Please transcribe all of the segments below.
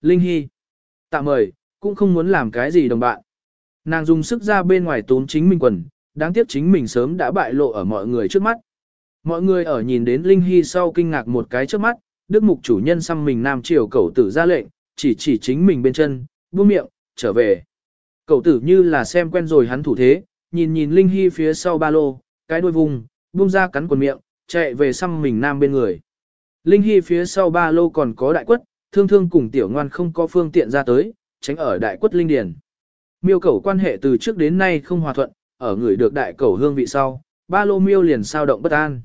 Linh Hy. Tạm mời, cũng không muốn làm cái gì đồng bạn. Nàng dùng sức ra bên ngoài tốn chính mình quần, đáng tiếc chính mình sớm đã bại lộ ở mọi người trước mắt. Mọi người ở nhìn đến Linh Hy sau kinh ngạc một cái trước mắt, Đức Mục chủ nhân xăm mình nam triều cẩu tử ra lệnh, chỉ chỉ chính mình bên chân, buông miệng, trở về. Cẩu tử như là xem quen rồi hắn thủ thế, nhìn nhìn Linh Hy phía sau ba lô, cái đuôi vùng, buông ra cắn quần miệng, chạy về xăm mình nam bên người. Linh Hy phía sau ba lô còn có đại quất, thương thương cùng tiểu ngoan không có phương tiện ra tới, tránh ở đại quất linh điền. Miêu Cẩu quan hệ từ trước đến nay không hòa thuận, ở người được đại Cẩu hương vị sau, ba lô miêu liền sao động bất an.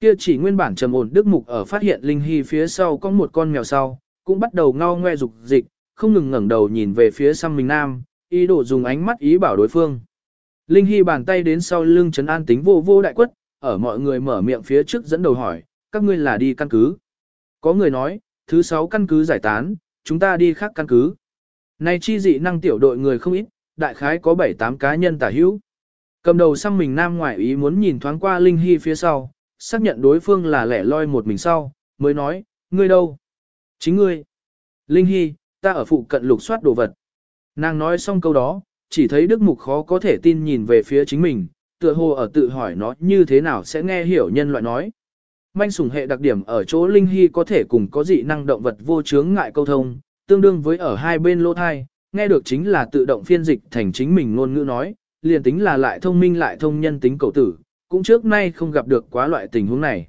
Kia chỉ nguyên bản trầm ổn đức mục ở phát hiện Linh Hy phía sau có một con mèo sau, cũng bắt đầu ngao ngoe dục dịch, không ngừng ngẩng đầu nhìn về phía xăm mình nam, ý đồ dùng ánh mắt ý bảo đối phương. Linh Hy bàn tay đến sau lưng trấn an tính vô vô đại quất, ở mọi người mở miệng phía trước dẫn đầu hỏi, các ngươi là đi căn cứ. Có người nói, thứ sáu căn cứ giải tán, chúng ta đi khác căn cứ. Nay chi dị năng tiểu đội người không ít, đại khái có 7-8 cá nhân tả hữu. Cầm đầu xăm mình nam ngoại ý muốn nhìn thoáng qua Linh Hy phía sau, xác nhận đối phương là lẻ loi một mình sau, mới nói, ngươi đâu? Chính ngươi. Linh Hy, ta ở phụ cận lục soát đồ vật. Nàng nói xong câu đó, chỉ thấy Đức Mục khó có thể tin nhìn về phía chính mình, tựa hồ ở tự hỏi nó như thế nào sẽ nghe hiểu nhân loại nói. Manh sủng hệ đặc điểm ở chỗ Linh Hy có thể cùng có dị năng động vật vô chướng ngại câu thông, tương đương với ở hai bên lỗ thai, nghe được chính là tự động phiên dịch thành chính mình ngôn ngữ nói, liền tính là lại thông minh lại thông nhân tính cầu tử, cũng trước nay không gặp được quá loại tình huống này.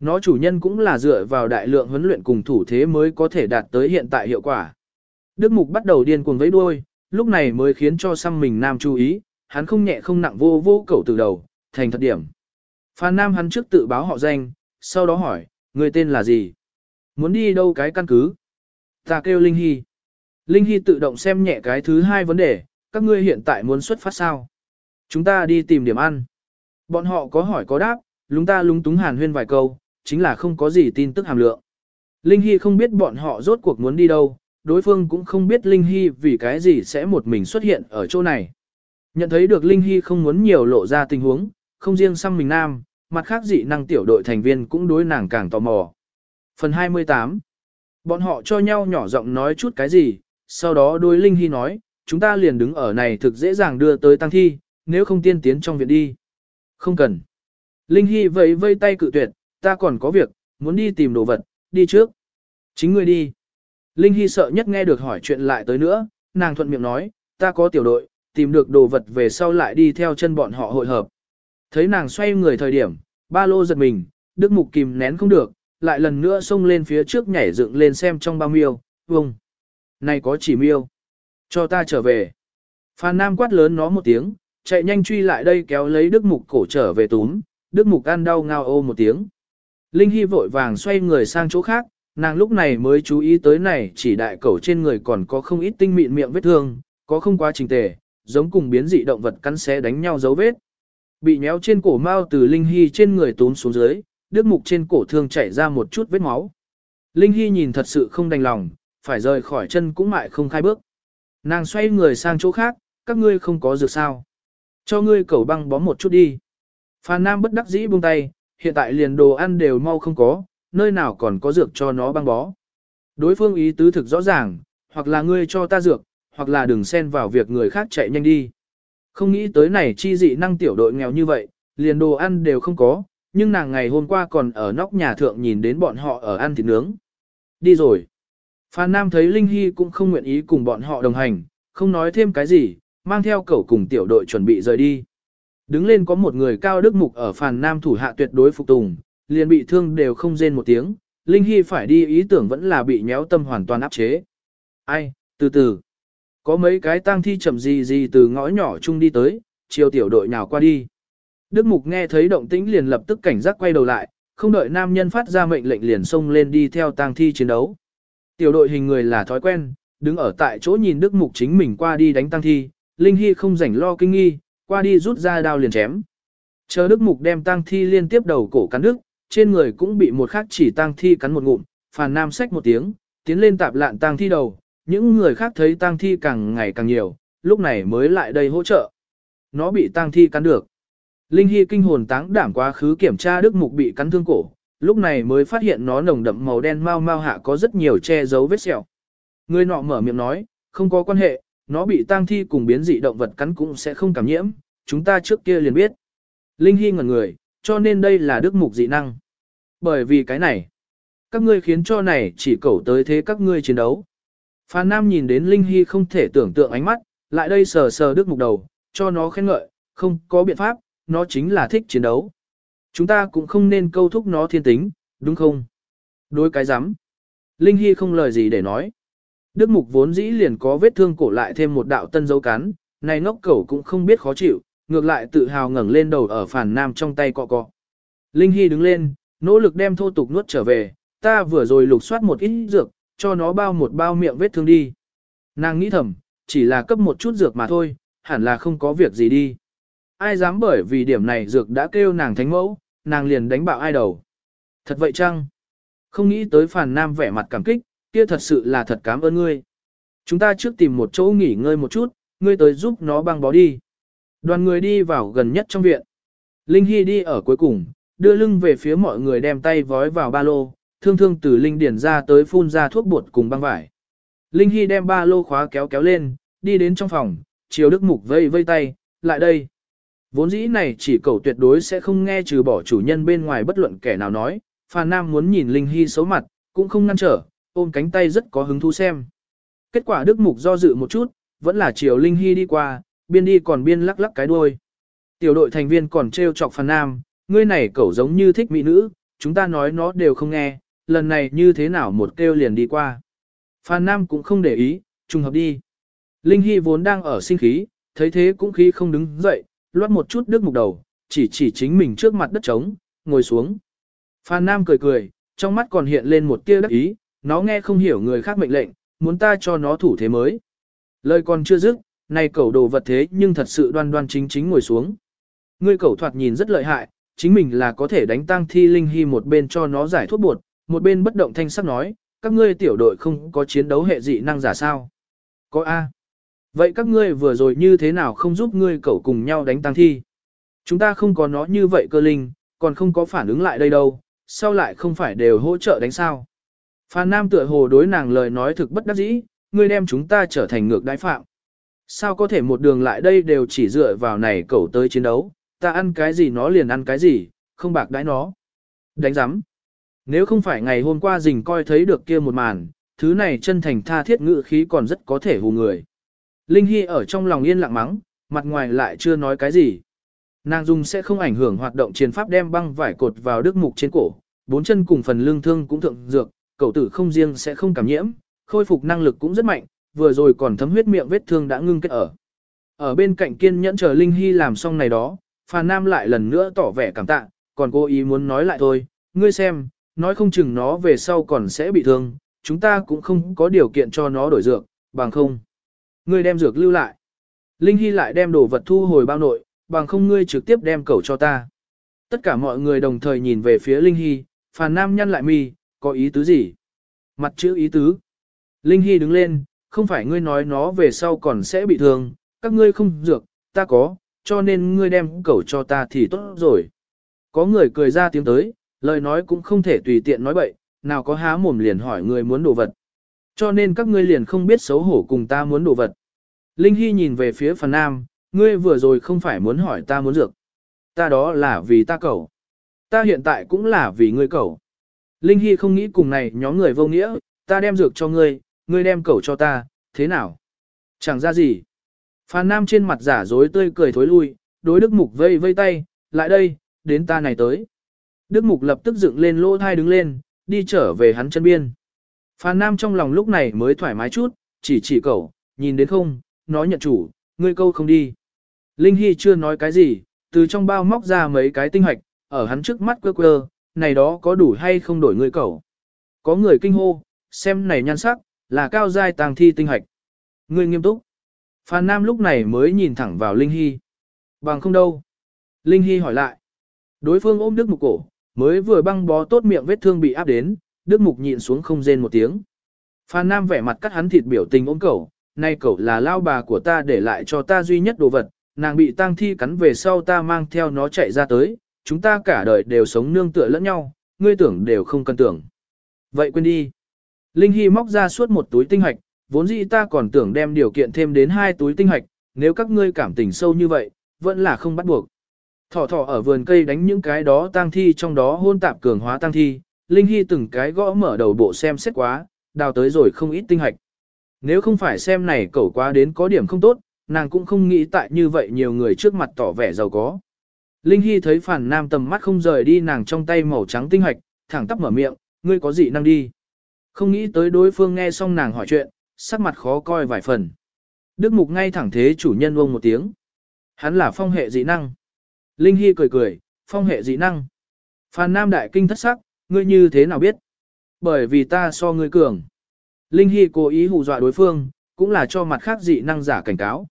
Nó chủ nhân cũng là dựa vào đại lượng huấn luyện cùng thủ thế mới có thể đạt tới hiện tại hiệu quả. Đức Mục bắt đầu điên cuồng vẫy đuôi, lúc này mới khiến cho xăm mình nam chú ý, hắn không nhẹ không nặng vô vô cầu từ đầu, thành thật điểm. Phan Nam hắn trước tự báo họ danh, sau đó hỏi, người tên là gì? Muốn đi đâu cái căn cứ? Ta kêu Linh Hy. Linh Hy tự động xem nhẹ cái thứ hai vấn đề, các ngươi hiện tại muốn xuất phát sao? Chúng ta đi tìm điểm ăn. Bọn họ có hỏi có đáp, lúng ta lúng túng hàn huyên vài câu, chính là không có gì tin tức hàm lượng. Linh Hy không biết bọn họ rốt cuộc muốn đi đâu, đối phương cũng không biết Linh Hy vì cái gì sẽ một mình xuất hiện ở chỗ này. Nhận thấy được Linh Hy không muốn nhiều lộ ra tình huống, không riêng xăm mình nam, mặt khác dị năng tiểu đội thành viên cũng đối nàng càng tò mò. Phần 28 Bọn họ cho nhau nhỏ giọng nói chút cái gì, sau đó đối Linh Hy nói, chúng ta liền đứng ở này thực dễ dàng đưa tới tăng thi, nếu không tiên tiến trong viện đi. Không cần. Linh Hy vẫy vây tay cự tuyệt, ta còn có việc, muốn đi tìm đồ vật, đi trước. Chính ngươi đi. Linh Hy sợ nhất nghe được hỏi chuyện lại tới nữa, nàng thuận miệng nói, ta có tiểu đội, tìm được đồ vật về sau lại đi theo chân bọn họ hội hợp. Thấy nàng xoay người thời điểm, ba lô giật mình, Đức Mục kìm nén không được, lại lần nữa xông lên phía trước nhảy dựng lên xem trong bao miêu, vông. Này có chỉ miêu. Cho ta trở về. Phan Nam quát lớn nó một tiếng, chạy nhanh truy lại đây kéo lấy Đức Mục cổ trở về túm, Đức Mục ăn đau ngao ô một tiếng. Linh Hy vội vàng xoay người sang chỗ khác, nàng lúc này mới chú ý tới này chỉ đại cẩu trên người còn có không ít tinh mịn miệng vết thương, có không quá trình tề, giống cùng biến dị động vật cắn xé đánh nhau dấu vết. Bị nhéo trên cổ mao từ Linh Hy trên người tốn xuống dưới, Đức Mục trên cổ thương chảy ra một chút vết máu. Linh Hy nhìn thật sự không đành lòng, phải rời khỏi chân cũng mại không khai bước. Nàng xoay người sang chỗ khác, các ngươi không có dược sao. Cho ngươi cầu băng bó một chút đi. Phan Nam bất đắc dĩ buông tay, hiện tại liền đồ ăn đều mau không có, nơi nào còn có dược cho nó băng bó. Đối phương ý tứ thực rõ ràng, hoặc là ngươi cho ta dược, hoặc là đừng xen vào việc người khác chạy nhanh đi. Không nghĩ tới này chi dị năng tiểu đội nghèo như vậy, liền đồ ăn đều không có, nhưng nàng ngày hôm qua còn ở nóc nhà thượng nhìn đến bọn họ ở ăn thịt nướng. Đi rồi. Phan Nam thấy Linh Hy cũng không nguyện ý cùng bọn họ đồng hành, không nói thêm cái gì, mang theo cậu cùng tiểu đội chuẩn bị rời đi. Đứng lên có một người cao đức mục ở Phan Nam thủ hạ tuyệt đối phục tùng, liền bị thương đều không rên một tiếng, Linh Hy phải đi ý tưởng vẫn là bị nhéo tâm hoàn toàn áp chế. Ai, từ từ. Có mấy cái tang thi chậm gì gì từ ngõ nhỏ chung đi tới, chiều tiểu đội nào qua đi. Đức Mục nghe thấy động tĩnh liền lập tức cảnh giác quay đầu lại, không đợi nam nhân phát ra mệnh lệnh liền xông lên đi theo tang thi chiến đấu. Tiểu đội hình người là thói quen, đứng ở tại chỗ nhìn Đức Mục chính mình qua đi đánh tang thi, Linh Hy không rảnh lo kinh nghi, qua đi rút ra đao liền chém. Chờ Đức Mục đem tang thi liên tiếp đầu cổ cắn đứt, trên người cũng bị một khắc chỉ tang thi cắn một ngụm, phàn nam sách một tiếng, tiến lên tạp lạn tang thi đầu, những người khác thấy tang thi càng ngày càng nhiều, lúc này mới lại đây hỗ trợ. Nó bị tang thi cắn được. Linh Hy kinh hồn táng đảm quá khứ kiểm tra Đức Mục bị cắn thương cổ, lúc này mới phát hiện nó nồng đậm màu đen mau mau hạ có rất nhiều che giấu vết sẹo. Người nọ mở miệng nói, không có quan hệ, nó bị tang thi cùng biến dị động vật cắn cũng sẽ không cảm nhiễm, chúng ta trước kia liền biết. Linh Hy ngẩn người, cho nên đây là đức mục dị năng. Bởi vì cái này, các ngươi khiến cho này chỉ cầu tới thế các ngươi chiến đấu. Phan Nam nhìn đến Linh Hy không thể tưởng tượng ánh mắt, lại đây sờ sờ đức mục đầu, cho nó khen ngợi, không có biện pháp, nó chính là thích chiến đấu. Chúng ta cũng không nên câu thúc nó thiên tính, đúng không? Đối cái rắm Linh Hy không lời gì để nói. Đức mục vốn dĩ liền có vết thương cổ lại thêm một đạo tân dấu cắn, này ngốc cẩu cũng không biết khó chịu, ngược lại tự hào ngẩng lên đầu ở phản nam trong tay cọ cọ. Linh Hy đứng lên, nỗ lực đem thô tục nuốt trở về, ta vừa rồi lục soát một ít dược, cho nó bao một bao miệng vết thương đi. Nàng nghĩ thầm, chỉ là cấp một chút dược mà thôi, hẳn là không có việc gì đi. Ai dám bởi vì điểm này dược đã kêu nàng thánh mẫu, nàng liền đánh bạo ai đầu. Thật vậy chăng? Không nghĩ tới phản nam vẻ mặt cảm kích, kia thật sự là thật cảm ơn ngươi. Chúng ta trước tìm một chỗ nghỉ ngơi một chút, ngươi tới giúp nó băng bó đi. Đoàn người đi vào gần nhất trong viện. Linh Hy đi ở cuối cùng, đưa lưng về phía mọi người đem tay vói vào ba lô, thương thương từ Linh Điển ra tới phun ra thuốc bột cùng băng vải. Linh Hy đem ba lô khóa kéo kéo lên, đi đến trong phòng, chiều Đức Mục vây vây tay, lại đây. Vốn dĩ này chỉ cầu tuyệt đối sẽ không nghe trừ bỏ chủ nhân bên ngoài bất luận kẻ nào nói, Phan Nam muốn nhìn Linh Hy xấu mặt, cũng không ngăn trở, ôm cánh tay rất có hứng thú xem. Kết quả Đức Mục do dự một chút, vẫn là chiều Linh Hy đi qua, biên đi còn biên lắc lắc cái đuôi. Tiểu đội thành viên còn trêu chọc Phan Nam, ngươi này cẩu giống như thích mỹ nữ, chúng ta nói nó đều không nghe, lần này như thế nào một kêu liền đi qua. Phan Nam cũng không để ý, trùng hợp đi. Linh Hy vốn đang ở sinh khí, thấy thế cũng khí không đứng dậy, loát một chút đứt Mục đầu, chỉ chỉ chính mình trước mặt đất trống, ngồi xuống. Phan Nam cười cười, trong mắt còn hiện lên một tia đắc ý, nó nghe không hiểu người khác mệnh lệnh, muốn ta cho nó thủ thế mới. Lời còn chưa dứt, này cẩu đồ vật thế nhưng thật sự đoan đoan chính chính ngồi xuống. Ngươi cẩu thoạt nhìn rất lợi hại, chính mình là có thể đánh tăng thi linh hy một bên cho nó giải thuốc bột, một bên bất động thanh sắc nói, các ngươi tiểu đội không có chiến đấu hệ dị năng giả sao? Có A. Vậy các ngươi vừa rồi như thế nào không giúp ngươi cậu cùng nhau đánh tăng thi? Chúng ta không có nó như vậy cơ linh, còn không có phản ứng lại đây đâu, sao lại không phải đều hỗ trợ đánh sao? Phan Nam tựa hồ đối nàng lời nói thực bất đắc dĩ, ngươi đem chúng ta trở thành ngược đái phạm. Sao có thể một đường lại đây đều chỉ dựa vào này cậu tới chiến đấu, ta ăn cái gì nó liền ăn cái gì, không bạc đái nó. Đánh giám. Nếu không phải ngày hôm qua rình coi thấy được kia một màn, thứ này chân thành tha thiết ngự khí còn rất có thể hù người. Linh Hy ở trong lòng yên lặng mắng, mặt ngoài lại chưa nói cái gì. Nàng dùng sẽ không ảnh hưởng hoạt động chiến pháp đem băng vải cột vào đức mục trên cổ, bốn chân cùng phần lưng thương cũng thượng dược, cậu tử không riêng sẽ không cảm nhiễm, khôi phục năng lực cũng rất mạnh, vừa rồi còn thấm huyết miệng vết thương đã ngưng kết ở. Ở bên cạnh kiên nhẫn chờ Linh Hy làm xong này đó, Phàn Nam lại lần nữa tỏ vẻ cảm tạ, còn cô ý muốn nói lại thôi, ngươi xem, nói không chừng nó về sau còn sẽ bị thương, chúng ta cũng không có điều kiện cho nó đổi dược, bằng không. Ngươi đem dược lưu lại. Linh Hy lại đem đồ vật thu hồi bao nội, bằng không ngươi trực tiếp đem cẩu cho ta. Tất cả mọi người đồng thời nhìn về phía Linh Hy, Phàn Nam nhăn lại mi, có ý tứ gì? Mặt chữ ý tứ. Linh Hy đứng lên, không phải ngươi nói nó về sau còn sẽ bị thương, các ngươi không dược, ta có, cho nên ngươi đem cẩu cho ta thì tốt rồi. Có người cười ra tiếng tới, lời nói cũng không thể tùy tiện nói bậy, nào có há mồm liền hỏi người muốn đồ vật. Cho nên các ngươi liền không biết xấu hổ cùng ta muốn đồ vật. Linh Hy nhìn về phía phần nam, ngươi vừa rồi không phải muốn hỏi ta muốn dược. Ta đó là vì ta cầu, Ta hiện tại cũng là vì ngươi cầu. Linh Hy không nghĩ cùng này nhóm người vô nghĩa, ta đem dược cho ngươi, ngươi đem cầu cho ta, thế nào? Chẳng ra gì. Phan Nam trên mặt giả dối tươi cười thối lui, đối Đức Mục vây vây tay, lại đây, đến ta này tới. Đức Mục lập tức dựng lên lỗ thai đứng lên, đi trở về hắn chân biên. Phan Nam trong lòng lúc này mới thoải mái chút, chỉ chỉ cậu, nhìn đến không, nói nhận chủ, ngươi câu không đi. Linh Hy chưa nói cái gì, từ trong bao móc ra mấy cái tinh hoạch, ở hắn trước mắt quơ quơ, này đó có đủ hay không đổi ngươi cậu. Có người kinh hô, xem này nhan sắc, là cao giai tàng thi tinh hoạch. Ngươi nghiêm túc. Phan Nam lúc này mới nhìn thẳng vào Linh Hy. Bằng không đâu. Linh Hy hỏi lại. Đối phương ôm Đức Mục cổ, mới vừa băng bó tốt miệng vết thương bị áp đến, Đức Mục nhịn xuống không rên một tiếng. Phan Nam vẻ mặt cắt hắn thịt biểu tình ôm cẩu, nay cẩu là lao bà của ta để lại cho ta duy nhất đồ vật, nàng bị tang thi cắn về sau ta mang theo nó chạy ra tới, chúng ta cả đời đều sống nương tựa lẫn nhau, ngươi tưởng đều không cần tưởng. Vậy quên đi. Linh Hy móc ra suốt một túi tinh hạch, vốn dĩ ta còn tưởng đem điều kiện thêm đến hai túi tinh hạch, nếu các ngươi cảm tình sâu như vậy, vẫn là không bắt buộc. Thỏ thỏ ở vườn cây đánh những cái đó tang thi trong đó hôn tạp cường hóa tang thi, Linh Hy từng cái gõ mở đầu bộ xem xét quá, đào tới rồi không ít tinh hạch. Nếu không phải xem này cẩu quá đến có điểm không tốt, nàng cũng không nghĩ tại như vậy nhiều người trước mặt tỏ vẻ giàu có. Linh Hy thấy phản nam tầm mắt không rời đi nàng trong tay màu trắng tinh hạch, thẳng tắp mở miệng, ngươi có gì năng đi. Không nghĩ tới đối phương nghe xong nàng hỏi chuyện, sắc mặt khó coi vài phần. Đức Mục ngay thẳng thế chủ nhân ông một tiếng. Hắn là phong hệ dị năng. Linh Hy cười cười, phong hệ dị năng. Phan Nam Đại Kinh thất sắc, ngươi như thế nào biết? Bởi vì ta so ngươi cường. Linh Hy cố ý hù dọa đối phương, cũng là cho mặt khác dị năng giả cảnh cáo.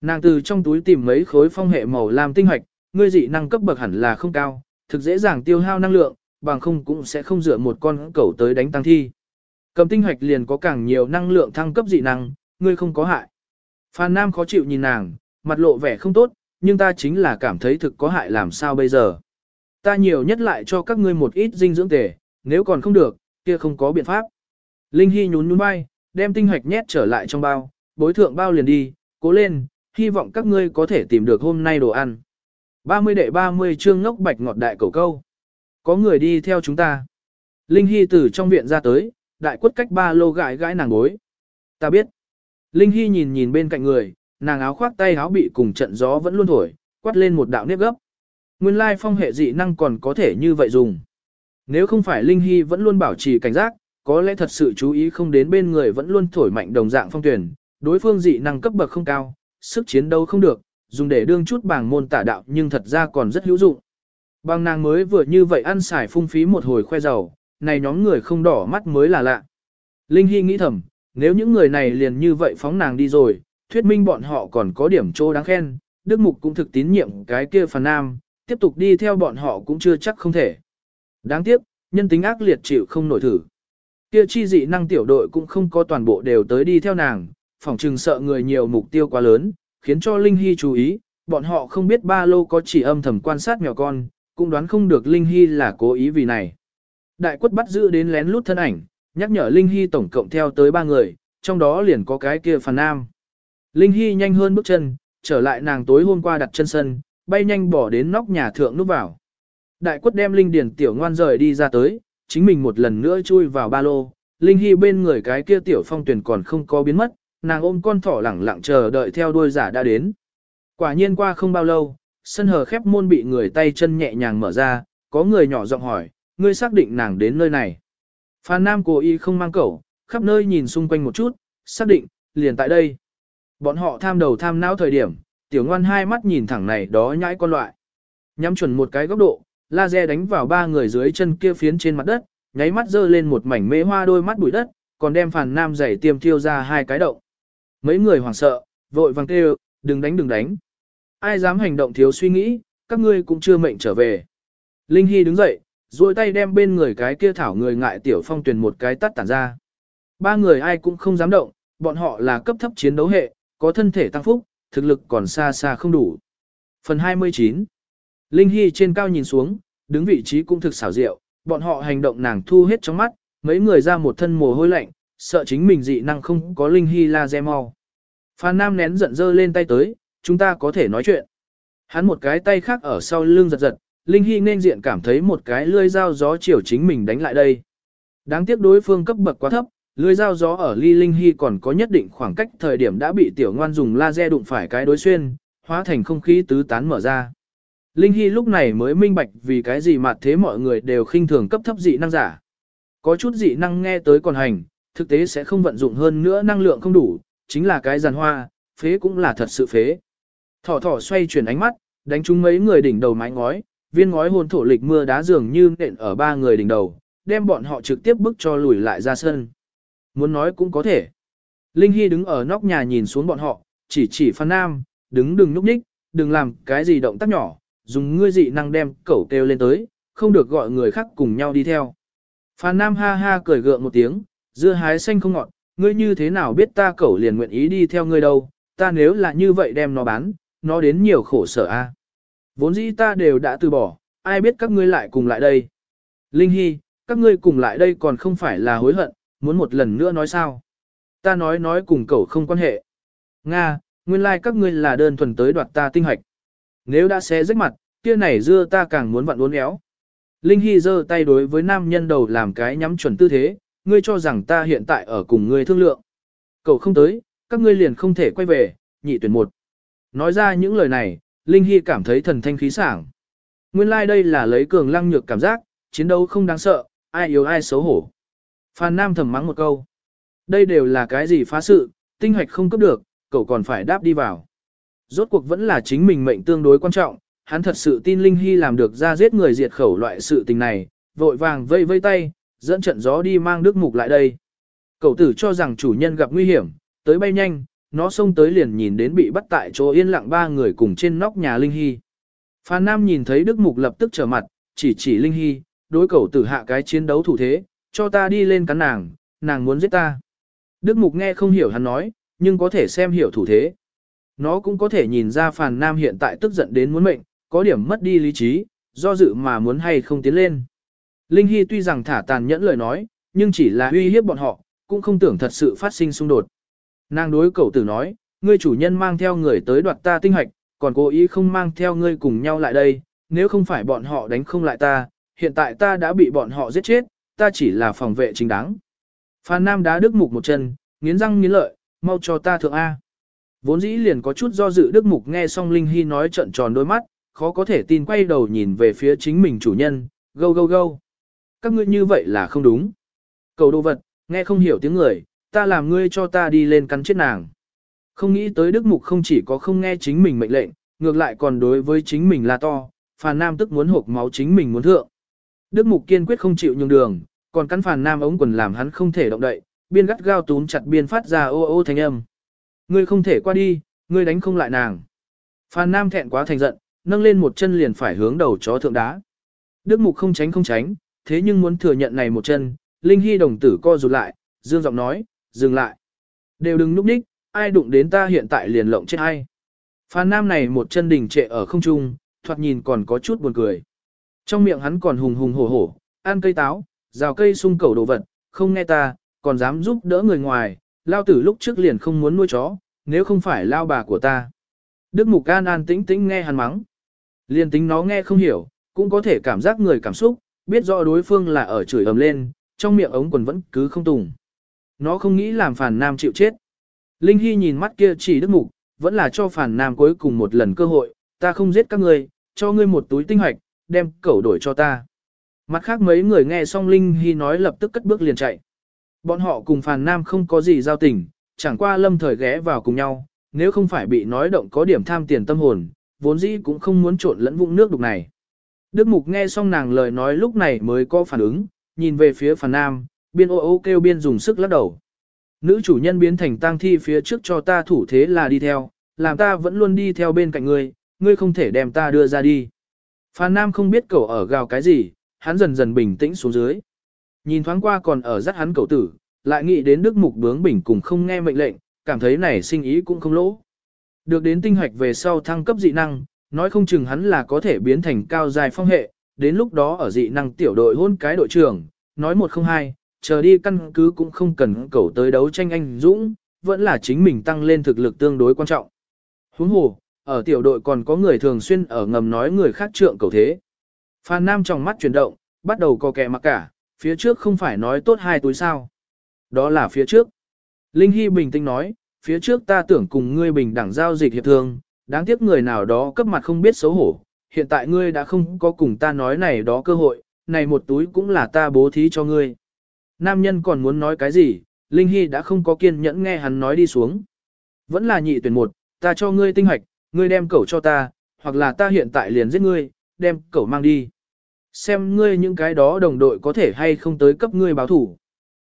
Nàng từ trong túi tìm mấy khối phong hệ màu lam tinh hoạch, ngươi dị năng cấp bậc hẳn là không cao, thực dễ dàng tiêu hao năng lượng, bằng không cũng sẽ không dựa một con cẩu tới đánh tăng thi. Cầm tinh hoạch liền có càng nhiều năng lượng thăng cấp dị năng, ngươi không có hại. Phan Nam khó chịu nhìn nàng, mặt lộ vẻ không tốt, nhưng ta chính là cảm thấy thực có hại làm sao bây giờ. Ta nhiều nhất lại cho các ngươi một ít dinh dưỡng tề, nếu còn không được, kia không có biện pháp. Linh Hy nhún nhún bay, đem tinh hoạch nhét trở lại trong bao, bối thượng bao liền đi, cố lên, hy vọng các ngươi có thể tìm được hôm nay đồ ăn. 30 đệ 30 chương ngốc bạch ngọt đại cầu câu. Có người đi theo chúng ta. Linh Hy từ trong viện ra tới, đại quất cách ba lô gãi gãi nàng bối. Ta biết. Linh Hy nhìn nhìn bên cạnh người, nàng áo khoác tay áo bị cùng trận gió vẫn luôn thổi, quát lên một đạo nếp gấp. Nguyên lai phong hệ dị năng còn có thể như vậy dùng. Nếu không phải Linh Hy vẫn luôn bảo trì cảnh giác, có lẽ thật sự chú ý không đến bên người vẫn luôn thổi mạnh đồng dạng phong tuyển, đối phương dị năng cấp bậc không cao, sức chiến đấu không được, dùng để đương chút bảng môn tả đạo nhưng thật ra còn rất hữu dụng. Bằng nàng mới vừa như vậy ăn xài phung phí một hồi khoe giàu, này nhóm người không đỏ mắt mới là lạ. Linh Hy nghĩ thầm, nếu những người này liền như vậy phóng nàng đi rồi, thuyết minh bọn họ còn có điểm chỗ đáng khen, Đức Mục cũng thực tín nhiệm cái kia phần nam, tiếp tục đi theo bọn họ cũng chưa chắc không thể. Đáng tiếc, nhân tính ác liệt chịu không nổi thử. Kia chi dị năng tiểu đội cũng không có toàn bộ đều tới đi theo nàng, phỏng trừng sợ người nhiều mục tiêu quá lớn, khiến cho Linh Hy chú ý, bọn họ không biết ba lô có chỉ âm thầm quan sát mèo con, cũng đoán không được Linh Hy là cố ý vì này. Đại quất bắt giữ đến lén lút thân ảnh, nhắc nhở Linh Hy tổng cộng theo tới ba người, trong đó liền có cái kia phần nam. Linh Hy nhanh hơn bước chân, trở lại nàng tối hôm qua đặt chân sân, bay nhanh bỏ đến nóc nhà thượng núp vào. Đại quất đem Linh Điền tiểu ngoan rời đi ra tới, chính mình một lần nữa chui vào ba lô. Linh Hy bên người cái kia tiểu phong tuyển còn không có biến mất, nàng ôm con thỏ lẳng lặng chờ đợi theo đuôi giả đã đến. Quả nhiên qua không bao lâu, sân hờ khép môn bị người tay chân nhẹ nhàng mở ra, có người nhỏ giọng hỏi, ngươi xác định nàng đến nơi này. Phan Nam cố ý không mang cẩu, khắp nơi nhìn xung quanh một chút, xác định, liền tại đây. Bọn họ tham đầu tham não thời điểm, tiểu ngoan hai mắt nhìn thẳng này đó nhãi con loại. Nhắm chuẩn một cái góc độ, laser đánh vào ba người dưới chân kia phiến trên mặt đất, nháy mắt dơ lên một mảnh mê hoa đôi mắt bụi đất, còn đem phản nam giày tiêm thiêu ra hai cái động. Mấy người hoảng sợ, vội vàng kêu, đừng đánh đừng đánh. Ai dám hành động thiếu suy nghĩ, các ngươi cũng chưa mệnh trở về. Linh Hy đứng dậy, duỗi tay đem bên người cái kia thảo người ngại tiểu phong tuyển một cái tắt tản ra. Ba người ai cũng không dám động, bọn họ là cấp thấp chiến đấu hệ, có thân thể tăng phúc, thực lực còn xa xa không đủ. Phần 29 Linh Hy trên cao nhìn xuống, đứng vị trí cũng thực xảo diệu, bọn họ hành động nàng thu hết trong mắt, mấy người ra một thân mồ hôi lạnh, sợ chính mình dị năng không có Linh Hy la mau. Phan Nam nén giận dơ lên tay tới, chúng ta có thể nói chuyện. Hắn một cái tay khác ở sau lưng giật giật, Linh Hy nên diện cảm thấy một cái lươi dao gió chiều chính mình đánh lại đây. Đáng tiếc đối phương cấp bậc quá thấp, lưới dao gió ở ly Linh Hy còn có nhất định khoảng cách thời điểm đã bị tiểu ngoan dùng laser đụng phải cái đối xuyên, hóa thành không khí tứ tán mở ra. Linh Hy lúc này mới minh bạch vì cái gì mà thế mọi người đều khinh thường cấp thấp dị năng giả. Có chút dị năng nghe tới còn hành, thực tế sẽ không vận dụng hơn nữa năng lượng không đủ, chính là cái giàn hoa, phế cũng là thật sự phế. Thỏ thỏ xoay chuyển ánh mắt, đánh trúng mấy người đỉnh đầu mái ngói, viên ngói hồn thổ lịch mưa đá dường như nện ở ba người đỉnh đầu, đem bọn họ trực tiếp bức cho lùi lại ra sân. Muốn nói cũng có thể. Linh Hy đứng ở nóc nhà nhìn xuống bọn họ, chỉ chỉ Phan Nam, đứng đừng nhúc nhích, đừng làm cái gì động tác nhỏ, dùng ngươi dị năng đem cẩu kêu lên tới, không được gọi người khác cùng nhau đi theo. Phan Nam ha ha cười gượng một tiếng, dưa hái xanh không ngọt, ngươi như thế nào biết ta cẩu liền nguyện ý đi theo ngươi đâu, ta nếu là như vậy đem nó bán, nó đến nhiều khổ sở a. Vốn dĩ ta đều đã từ bỏ, ai biết các ngươi lại cùng lại đây. Linh Hy, các ngươi cùng lại đây còn không phải là hối hận, muốn một lần nữa nói sao. Ta nói nói cùng cậu không quan hệ. Nga, nguyên lai like các ngươi là đơn thuần tới đoạt ta tinh hạch. Nếu đã xé rách mặt, kia này dưa ta càng muốn vặn uốn éo. Linh Hy giơ tay đối với nam nhân đầu làm cái nhắm chuẩn tư thế, ngươi cho rằng ta hiện tại ở cùng ngươi thương lượng. Cậu không tới, các ngươi liền không thể quay về, nhị tuyển một. Nói ra những lời này, Linh Hy cảm thấy thần thanh khí sảng. Nguyên lai like đây là lấy cường lăng nhược cảm giác, chiến đấu không đáng sợ, ai yếu ai xấu hổ. Phan Nam thầm mắng một câu. Đây đều là cái gì phá sự, tinh hoạch không cấp được, cậu còn phải đáp đi vào. Rốt cuộc vẫn là chính mình mệnh tương đối quan trọng, hắn thật sự tin Linh Hy làm được ra giết người diệt khẩu loại sự tình này, vội vàng vây vây tay, dẫn trận gió đi mang Đức Mục lại đây. Cậu tử cho rằng chủ nhân gặp nguy hiểm, tới bay nhanh, nó xông tới liền nhìn đến bị bắt tại chỗ yên lặng ba người cùng trên nóc nhà Linh Hy. Phan Nam nhìn thấy Đức Mục lập tức trở mặt, chỉ chỉ Linh Hy, đối cậu tử hạ cái chiến đấu thủ thế, cho ta đi lên cắn nàng, nàng muốn giết ta. Đức Mục nghe không hiểu hắn nói, nhưng có thể xem hiểu thủ thế. Nó cũng có thể nhìn ra Phàn Nam hiện tại tức giận đến muốn mệnh, có điểm mất đi lý trí, do dự mà muốn hay không tiến lên. Linh Hy tuy rằng thả tàn nhẫn lời nói, nhưng chỉ là uy hiếp bọn họ, cũng không tưởng thật sự phát sinh xung đột. Nàng đối cậu tử nói, ngươi chủ nhân mang theo người tới đoạt ta tinh hạch, còn cố ý không mang theo ngươi cùng nhau lại đây, nếu không phải bọn họ đánh không lại ta, hiện tại ta đã bị bọn họ giết chết, ta chỉ là phòng vệ chính đáng. Phan Nam đá Đức Mục một chân, nghiến răng nghiến lợi, mau cho ta thượng A. Vốn dĩ liền có chút do dự Đức Mục nghe xong Linh Hy nói trận tròn đôi mắt, khó có thể tin quay đầu nhìn về phía chính mình chủ nhân, gâu gâu gâu. Các ngươi như vậy là không đúng. Cầu đồ vật, nghe không hiểu tiếng người, ta làm ngươi cho ta đi lên cắn chết nàng. Không nghĩ tới Đức Mục không chỉ có không nghe chính mình mệnh lệnh, ngược lại còn đối với chính mình là to, phàn nam tức muốn hộp máu chính mình muốn thượng. Đức Mục kiên quyết không chịu nhường đường, còn cắn phàn nam ống quần làm hắn không thể động đậy, biên gắt gao túm chặt biên phát ra ô ô thanh âm. Ngươi không thể qua đi, ngươi đánh không lại nàng. Phàn nam thẹn quá thành giận, nâng lên một chân liền phải hướng đầu chó thượng đá. Đức Mục không tránh không tránh, thế nhưng muốn thừa nhận này một chân, Linh Hy đồng tử co rụt lại, dương giọng nói, dừng lại. Đều đừng núp ních, ai đụng đến ta hiện tại liền lộng chết ai. Phan Nam này một chân đỉnh trệ ở không trung, thoạt nhìn còn có chút buồn cười. Trong miệng hắn còn hùng hùng hổ hổ, ăn cây táo, rào cây sung cầu đồ vật, không nghe ta, còn dám giúp đỡ người ngoài, lao tử lúc trước liền không muốn nuôi chó, nếu không phải lao bà của ta. Đức Mục an an tĩnh tĩnh nghe hắn mắng. liền tính nó nghe không hiểu, cũng có thể cảm giác người cảm xúc, biết rõ đối phương là ở chửi ầm lên, trong miệng ống quần vẫn cứ không tùng. Nó không nghĩ làm phản nam chịu chết. Linh Hy nhìn mắt kia chỉ đức mục, vẫn là cho phản nam cuối cùng một lần cơ hội, ta không giết các ngươi, cho ngươi một túi tinh hoạch, đem cẩu đổi cho ta. Mặt khác mấy người nghe xong Linh Hy nói lập tức cất bước liền chạy. Bọn họ cùng phàn nam không có gì giao tình, chẳng qua lâm thời ghé vào cùng nhau, nếu không phải bị nói động có điểm tham tiền tâm hồn, vốn dĩ cũng không muốn trộn lẫn vũng nước đục này. Đức Mục nghe xong nàng lời nói lúc này mới có phản ứng, nhìn về phía phàn nam, biên ô ô kêu biên dùng sức lắc đầu. Nữ chủ nhân biến thành tang thi phía trước cho ta thủ thế là đi theo, làm ta vẫn luôn đi theo bên cạnh ngươi, ngươi không thể đem ta đưa ra đi. Phan Nam không biết cậu ở gào cái gì, hắn dần dần bình tĩnh xuống dưới. Nhìn thoáng qua còn ở dắt hắn cậu tử, lại nghĩ đến Đức Mục bướng bỉnh cùng không nghe mệnh lệnh, cảm thấy này sinh ý cũng không lỗ. Được đến tinh hoạch về sau thăng cấp dị năng, nói không chừng hắn là có thể biến thành cao dài phong hệ, đến lúc đó ở dị năng tiểu đội hôn cái đội trưởng, nói một không hai, chờ đi căn cứ cũng không cần cầu tới đấu tranh anh Dũng, vẫn là chính mình tăng lên thực lực tương đối quan trọng. Huống hồ, ở tiểu đội còn có người thường xuyên ở ngầm nói người khác trượng cầu thế. Phan Nam trong mắt chuyển động, bắt đầu co kẻ mặc cả, phía trước không phải nói tốt hai túi sao. Đó là phía trước. Linh Hy bình tĩnh nói, phía trước ta tưởng cùng ngươi bình đẳng giao dịch hiệp thương, đáng tiếc người nào đó cấp mặt không biết xấu hổ, hiện tại ngươi đã không có cùng ta nói này đó cơ hội, này một túi cũng là ta bố thí cho ngươi. Nam nhân còn muốn nói cái gì, Linh Hy đã không có kiên nhẫn nghe hắn nói đi xuống. Vẫn là nhị tuyển một, ta cho ngươi tinh hoạch, ngươi đem cẩu cho ta, hoặc là ta hiện tại liền giết ngươi, đem cẩu mang đi. Xem ngươi những cái đó đồng đội có thể hay không tới cấp ngươi báo thủ.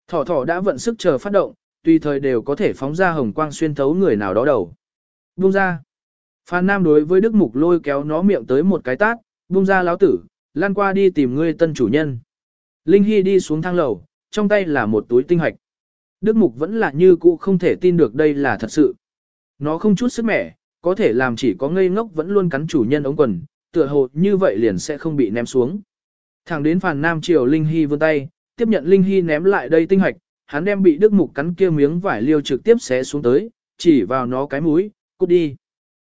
Thỏ thỏ đã vận sức chờ phát động, tùy thời đều có thể phóng ra hồng quang xuyên thấu người nào đó đầu. Buông ra. Phan Nam đối với Đức Mục lôi kéo nó miệng tới một cái tát, buông ra láo tử, lan qua đi tìm ngươi tân chủ nhân. Linh Hy đi xuống thang lầu, trong tay là một túi tinh hạch. Đức Mục vẫn là như cũ không thể tin được đây là thật sự. Nó không chút sức mẻ, có thể làm chỉ có ngây ngốc vẫn luôn cắn chủ nhân ống quần, tựa hồ như vậy liền sẽ không bị ném xuống. Thẳng đến phàn nam triều Linh Hy vươn tay, tiếp nhận Linh Hy ném lại đây tinh hạch, hắn đem bị Đức Mục cắn kia miếng vải liêu trực tiếp xé xuống tới, chỉ vào nó cái mũi, cút đi.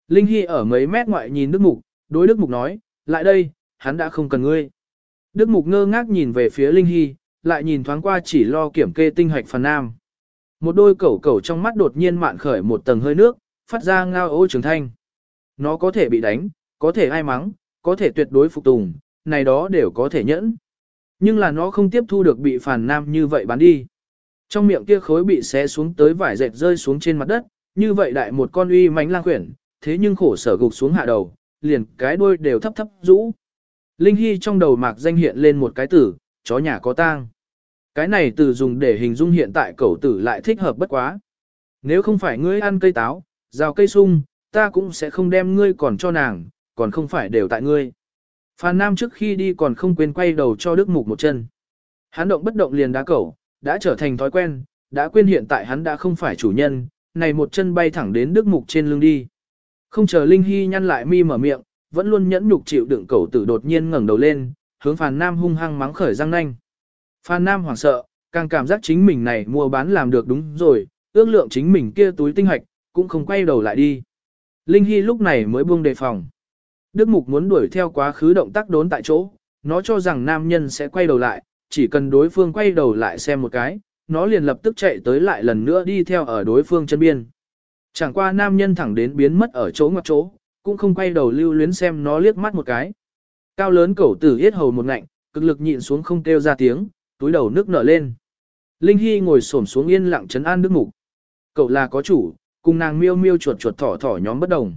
Linh Hy ở mấy mét ngoại nhìn Đức Mục, đối Đức Mục nói, lại đây, hắn đã không cần ngươi. Đức Mục ngơ ngác nhìn về phía Linh Hy, lại nhìn thoáng qua chỉ lo kiểm kê tinh hạch phần nam. Một đôi cẩu cẩu trong mắt đột nhiên mạn khởi một tầng hơi nước, phát ra ngao ô trường thanh. Nó có thể bị đánh, có thể ai mắng, có thể tuyệt đối phục tùng, này đó đều có thể nhẫn. Nhưng là nó không tiếp thu được bị phản nam như vậy bán đi. Trong miệng kia khối bị xé xuống tới vải dệt rơi xuống trên mặt đất, như vậy đại một con uy mánh lang quyển, thế nhưng khổ sở gục xuống hạ đầu, liền cái đuôi đều thấp thấp rũ. Linh Hy trong đầu mạc danh hiện lên một cái tử, chó nhà có tang. Cái này từ dùng để hình dung hiện tại cẩu tử lại thích hợp bất quá. Nếu không phải ngươi ăn cây táo, rào cây sung, ta cũng sẽ không đem ngươi còn cho nàng, còn không phải đều tại ngươi. Phan Nam trước khi đi còn không quên quay đầu cho Đức Mục một chân. Hắn động bất động liền đá cẩu, đã trở thành thói quen, đã quên hiện tại hắn đã không phải chủ nhân, này một chân bay thẳng đến Đức Mục trên lưng đi. Không chờ Linh Hy nhăn lại mi mở miệng, vẫn luôn nhẫn nhục chịu đựng cẩu tử đột nhiên ngẩng đầu lên, hướng Phan Nam hung hăng mắng khởi răng nanh. Phan Nam hoảng sợ, càng cảm giác chính mình này mua bán làm được đúng rồi, ước lượng chính mình kia túi tinh hạch, cũng không quay đầu lại đi. Linh Hy lúc này mới buông đề phòng. Đức Mục muốn đuổi theo quá khứ động tác đốn tại chỗ, nó cho rằng nam nhân sẽ quay đầu lại, chỉ cần đối phương quay đầu lại xem một cái, nó liền lập tức chạy tới lại lần nữa đi theo ở đối phương chân biên. Chẳng qua nam nhân thẳng đến biến mất ở chỗ ngoặc chỗ, cũng không quay đầu lưu luyến xem nó liếc mắt một cái. Cao lớn cẩu tử yết hầu một ngạnh, cực lực nhịn xuống không kêu ra tiếng, túi đầu nước nở lên. Linh Hy ngồi xổm xuống yên lặng chấn an Đức Mục. Cậu là có chủ, cùng nàng miêu miêu chuột chuột thỏ thỏ nhóm bất đồng.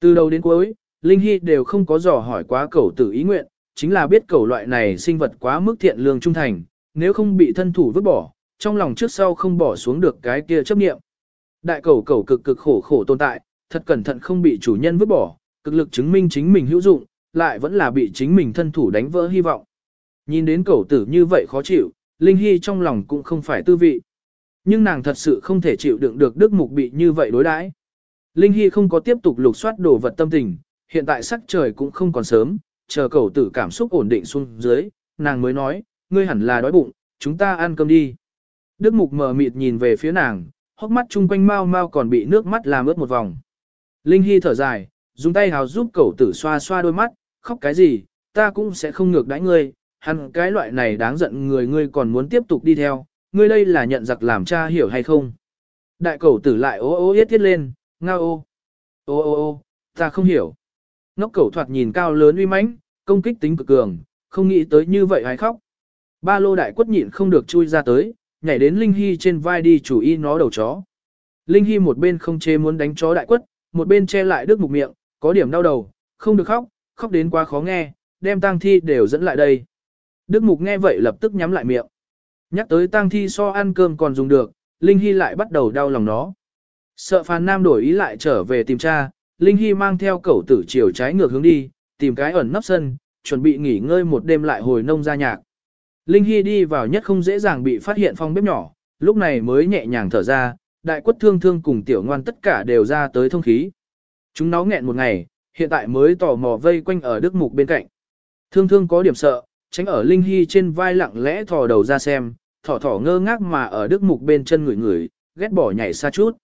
Từ đầu đến cuối, Linh Hy đều không có dò hỏi quá cẩu tử ý nguyện, chính là biết cẩu loại này sinh vật quá mức thiện lương trung thành, nếu không bị thân thủ vứt bỏ, trong lòng trước sau không bỏ xuống được cái kia chấp niệm. Đại cẩu cẩu cực cực khổ khổ tồn tại, thật cẩn thận không bị chủ nhân vứt bỏ, cực lực chứng minh chính mình hữu dụng, lại vẫn là bị chính mình thân thủ đánh vỡ hy vọng. Nhìn đến cẩu tử như vậy khó chịu, Linh Hy trong lòng cũng không phải tư vị. Nhưng nàng thật sự không thể chịu đựng được Đức Mục bị như vậy đối đãi. Linh Hy không có tiếp tục lục soát đồ vật tâm tình, hiện tại sắc trời cũng không còn sớm, chờ cẩu tử cảm xúc ổn định xuống dưới, nàng mới nói, ngươi hẳn là đói bụng, chúng ta ăn cơm đi. Đức Mục mờ mịt nhìn về phía nàng, hốc mắt chung quanh mau mau còn bị nước mắt làm ướt một vòng. Linh Hy thở dài, dùng tay hào giúp cậu tử xoa xoa đôi mắt, khóc cái gì, ta cũng sẽ không ngược đãi ngươi, hẳn cái loại này đáng giận người ngươi còn muốn tiếp tục đi theo, ngươi đây là nhận giặc làm cha hiểu hay không. Đại cậu tử lại ô ô yết thiết lên, ngao ô. Ô ô ô, ta không hiểu. Ngốc cậu thoạt nhìn cao lớn uy mãnh, công kích tính cực cường, không nghĩ tới như vậy hay khóc. Ba lô đại quất nhịn không được chui ra tới, nhảy đến Linh Hy trên vai đi chủ y nó đầu chó. Linh Hy một bên không chê muốn đánh chó đại quất, một bên che lại đứt mục miệng, có điểm đau đầu, không được khóc, khóc đến quá khó nghe, đem tang thi đều dẫn lại đây. Đức mục nghe vậy lập tức nhắm lại miệng. Nhắc tới tang thi so ăn cơm còn dùng được, Linh Hy lại bắt đầu đau lòng nó. Sợ Phan nam đổi ý lại trở về tìm cha, Linh Hy mang theo cẩu tử chiều trái ngược hướng đi, tìm cái ẩn nấp sân, chuẩn bị nghỉ ngơi một đêm lại hồi nông ra nhạc. Linh Hy đi vào nhất không dễ dàng bị phát hiện phong bếp nhỏ, lúc này mới nhẹ nhàng thở ra, đại quất thương thương cùng tiểu ngoan tất cả đều ra tới thông khí. Chúng nó nghẹn một ngày, hiện tại mới tò mò vây quanh ở Đức Mục bên cạnh. Thương thương có điểm sợ, tránh ở Linh Hy trên vai lặng lẽ thò đầu ra xem, thỏ thỏ ngơ ngác mà ở Đức Mục bên chân người người, ghét bỏ nhảy xa chút.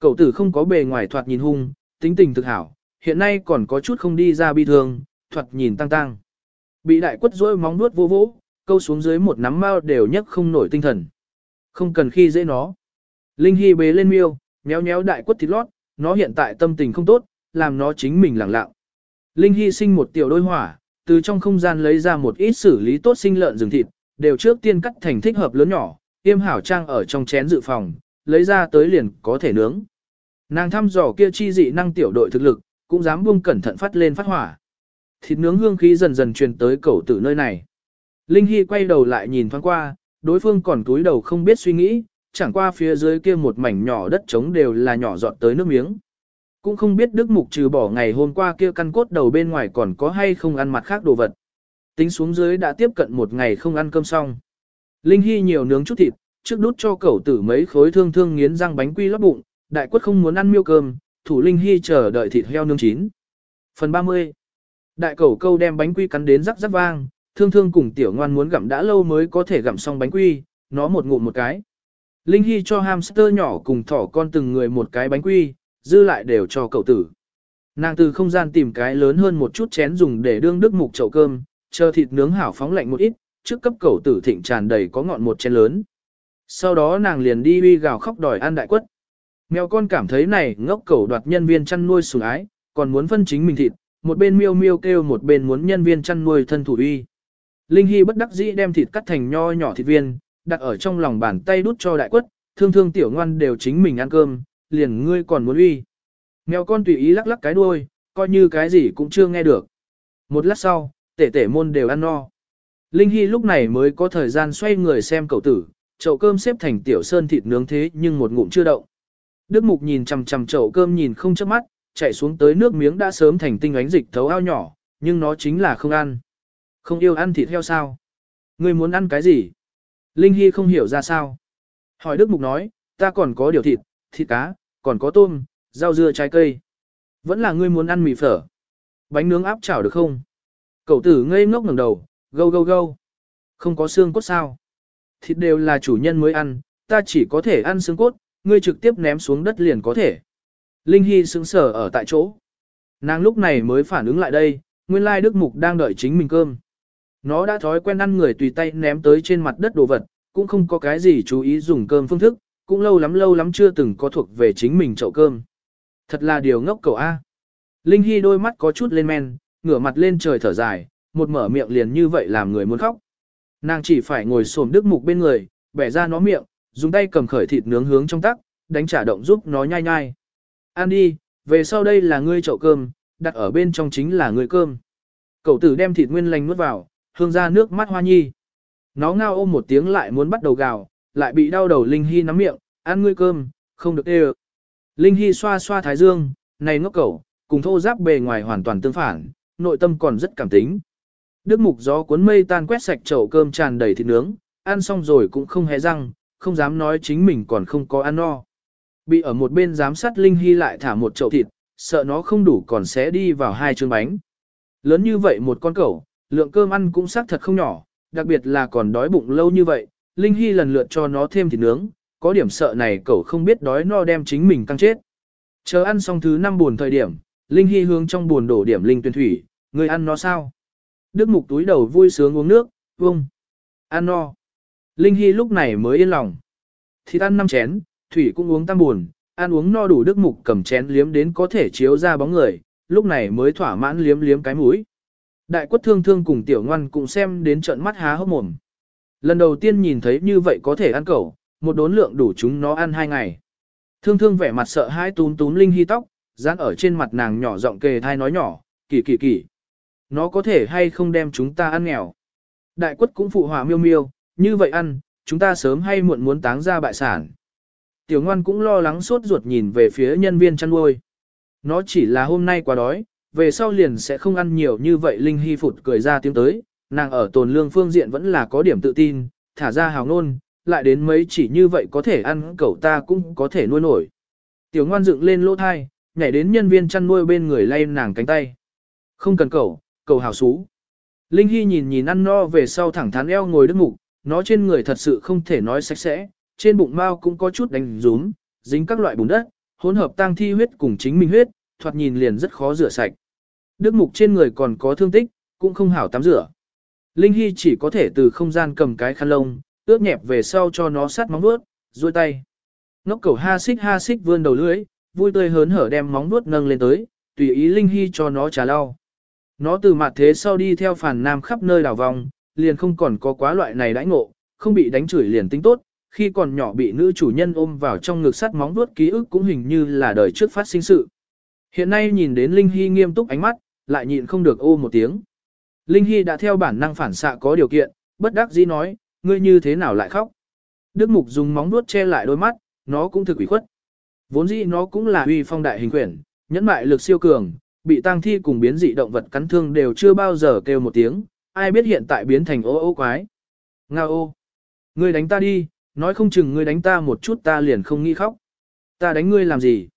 Cậu tử không có bề ngoài thoạt nhìn hung, tính tình thực hảo, hiện nay còn có chút không đi ra bi thương, thoạt nhìn tăng tăng. Bị đại quất rỗi móng nuốt vô vỗ, câu xuống dưới một nắm mao đều nhấc không nổi tinh thần. Không cần khi dễ nó. Linh Hy bế lên miêu, méo méo đại quất thịt lót, nó hiện tại tâm tình không tốt, làm nó chính mình lẳng lặng. Linh Hy sinh một tiểu đôi hỏa, từ trong không gian lấy ra một ít xử lý tốt sinh lợn rừng thịt, đều trước tiên cắt thành thích hợp lớn nhỏ, tiêm hảo trang ở trong chén dự phòng, lấy ra tới liền có thể nướng. Nàng thăm dò kia chi dị năng tiểu đội thực lực, cũng dám buông cẩn thận phát lên phát hỏa. Thịt nướng hương khí dần dần truyền tới cầu tử nơi này. Linh Hy quay đầu lại nhìn thoáng qua, đối phương còn túi đầu không biết suy nghĩ, chẳng qua phía dưới kia một mảnh nhỏ đất trống đều là nhỏ giọt tới nước miếng. Cũng không biết Đức Mục trừ bỏ ngày hôm qua kia căn cốt đầu bên ngoài còn có hay không ăn mặt khác đồ vật. Tính xuống dưới đã tiếp cận một ngày không ăn cơm xong. Linh Hy nhiều nướng chút thịt, trước đút cho cậu tử mấy khối thương thương nghiến răng bánh quy lót bụng, đại quất không muốn ăn miêu cơm, thủ Linh Hy chờ đợi thịt heo nướng chín. Phần 30 Đại cẩu câu đem bánh quy cắn đến rắc rắc vang, thương thương cùng tiểu ngoan muốn gặm đã lâu mới có thể gặm xong bánh quy, nó một ngụm một cái. Linh Hy cho hamster nhỏ cùng thỏ con từng người một cái bánh quy, dư lại đều cho cậu tử. Nàng từ không gian tìm cái lớn hơn một chút chén dùng để đương đức mục chậu cơm, chờ thịt nướng hảo phóng lạnh một ít, trước cấp cậu tử thịnh tràn đầy có ngọn một chén lớn. Sau đó nàng liền đi uy gào khóc đòi ăn đại quất. Mèo con cảm thấy này ngốc cẩu đoạt nhân viên chăn nuôi sủng ái, còn muốn phân chính mình thịt, một bên miêu miêu kêu một bên muốn nhân viên chăn nuôi thân thủ uy. Linh Hy bất đắc dĩ đem thịt cắt thành nho nhỏ thịt viên, đặt ở trong lòng bàn tay đút cho đại quất, thương thương tiểu ngoan đều chính mình ăn cơm, liền ngươi còn muốn uy. Mèo con tùy ý lắc lắc cái đuôi, coi như cái gì cũng chưa nghe được. Một lát sau, tể tể môn đều ăn no. Linh Hy lúc này mới có thời gian xoay người xem cậu tử, chậu cơm xếp thành tiểu sơn thịt nướng thế nhưng một ngụm chưa động. Đức Mục nhìn chằm chằm chậu cơm nhìn không chớp mắt, chạy xuống tới nước miếng đã sớm thành tinh ánh dịch thấu ao nhỏ, nhưng nó chính là không ăn. Không yêu ăn thịt heo sao? Ngươi muốn ăn cái gì? Linh Hy không hiểu ra sao. Hỏi Đức Mục nói, ta còn có điều thịt, thịt cá, còn có tôm, rau dưa trái cây. Vẫn là ngươi muốn ăn mì phở. Bánh nướng áp chảo được không? Cậu tử ngây ngốc ngẩng đầu, gâu gâu gâu. Không có xương cốt sao? Thịt đều là chủ nhân mới ăn, ta chỉ có thể ăn xương cốt, ngươi trực tiếp ném xuống đất liền có thể. Linh Hy sững sờ ở tại chỗ. Nàng lúc này mới phản ứng lại đây, nguyên lai Đức Mục đang đợi chính mình cơm. Nó đã thói quen ăn người tùy tay ném tới trên mặt đất đồ vật, cũng không có cái gì chú ý dùng cơm phương thức, cũng lâu lắm lâu lắm chưa từng có thuộc về chính mình chậu cơm. Thật là điều ngốc cầu A. Linh Hy đôi mắt có chút lên men, ngửa mặt lên trời thở dài, một mở miệng liền như vậy làm người muốn khóc. Nàng chỉ phải ngồi xổm Đức Mục bên người, bẻ ra nó miệng, dùng tay cầm khởi thịt nướng hướng trong tắc, đánh trả động giúp nó nhai nhai. Ăn đi, về sau đây là ngươi chậu cơm, đặt ở bên trong chính là ngươi cơm. Cậu tử đem thịt nguyên lành nuốt vào, hương ra nước mắt hoa nhi. Nó ngao ôm một tiếng lại muốn bắt đầu gào, lại bị đau đầu Linh Hy nắm miệng, ăn ngươi cơm, không được đê Linh Hy xoa xoa thái dương, này ngốc cẩu, cùng thô giáp bề ngoài hoàn toàn tương phản, nội tâm còn rất cảm tính. Đức mục gió cuốn mây tan quét sạch chậu cơm tràn đầy thịt nướng, ăn xong rồi cũng không hé răng, không dám nói chính mình còn không có ăn no. Bị ở một bên giám sát Linh Hy lại thả một chậu thịt, sợ nó không đủ còn sẽ đi vào hai chương bánh. Lớn như vậy một con cẩu, lượng cơm ăn cũng xác thật không nhỏ, đặc biệt là còn đói bụng lâu như vậy, Linh Hy lần lượt cho nó thêm thịt nướng, có điểm sợ này cậu không biết đói no đem chính mình căng chết. Chờ ăn xong thứ năm buồn thời điểm, Linh Hy hướng trong buồn đổ điểm linh Tuyền thủy, người ăn nó sao? Đức mục túi đầu vui sướng uống nước, vung. Ăn no. Linh Hy lúc này mới yên lòng. Thịt ăn năm chén, thủy cũng uống tam buồn, ăn uống no đủ đức mục cầm chén liếm đến có thể chiếu ra bóng người, lúc này mới thỏa mãn liếm liếm cái mũi. Đại quất thương thương cùng tiểu ngoan cũng xem đến trận mắt há hốc mồm. Lần đầu tiên nhìn thấy như vậy có thể ăn cẩu, một đốn lượng đủ chúng nó ăn hai ngày. Thương thương vẻ mặt sợ hãi tún tún linh hy tóc, dán ở trên mặt nàng nhỏ giọng kề thai nói nhỏ, kỳ kỳ kỳ. Nó có thể hay không đem chúng ta ăn nghèo. Đại quất cũng phụ hòa miêu miêu, như vậy ăn, chúng ta sớm hay muộn muốn táng ra bại sản. Tiểu ngoan cũng lo lắng sốt ruột nhìn về phía nhân viên chăn nuôi. Nó chỉ là hôm nay quá đói, về sau liền sẽ không ăn nhiều như vậy Linh Hy phụt cười ra tiếng tới, nàng ở tồn lương phương diện vẫn là có điểm tự tin, thả ra hào ngôn, lại đến mấy chỉ như vậy có thể ăn cậu ta cũng có thể nuôi nổi. Tiểu ngoan dựng lên lỗ thai, nhảy đến nhân viên chăn nuôi bên người lay nàng cánh tay. Không cần cậu, cậu hào xú. Linh Hy nhìn nhìn ăn no về sau thẳng thắn eo ngồi đứt mục, nó trên người thật sự không thể nói sạch sẽ, trên bụng mao cũng có chút đánh rúm, dính các loại bùn đất, hỗn hợp tang thi huyết cùng chính mình huyết, thoạt nhìn liền rất khó rửa sạch. Đức mục trên người còn có thương tích, cũng không hảo tắm rửa. Linh Hy chỉ có thể từ không gian cầm cái khăn lông, ướt nhẹp về sau cho nó sát móng vuốt, duỗi tay. Ngốc cầu ha xích ha xích vươn đầu lưỡi, vui tươi hớn hở đem móng vuốt nâng lên tới, tùy ý Linh Hy cho nó trà lau. Nó từ mặt thế sau đi theo phản nam khắp nơi đảo vòng, liền không còn có quá loại này đãi ngộ, không bị đánh chửi liền tính tốt, khi còn nhỏ bị nữ chủ nhân ôm vào trong ngực sắt móng vuốt ký ức cũng hình như là đời trước phát sinh sự. Hiện nay nhìn đến Linh Hy nghiêm túc ánh mắt, lại nhịn không được ô một tiếng. Linh Hy đã theo bản năng phản xạ có điều kiện, bất đắc dĩ nói, ngươi như thế nào lại khóc. Đức Mục dùng móng nuốt che lại đôi mắt, nó cũng thực ủy khuất. Vốn dĩ nó cũng là uy phong đại hình quyển, nhẫn mại lực siêu cường, bị tang thi cùng biến dị động vật cắn thương đều chưa bao giờ kêu một tiếng, ai biết hiện tại biến thành ô ô quái. Nga ô, ngươi đánh ta đi, nói không chừng ngươi đánh ta một chút ta liền không nghĩ khóc. Ta đánh ngươi làm gì?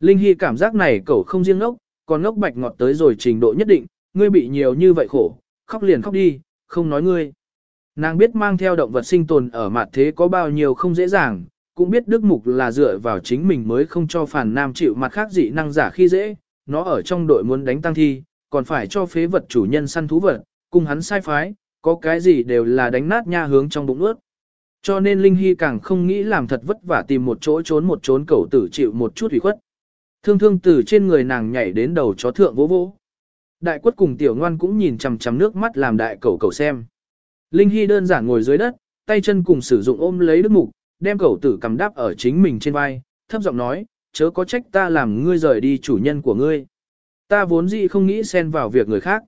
Linh Hy cảm giác này cậu không riêng ngốc, còn ngốc bạch ngọt tới rồi trình độ nhất định, ngươi bị nhiều như vậy khổ, khóc liền khóc đi, không nói ngươi. Nàng biết mang theo động vật sinh tồn ở mặt thế có bao nhiêu không dễ dàng, cũng biết Đức Mục là dựa vào chính mình mới không cho phản nam chịu mặt khác dị năng giả khi dễ, nó ở trong đội muốn đánh tăng thi, còn phải cho phế vật chủ nhân săn thú vật, cùng hắn sai phái, có cái gì đều là đánh nát nha hướng trong bụng ướt. Cho nên Linh Hy càng không nghĩ làm thật vất vả tìm một chỗ trốn một trốn cẩu tử chịu một chút ủy khuất. Thương thương từ trên người nàng nhảy đến đầu chó thượng vỗ vỗ. Đại quất cùng tiểu ngoan cũng nhìn chằm chằm nước mắt làm đại cẩu cẩu xem. Linh Hy đơn giản ngồi dưới đất, tay chân cùng sử dụng ôm lấy đức mục, đem cẩu tử cầm đáp ở chính mình trên vai, thấp giọng nói, chớ có trách ta làm ngươi rời đi chủ nhân của ngươi. Ta vốn dĩ không nghĩ xen vào việc người khác.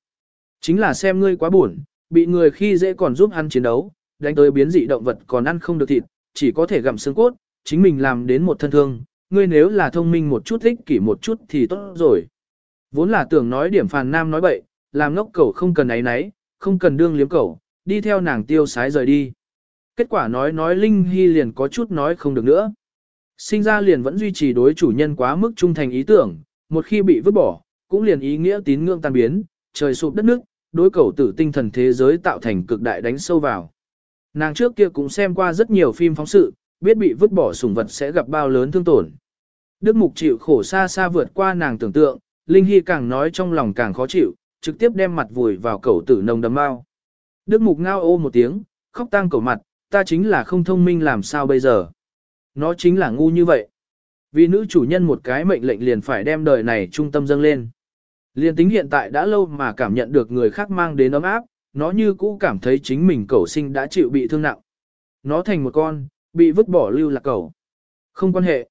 Chính là xem ngươi quá buồn, bị người khi dễ còn giúp ăn chiến đấu, đánh tới biến dị động vật còn ăn không được thịt, chỉ có thể gặm xương cốt, chính mình làm đến một thân thương, ngươi nếu là thông minh một chút thích kỷ một chút thì tốt rồi. Vốn là tưởng nói điểm phàn nam nói bậy, làm ngốc cẩu không cần ấy nấy, không cần đương liếm cẩu, đi theo nàng tiêu sái rời đi. Kết quả nói nói Linh Hy liền có chút nói không được nữa. Sinh ra liền vẫn duy trì đối chủ nhân quá mức trung thành ý tưởng, một khi bị vứt bỏ, cũng liền ý nghĩa tín ngưỡng tan biến, trời sụp đất nước, đối cầu tử tinh thần thế giới tạo thành cực đại đánh sâu vào. Nàng trước kia cũng xem qua rất nhiều phim phóng sự, biết bị vứt bỏ sủng vật sẽ gặp bao lớn thương tổn. Đức Mục chịu khổ xa xa vượt qua nàng tưởng tượng, Linh Hy càng nói trong lòng càng khó chịu, trực tiếp đem mặt vùi vào cẩu tử nồng đầm mau. Đức Mục ngao ô một tiếng, khóc tang cầu mặt, ta chính là không thông minh làm sao bây giờ. Nó chính là ngu như vậy. Vì nữ chủ nhân một cái mệnh lệnh liền phải đem đời này trung tâm dâng lên. Liên tính hiện tại đã lâu mà cảm nhận được người khác mang đến ấm áp, nó như cũ cảm thấy chính mình cẩu sinh đã chịu bị thương nặng. Nó thành một con, bị vứt bỏ lưu lạc cẩu. Không quan hệ.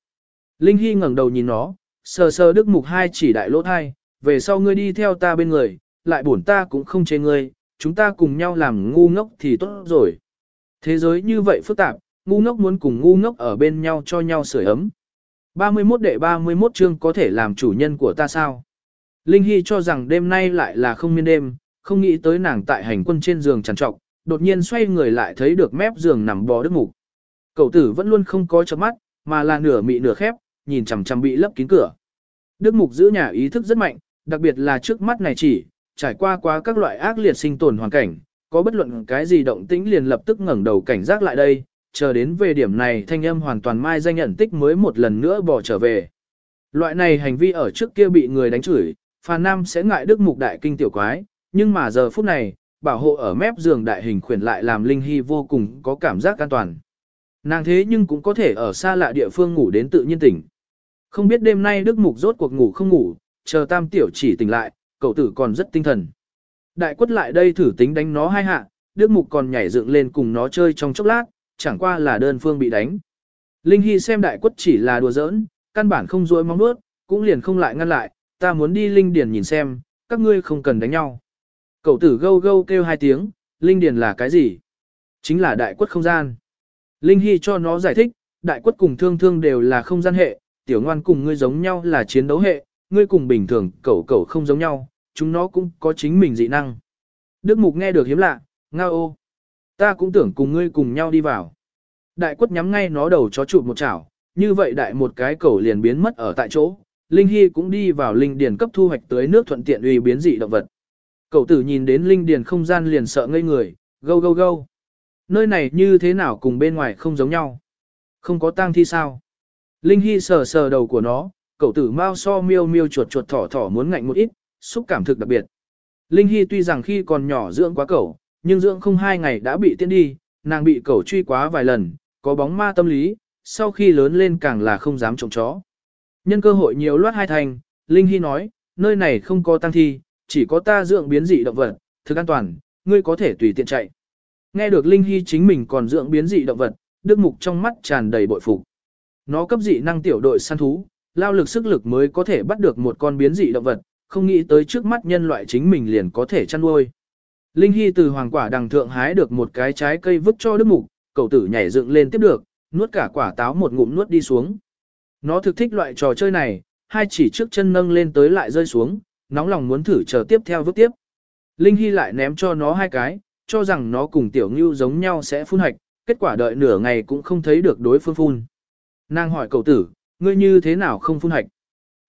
Linh Hy ngẩng đầu nhìn nó, sờ sờ đức mục hai chỉ đại lỗ thai, về sau ngươi đi theo ta bên người, lại bổn ta cũng không chế ngươi, chúng ta cùng nhau làm ngu ngốc thì tốt rồi. Thế giới như vậy phức tạp, ngu ngốc muốn cùng ngu ngốc ở bên nhau cho nhau sưởi ấm. 31 đệ 31 chương có thể làm chủ nhân của ta sao? Linh Hy cho rằng đêm nay lại là không miên đêm, không nghĩ tới nàng tại hành quân trên giường trằn trọc, đột nhiên xoay người lại thấy được mép giường nằm bò đức mục. Cậu tử vẫn luôn không có chớp mắt, mà là nửa mị nửa khép, nhìn chằm chằm bị lấp kín cửa. Đức mục giữ nhà ý thức rất mạnh, đặc biệt là trước mắt này chỉ, trải qua quá các loại ác liệt sinh tồn hoàn cảnh, có bất luận cái gì động tĩnh liền lập tức ngẩng đầu cảnh giác lại đây, chờ đến về điểm này thanh âm hoàn toàn mai danh nhận tích mới một lần nữa bỏ trở về. Loại này hành vi ở trước kia bị người đánh chửi, phàn nam sẽ ngại đức mục đại kinh tiểu quái, nhưng mà giờ phút này, bảo hộ ở mép giường đại hình khuyển lại làm Linh Hy vô cùng có cảm giác an toàn. Nàng thế nhưng cũng có thể ở xa lạ địa phương ngủ đến tự nhiên tỉnh. Không biết đêm nay Đức Mục rốt cuộc ngủ không ngủ, chờ tam tiểu chỉ tỉnh lại, cậu tử còn rất tinh thần. Đại quất lại đây thử tính đánh nó hai hạ, Đức Mục còn nhảy dựng lên cùng nó chơi trong chốc lát, chẳng qua là đơn phương bị đánh. Linh Hy xem đại quất chỉ là đùa giỡn, căn bản không dối mong bước, cũng liền không lại ngăn lại, ta muốn đi Linh Điền nhìn xem, các ngươi không cần đánh nhau. Cậu tử gâu gâu kêu hai tiếng, Linh Điền là cái gì? Chính là đại quất không gian. Linh Hy cho nó giải thích, đại quất cùng thương thương đều là không gian hệ, tiểu ngoan cùng ngươi giống nhau là chiến đấu hệ, ngươi cùng bình thường cậu cậu không giống nhau, chúng nó cũng có chính mình dị năng. Đức Mục nghe được hiếm lạ, ngao ô. Ta cũng tưởng cùng ngươi cùng nhau đi vào. Đại quất nhắm ngay nó đầu chó chụp một chảo, như vậy đại một cái cẩu liền biến mất ở tại chỗ. Linh Hy cũng đi vào linh điền cấp thu hoạch tới nước thuận tiện uy biến dị động vật. Cậu tử nhìn đến linh điền không gian liền sợ ngây người, gâu gâu gâu. Nơi này như thế nào cùng bên ngoài không giống nhau? Không có tang thi sao? Linh Hy sờ sờ đầu của nó, cậu tử mau so miêu miêu chuột chuột thỏ thỏ muốn ngạnh một ít, xúc cảm thực đặc biệt. Linh Hy tuy rằng khi còn nhỏ dưỡng quá cậu, nhưng dưỡng không hai ngày đã bị tiễn đi, nàng bị cậu truy quá vài lần, có bóng ma tâm lý, sau khi lớn lên càng là không dám trộm chó. Nhân cơ hội nhiều loát hai thành, Linh Hy nói, nơi này không có tăng thi, chỉ có ta dưỡng biến dị động vật, thực an toàn, ngươi có thể tùy tiện chạy. Nghe được Linh Hy chính mình còn dưỡng biến dị động vật, Đức Mục trong mắt tràn đầy bội phục. Nó cấp dị năng tiểu đội săn thú, lao lực sức lực mới có thể bắt được một con biến dị động vật, không nghĩ tới trước mắt nhân loại chính mình liền có thể chăn nuôi. Linh Hy từ hoàng quả đằng thượng hái được một cái trái cây vứt cho Đức Mục, cậu tử nhảy dựng lên tiếp được, nuốt cả quả táo một ngụm nuốt đi xuống. Nó thực thích loại trò chơi này, hai chỉ trước chân nâng lên tới lại rơi xuống, nóng lòng muốn thử chờ tiếp theo vứt tiếp. Linh Hy lại ném cho nó hai cái, cho rằng nó cùng tiểu ngưu giống nhau sẽ phun hạch, kết quả đợi nửa ngày cũng không thấy được đối phương phun. Nàng hỏi cậu tử, ngươi như thế nào không phun hạch?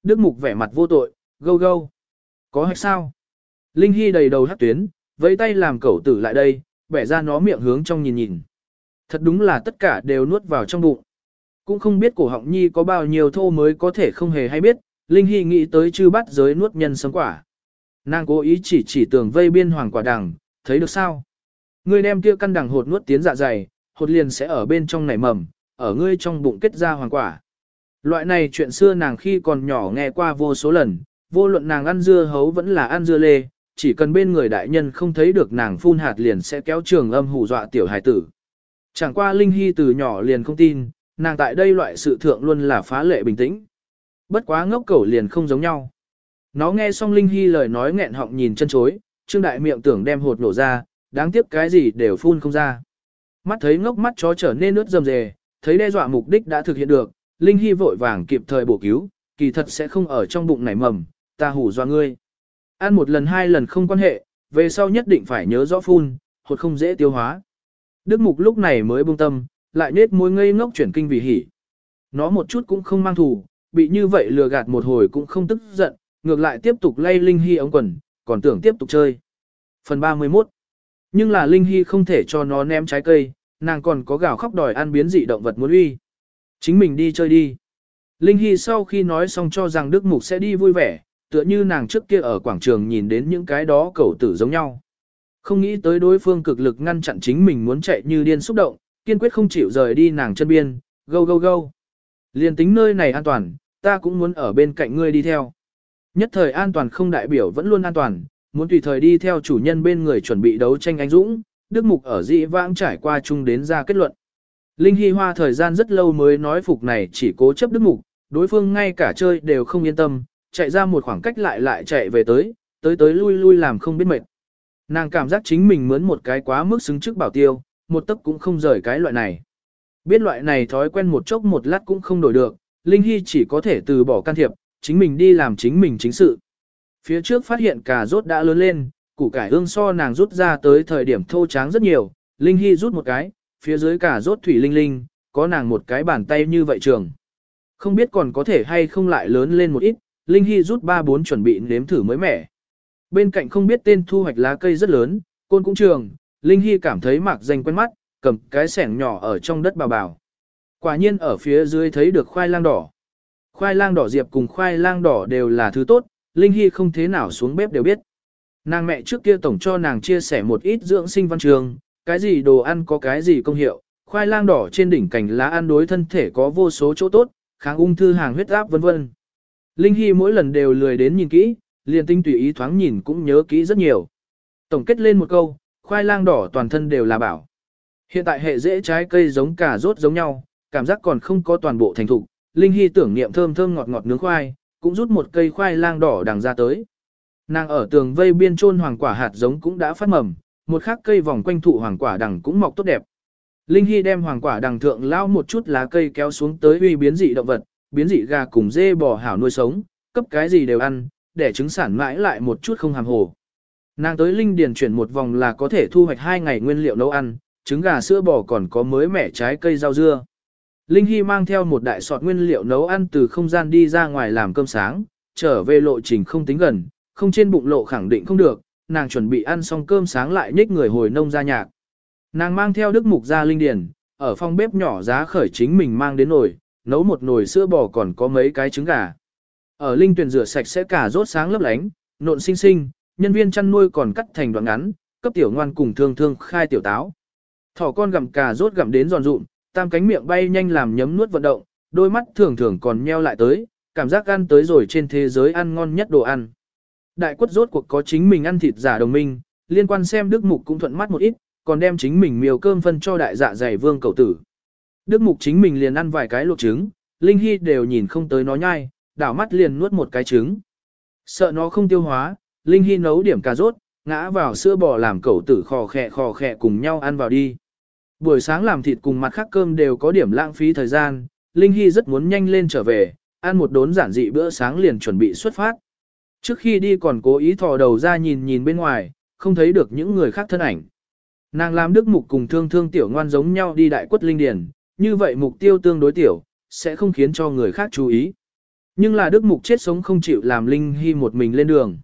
Đức Mục vẻ mặt vô tội, gâu gâu. Có hạch sao? Linh Hy đầy đầu hát tuyến, vẫy tay làm cậu tử lại đây, bẻ ra nó miệng hướng trong nhìn nhìn. Thật đúng là tất cả đều nuốt vào trong bụng. Cũng không biết cổ họng nhi có bao nhiêu thô mới có thể không hề hay biết, Linh Hy nghĩ tới chư bắt giới nuốt nhân sống quả. Nàng cố ý chỉ chỉ tường vây biên hoàng quả đằng, thấy được sao? Ngươi đem kia căn đằng hột nuốt tiến dạ dày, hột liền sẽ ở bên trong nảy mầm, ở ngươi trong bụng kết ra hoàng quả. Loại này chuyện xưa nàng khi còn nhỏ nghe qua vô số lần, vô luận nàng ăn dưa hấu vẫn là ăn dưa lê, chỉ cần bên người đại nhân không thấy được nàng phun hạt liền sẽ kéo trường âm hù dọa tiểu hải tử. Chẳng qua Linh Hy từ nhỏ liền không tin, nàng tại đây loại sự thượng luôn là phá lệ bình tĩnh. Bất quá ngốc cẩu liền không giống nhau. Nó nghe xong Linh Hy lời nói nghẹn họng nhìn chân chối, trương đại miệng tưởng đem hột nổ ra, đáng tiếc cái gì đều phun không ra. Mắt thấy ngốc mắt chó trở nên nước rầm rề, thấy đe dọa mục đích đã thực hiện được, Linh Hy vội vàng kịp thời bổ cứu, kỳ thật sẽ không ở trong bụng nảy mầm, ta hủ dọa ngươi. Ăn một lần hai lần không quan hệ, về sau nhất định phải nhớ rõ phun, hột không dễ tiêu hóa. Đức Mục lúc này mới buông tâm, lại nết môi ngây ngốc chuyển kinh vì hỉ. Nó một chút cũng không mang thù, bị như vậy lừa gạt một hồi cũng không tức giận, ngược lại tiếp tục lay Linh Hy ống quần, còn tưởng tiếp tục chơi. Phần 31 Nhưng là Linh Hy không thể cho nó ném trái cây, nàng còn có gào khóc đòi ăn biến dị động vật muốn uy. Chính mình đi chơi đi. Linh Hy sau khi nói xong cho rằng Đức Mục sẽ đi vui vẻ, tựa như nàng trước kia ở quảng trường nhìn đến những cái đó cầu tử giống nhau. Không nghĩ tới đối phương cực lực ngăn chặn chính mình muốn chạy như điên xúc động, kiên quyết không chịu rời đi nàng chân biên, go go go. Liên tính nơi này an toàn, ta cũng muốn ở bên cạnh ngươi đi theo. Nhất thời an toàn không đại biểu vẫn luôn an toàn, muốn tùy thời đi theo chủ nhân bên người chuẩn bị đấu tranh anh dũng, Đức Mục ở dị vãng trải qua chung đến ra kết luận. Linh Hy Hoa thời gian rất lâu mới nói phục này chỉ cố chấp Đức Mục, đối phương ngay cả chơi đều không yên tâm, chạy ra một khoảng cách lại lại chạy về tới, tới tới lui lui làm không biết mệt. Nàng cảm giác chính mình mướn một cái quá mức xứng trước bảo tiêu, một tấc cũng không rời cái loại này. Biết loại này thói quen một chốc một lát cũng không đổi được, Linh Hy chỉ có thể từ bỏ can thiệp, chính mình đi làm chính mình chính sự. Phía trước phát hiện cà rốt đã lớn lên, củ cải hương so nàng rút ra tới thời điểm thô tráng rất nhiều, Linh Hy rút một cái, phía dưới cả rốt thủy linh linh, có nàng một cái bàn tay như vậy trường. Không biết còn có thể hay không lại lớn lên một ít, Linh Hy rút ba bốn chuẩn bị nếm thử mới mẻ. Bên cạnh không biết tên thu hoạch lá cây rất lớn, côn cũng trường, Linh Hy cảm thấy mạc danh quen mắt, cầm cái sẻng nhỏ ở trong đất bào bào. Quả nhiên ở phía dưới thấy được khoai lang đỏ. Khoai lang đỏ diệp cùng khoai lang đỏ đều là thứ tốt, Linh Hy không thế nào xuống bếp đều biết. Nàng mẹ trước kia tổng cho nàng chia sẻ một ít dưỡng sinh văn trường, cái gì đồ ăn có cái gì công hiệu, khoai lang đỏ trên đỉnh cành lá ăn đối thân thể có vô số chỗ tốt, kháng ung thư hàng huyết áp vân vân. Linh Hy mỗi lần đều lười đến nhìn kỹ, liền tinh tùy ý thoáng nhìn cũng nhớ kỹ rất nhiều. Tổng kết lên một câu, khoai lang đỏ toàn thân đều là bảo. Hiện tại hệ dễ trái cây giống cả rốt giống nhau, cảm giác còn không có toàn bộ thành thục. Linh Hy tưởng niệm thơm thơm ngọt ngọt nướng khoai, cũng rút một cây khoai lang đỏ đằng ra tới. Nàng ở tường vây biên trôn hoàng quả hạt giống cũng đã phát mầm, một khác cây vòng quanh thụ hoàng quả đằng cũng mọc tốt đẹp. Linh Hy đem hoàng quả đằng thượng lao một chút lá cây kéo xuống tới uy biến dị động vật, biến dị gà cùng dê bò hảo nuôi sống, cấp cái gì đều ăn, để trứng sản mãi lại một chút không hàm hồ. Nàng tới Linh Điền chuyển một vòng là có thể thu hoạch hai ngày nguyên liệu nấu ăn, trứng gà sữa bò còn có mới mẻ trái cây rau dưa. Linh Hy mang theo một đại sọt nguyên liệu nấu ăn từ không gian đi ra ngoài làm cơm sáng, trở về lộ trình không tính gần, không trên bụng lộ khẳng định không được, nàng chuẩn bị ăn xong cơm sáng lại nhích người hồi nông ra nhạc. Nàng mang theo đức mục ra linh điền, ở phòng bếp nhỏ giá khởi chính mình mang đến nồi, nấu một nồi sữa bò còn có mấy cái trứng gà. Ở linh tuyển rửa sạch sẽ cả rốt sáng lấp lánh, nộn xinh xinh, nhân viên chăn nuôi còn cắt thành đoạn ngắn, cấp tiểu ngoan cùng thương thương khai tiểu táo. Thỏ con gặm cà rốt gặm đến giòn rụm, tam cánh miệng bay nhanh làm nhấm nuốt vận động, đôi mắt thường thường còn nheo lại tới, cảm giác ăn tới rồi trên thế giới ăn ngon nhất đồ ăn. Đại quất rốt cuộc có chính mình ăn thịt giả đồng minh, liên quan xem Đức Mục cũng thuận mắt một ít, còn đem chính mình miều cơm phân cho đại dạ dày vương cầu tử. Đức Mục chính mình liền ăn vài cái luộc trứng, Linh Hy đều nhìn không tới nó nhai, đảo mắt liền nuốt một cái trứng. Sợ nó không tiêu hóa, Linh Hy nấu điểm cà rốt, ngã vào sữa bò làm cẩu tử khò khẹ khò khẹ cùng nhau ăn vào đi. Buổi sáng làm thịt cùng mặt khác cơm đều có điểm lãng phí thời gian, Linh Hy rất muốn nhanh lên trở về, ăn một đốn giản dị bữa sáng liền chuẩn bị xuất phát. Trước khi đi còn cố ý thò đầu ra nhìn nhìn bên ngoài, không thấy được những người khác thân ảnh. Nàng làm đức mục cùng thương thương tiểu ngoan giống nhau đi đại quất linh điển, như vậy mục tiêu tương đối tiểu, sẽ không khiến cho người khác chú ý. Nhưng là đức mục chết sống không chịu làm Linh Hy một mình lên đường.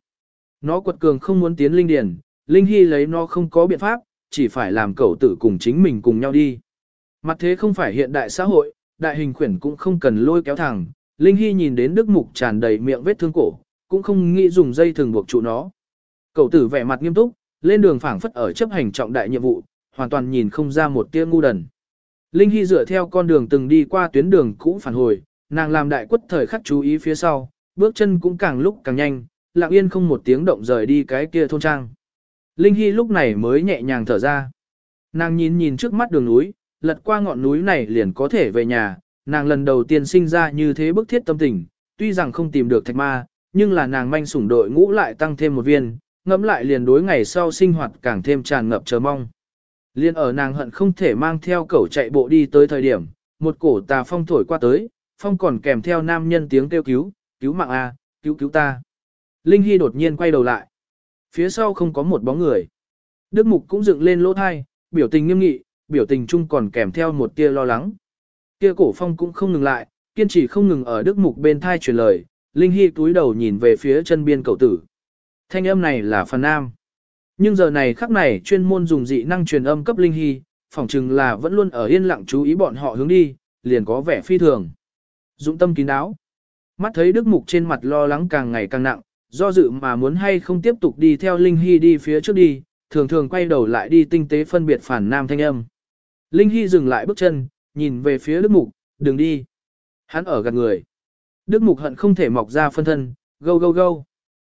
Nó quật cường không muốn tiến linh điển, Linh Hy lấy nó không có biện pháp, chỉ phải làm cậu tử cùng chính mình cùng nhau đi. Mặt thế không phải hiện đại xã hội, đại hình khuyển cũng không cần lôi kéo thẳng, Linh Hy nhìn đến Đức Mục tràn đầy miệng vết thương cổ, cũng không nghĩ dùng dây thường buộc trụ nó. Cậu tử vẻ mặt nghiêm túc, lên đường phảng phất ở chấp hành trọng đại nhiệm vụ, hoàn toàn nhìn không ra một tia ngu đần. Linh Hy dựa theo con đường từng đi qua tuyến đường cũ phản hồi, nàng làm đại quất thời khắc chú ý phía sau, bước chân cũng càng lúc càng nhanh, lặng yên không một tiếng động rời đi cái kia thôn trang. Linh Hy lúc này mới nhẹ nhàng thở ra. Nàng nhìn nhìn trước mắt đường núi, lật qua ngọn núi này liền có thể về nhà, nàng lần đầu tiên sinh ra như thế bức thiết tâm tình, tuy rằng không tìm được thạch ma, nhưng là nàng manh sủng đội ngũ lại tăng thêm một viên, ngẫm lại liền đối ngày sau sinh hoạt càng thêm tràn ngập chờ mong. Liên ở nàng hận không thể mang theo cẩu chạy bộ đi tới thời điểm, một cổ tà phong thổi qua tới, phong còn kèm theo nam nhân tiếng kêu cứu, cứu mạng a, cứu cứu ta. Linh Hy đột nhiên quay đầu lại. Phía sau không có một bóng người. Đức Mục cũng dựng lên lỗ thai, biểu tình nghiêm nghị, biểu tình chung còn kèm theo một tia lo lắng. Kia cổ phong cũng không ngừng lại, kiên trì không ngừng ở Đức Mục bên thai truyền lời, Linh Hy túi đầu nhìn về phía chân biên cầu tử. Thanh âm này là phần nam. Nhưng giờ này khắc này chuyên môn dùng dị năng truyền âm cấp Linh Hy, phỏng chừng là vẫn luôn ở yên lặng chú ý bọn họ hướng đi, liền có vẻ phi thường. dũng tâm kín đáo. Mắt thấy Đức Mục trên mặt lo lắng càng ngày càng nặng, do dự mà muốn hay không tiếp tục đi theo Linh Hy đi phía trước đi, thường thường quay đầu lại đi tinh tế phân biệt phản nam thanh âm. Linh Hy dừng lại bước chân, nhìn về phía Đức Mục, đừng đi. Hắn ở gần người. Đức Mục hận không thể mọc ra phân thân, gâu gâu gâu.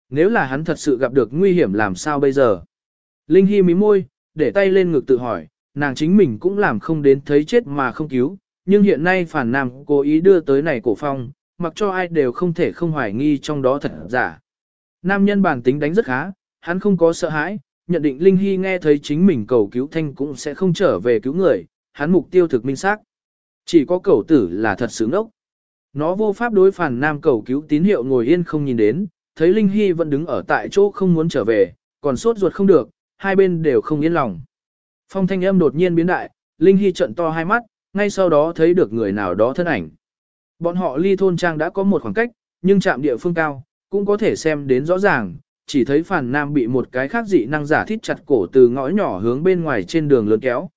Nếu là hắn thật sự gặp được nguy hiểm làm sao bây giờ? Linh Hy mí môi, để tay lên ngực tự hỏi, nàng chính mình cũng làm không đến thấy chết mà không cứu, nhưng hiện nay phản nam cố ý đưa tới này cổ phong, mặc cho ai đều không thể không hoài nghi trong đó thật giả. Nam nhân bản tính đánh rất khá, hắn không có sợ hãi, nhận định Linh Hy nghe thấy chính mình cầu cứu thanh cũng sẽ không trở về cứu người, hắn mục tiêu thực minh xác. Chỉ có cầu tử là thật sướng ốc. Nó vô pháp đối phản nam cầu cứu tín hiệu ngồi yên không nhìn đến, thấy Linh Hy vẫn đứng ở tại chỗ không muốn trở về, còn sốt ruột không được, hai bên đều không yên lòng. Phong thanh âm đột nhiên biến đại, Linh Hy trận to hai mắt, ngay sau đó thấy được người nào đó thân ảnh. Bọn họ ly thôn trang đã có một khoảng cách, nhưng chạm địa phương cao, cũng có thể xem đến rõ ràng, chỉ thấy phản nam bị một cái khác dị năng giả thít chặt cổ từ ngõ nhỏ hướng bên ngoài trên đường lớn kéo.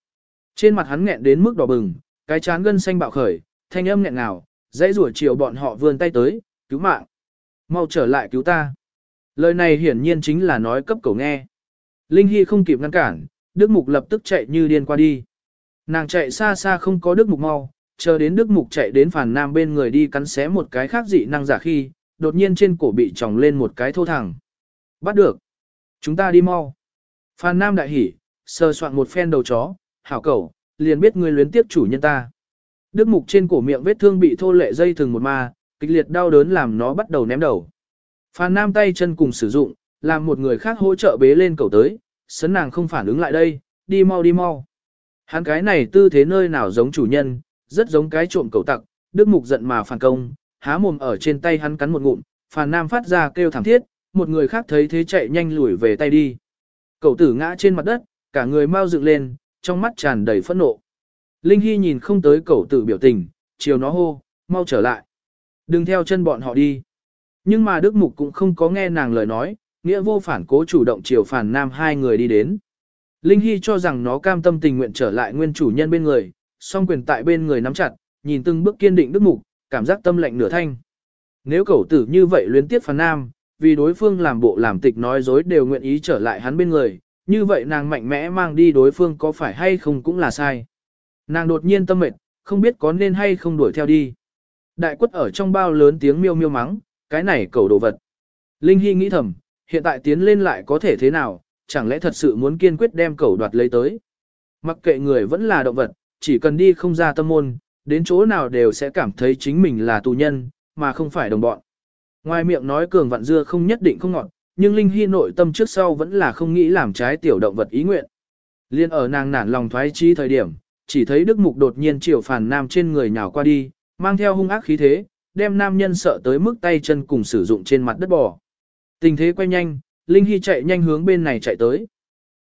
Trên mặt hắn nghẹn đến mức đỏ bừng, cái chán gân xanh bạo khởi, thanh âm nghẹn ngào, dãy rủa chiều bọn họ vươn tay tới, cứu mạng. Mau trở lại cứu ta. Lời này hiển nhiên chính là nói cấp cầu nghe. Linh Hy không kịp ngăn cản, Đức Mục lập tức chạy như điên qua đi. Nàng chạy xa xa không có Đức Mục mau, chờ đến Đức Mục chạy đến phản nam bên người đi cắn xé một cái khác dị năng giả khi, đột nhiên trên cổ bị tròng lên một cái thô thẳng. Bắt được. Chúng ta đi mau. Phan Nam đại hỉ, sờ soạn một phen đầu chó, hảo cẩu, liền biết người luyến tiếp chủ nhân ta. Đức mục trên cổ miệng vết thương bị thô lệ dây thừng một ma, kịch liệt đau đớn làm nó bắt đầu ném đầu. Phan Nam tay chân cùng sử dụng, làm một người khác hỗ trợ bế lên cầu tới, sấn nàng không phản ứng lại đây, đi mau đi mau. Hắn cái này tư thế nơi nào giống chủ nhân, rất giống cái trộm cầu tặc, Đức Mục giận mà phản công, há mồm ở trên tay hắn cắn một ngụm, Phan Nam phát ra kêu thảm thiết, một người khác thấy thế chạy nhanh lùi về tay đi. Cậu tử ngã trên mặt đất, cả người mau dựng lên, trong mắt tràn đầy phẫn nộ. Linh Hy nhìn không tới cậu tử biểu tình, chiều nó hô, mau trở lại. Đừng theo chân bọn họ đi. Nhưng mà Đức Mục cũng không có nghe nàng lời nói, nghĩa vô phản cố chủ động chiều phản nam hai người đi đến. Linh Hy cho rằng nó cam tâm tình nguyện trở lại nguyên chủ nhân bên người, song quyền tại bên người nắm chặt, nhìn từng bước kiên định Đức Mục, cảm giác tâm lệnh nửa thanh. Nếu cậu tử như vậy luyến tiếp phản nam, vì đối phương làm bộ làm tịch nói dối đều nguyện ý trở lại hắn bên người, như vậy nàng mạnh mẽ mang đi đối phương có phải hay không cũng là sai. Nàng đột nhiên tâm mệt, không biết có nên hay không đuổi theo đi. Đại quất ở trong bao lớn tiếng miêu miêu mắng, cái này cầu đồ vật. Linh Hy nghĩ thầm, hiện tại tiến lên lại có thể thế nào, chẳng lẽ thật sự muốn kiên quyết đem cầu đoạt lấy tới. Mặc kệ người vẫn là động vật, chỉ cần đi không ra tâm môn, đến chỗ nào đều sẽ cảm thấy chính mình là tù nhân, mà không phải đồng bọn. Ngoài miệng nói cường vạn dưa không nhất định không ngọt, nhưng Linh Hy nội tâm trước sau vẫn là không nghĩ làm trái tiểu động vật ý nguyện. Liên ở nàng nản lòng thoái chi thời điểm, chỉ thấy Đức Mục đột nhiên chiều phản nam trên người nhào qua đi, mang theo hung ác khí thế, đem nam nhân sợ tới mức tay chân cùng sử dụng trên mặt đất bò. Tình thế quay nhanh, Linh Hy chạy nhanh hướng bên này chạy tới.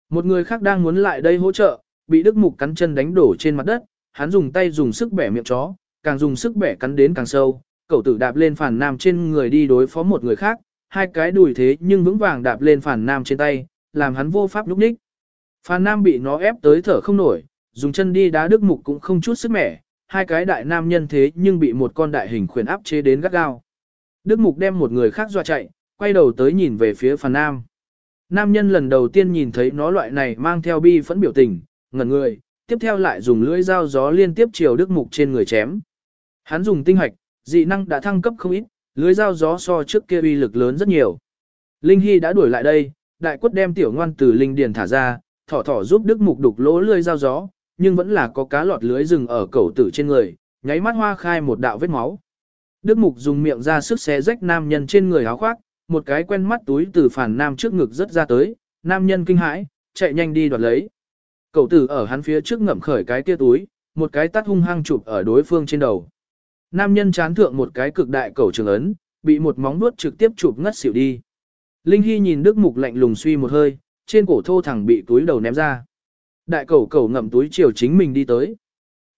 Một người khác đang muốn lại đây hỗ trợ, bị Đức Mục cắn chân đánh đổ trên mặt đất, hắn dùng tay dùng sức bẻ miệng chó, càng dùng sức bẻ cắn đến càng sâu, cậu tử đạp lên phản nam trên người đi đối phó một người khác, hai cái đùi thế nhưng vững vàng đạp lên phản nam trên tay, làm hắn vô pháp lúc ních. Phản nam bị nó ép tới thở không nổi, dùng chân đi đá đức mục cũng không chút sức mẻ, hai cái đại nam nhân thế nhưng bị một con đại hình khuyển áp chế đến gắt gao. Đức Mục đem một người khác dọa chạy, quay đầu tới nhìn về phía phàn nam. Nam nhân lần đầu tiên nhìn thấy nó loại này mang theo bi phẫn biểu tình, ngẩn người, tiếp theo lại dùng lưỡi dao gió liên tiếp chiều Đức Mục trên người chém. Hắn dùng tinh hoạch, dị năng đã thăng cấp không ít, lưới dao gió so trước kia uy lực lớn rất nhiều. Linh Hy đã đuổi lại đây, đại quất đem tiểu ngoan từ linh điền thả ra, thỏ thỏ giúp Đức Mục đục lỗ lưới dao gió, nhưng vẫn là có cá lọt lưới rừng ở cẩu tử trên người, nháy mắt hoa khai một đạo vết máu. Đức Mục dùng miệng ra sức xé rách nam nhân trên người áo khoác, một cái quen mắt túi từ phản nam trước ngực rất ra tới, nam nhân kinh hãi, chạy nhanh đi đoạt lấy. Cậu tử ở hắn phía trước ngậm khởi cái kia túi, một cái tắt hung hăng chụp ở đối phương trên đầu. Nam nhân chán thượng một cái cực đại cẩu trường ấn, bị một móng vuốt trực tiếp chụp ngất xỉu đi. Linh Hy nhìn Đức Mục lạnh lùng suy một hơi, trên cổ thô thẳng bị túi đầu ném ra. Đại cẩu cẩu ngậm túi chiều chính mình đi tới.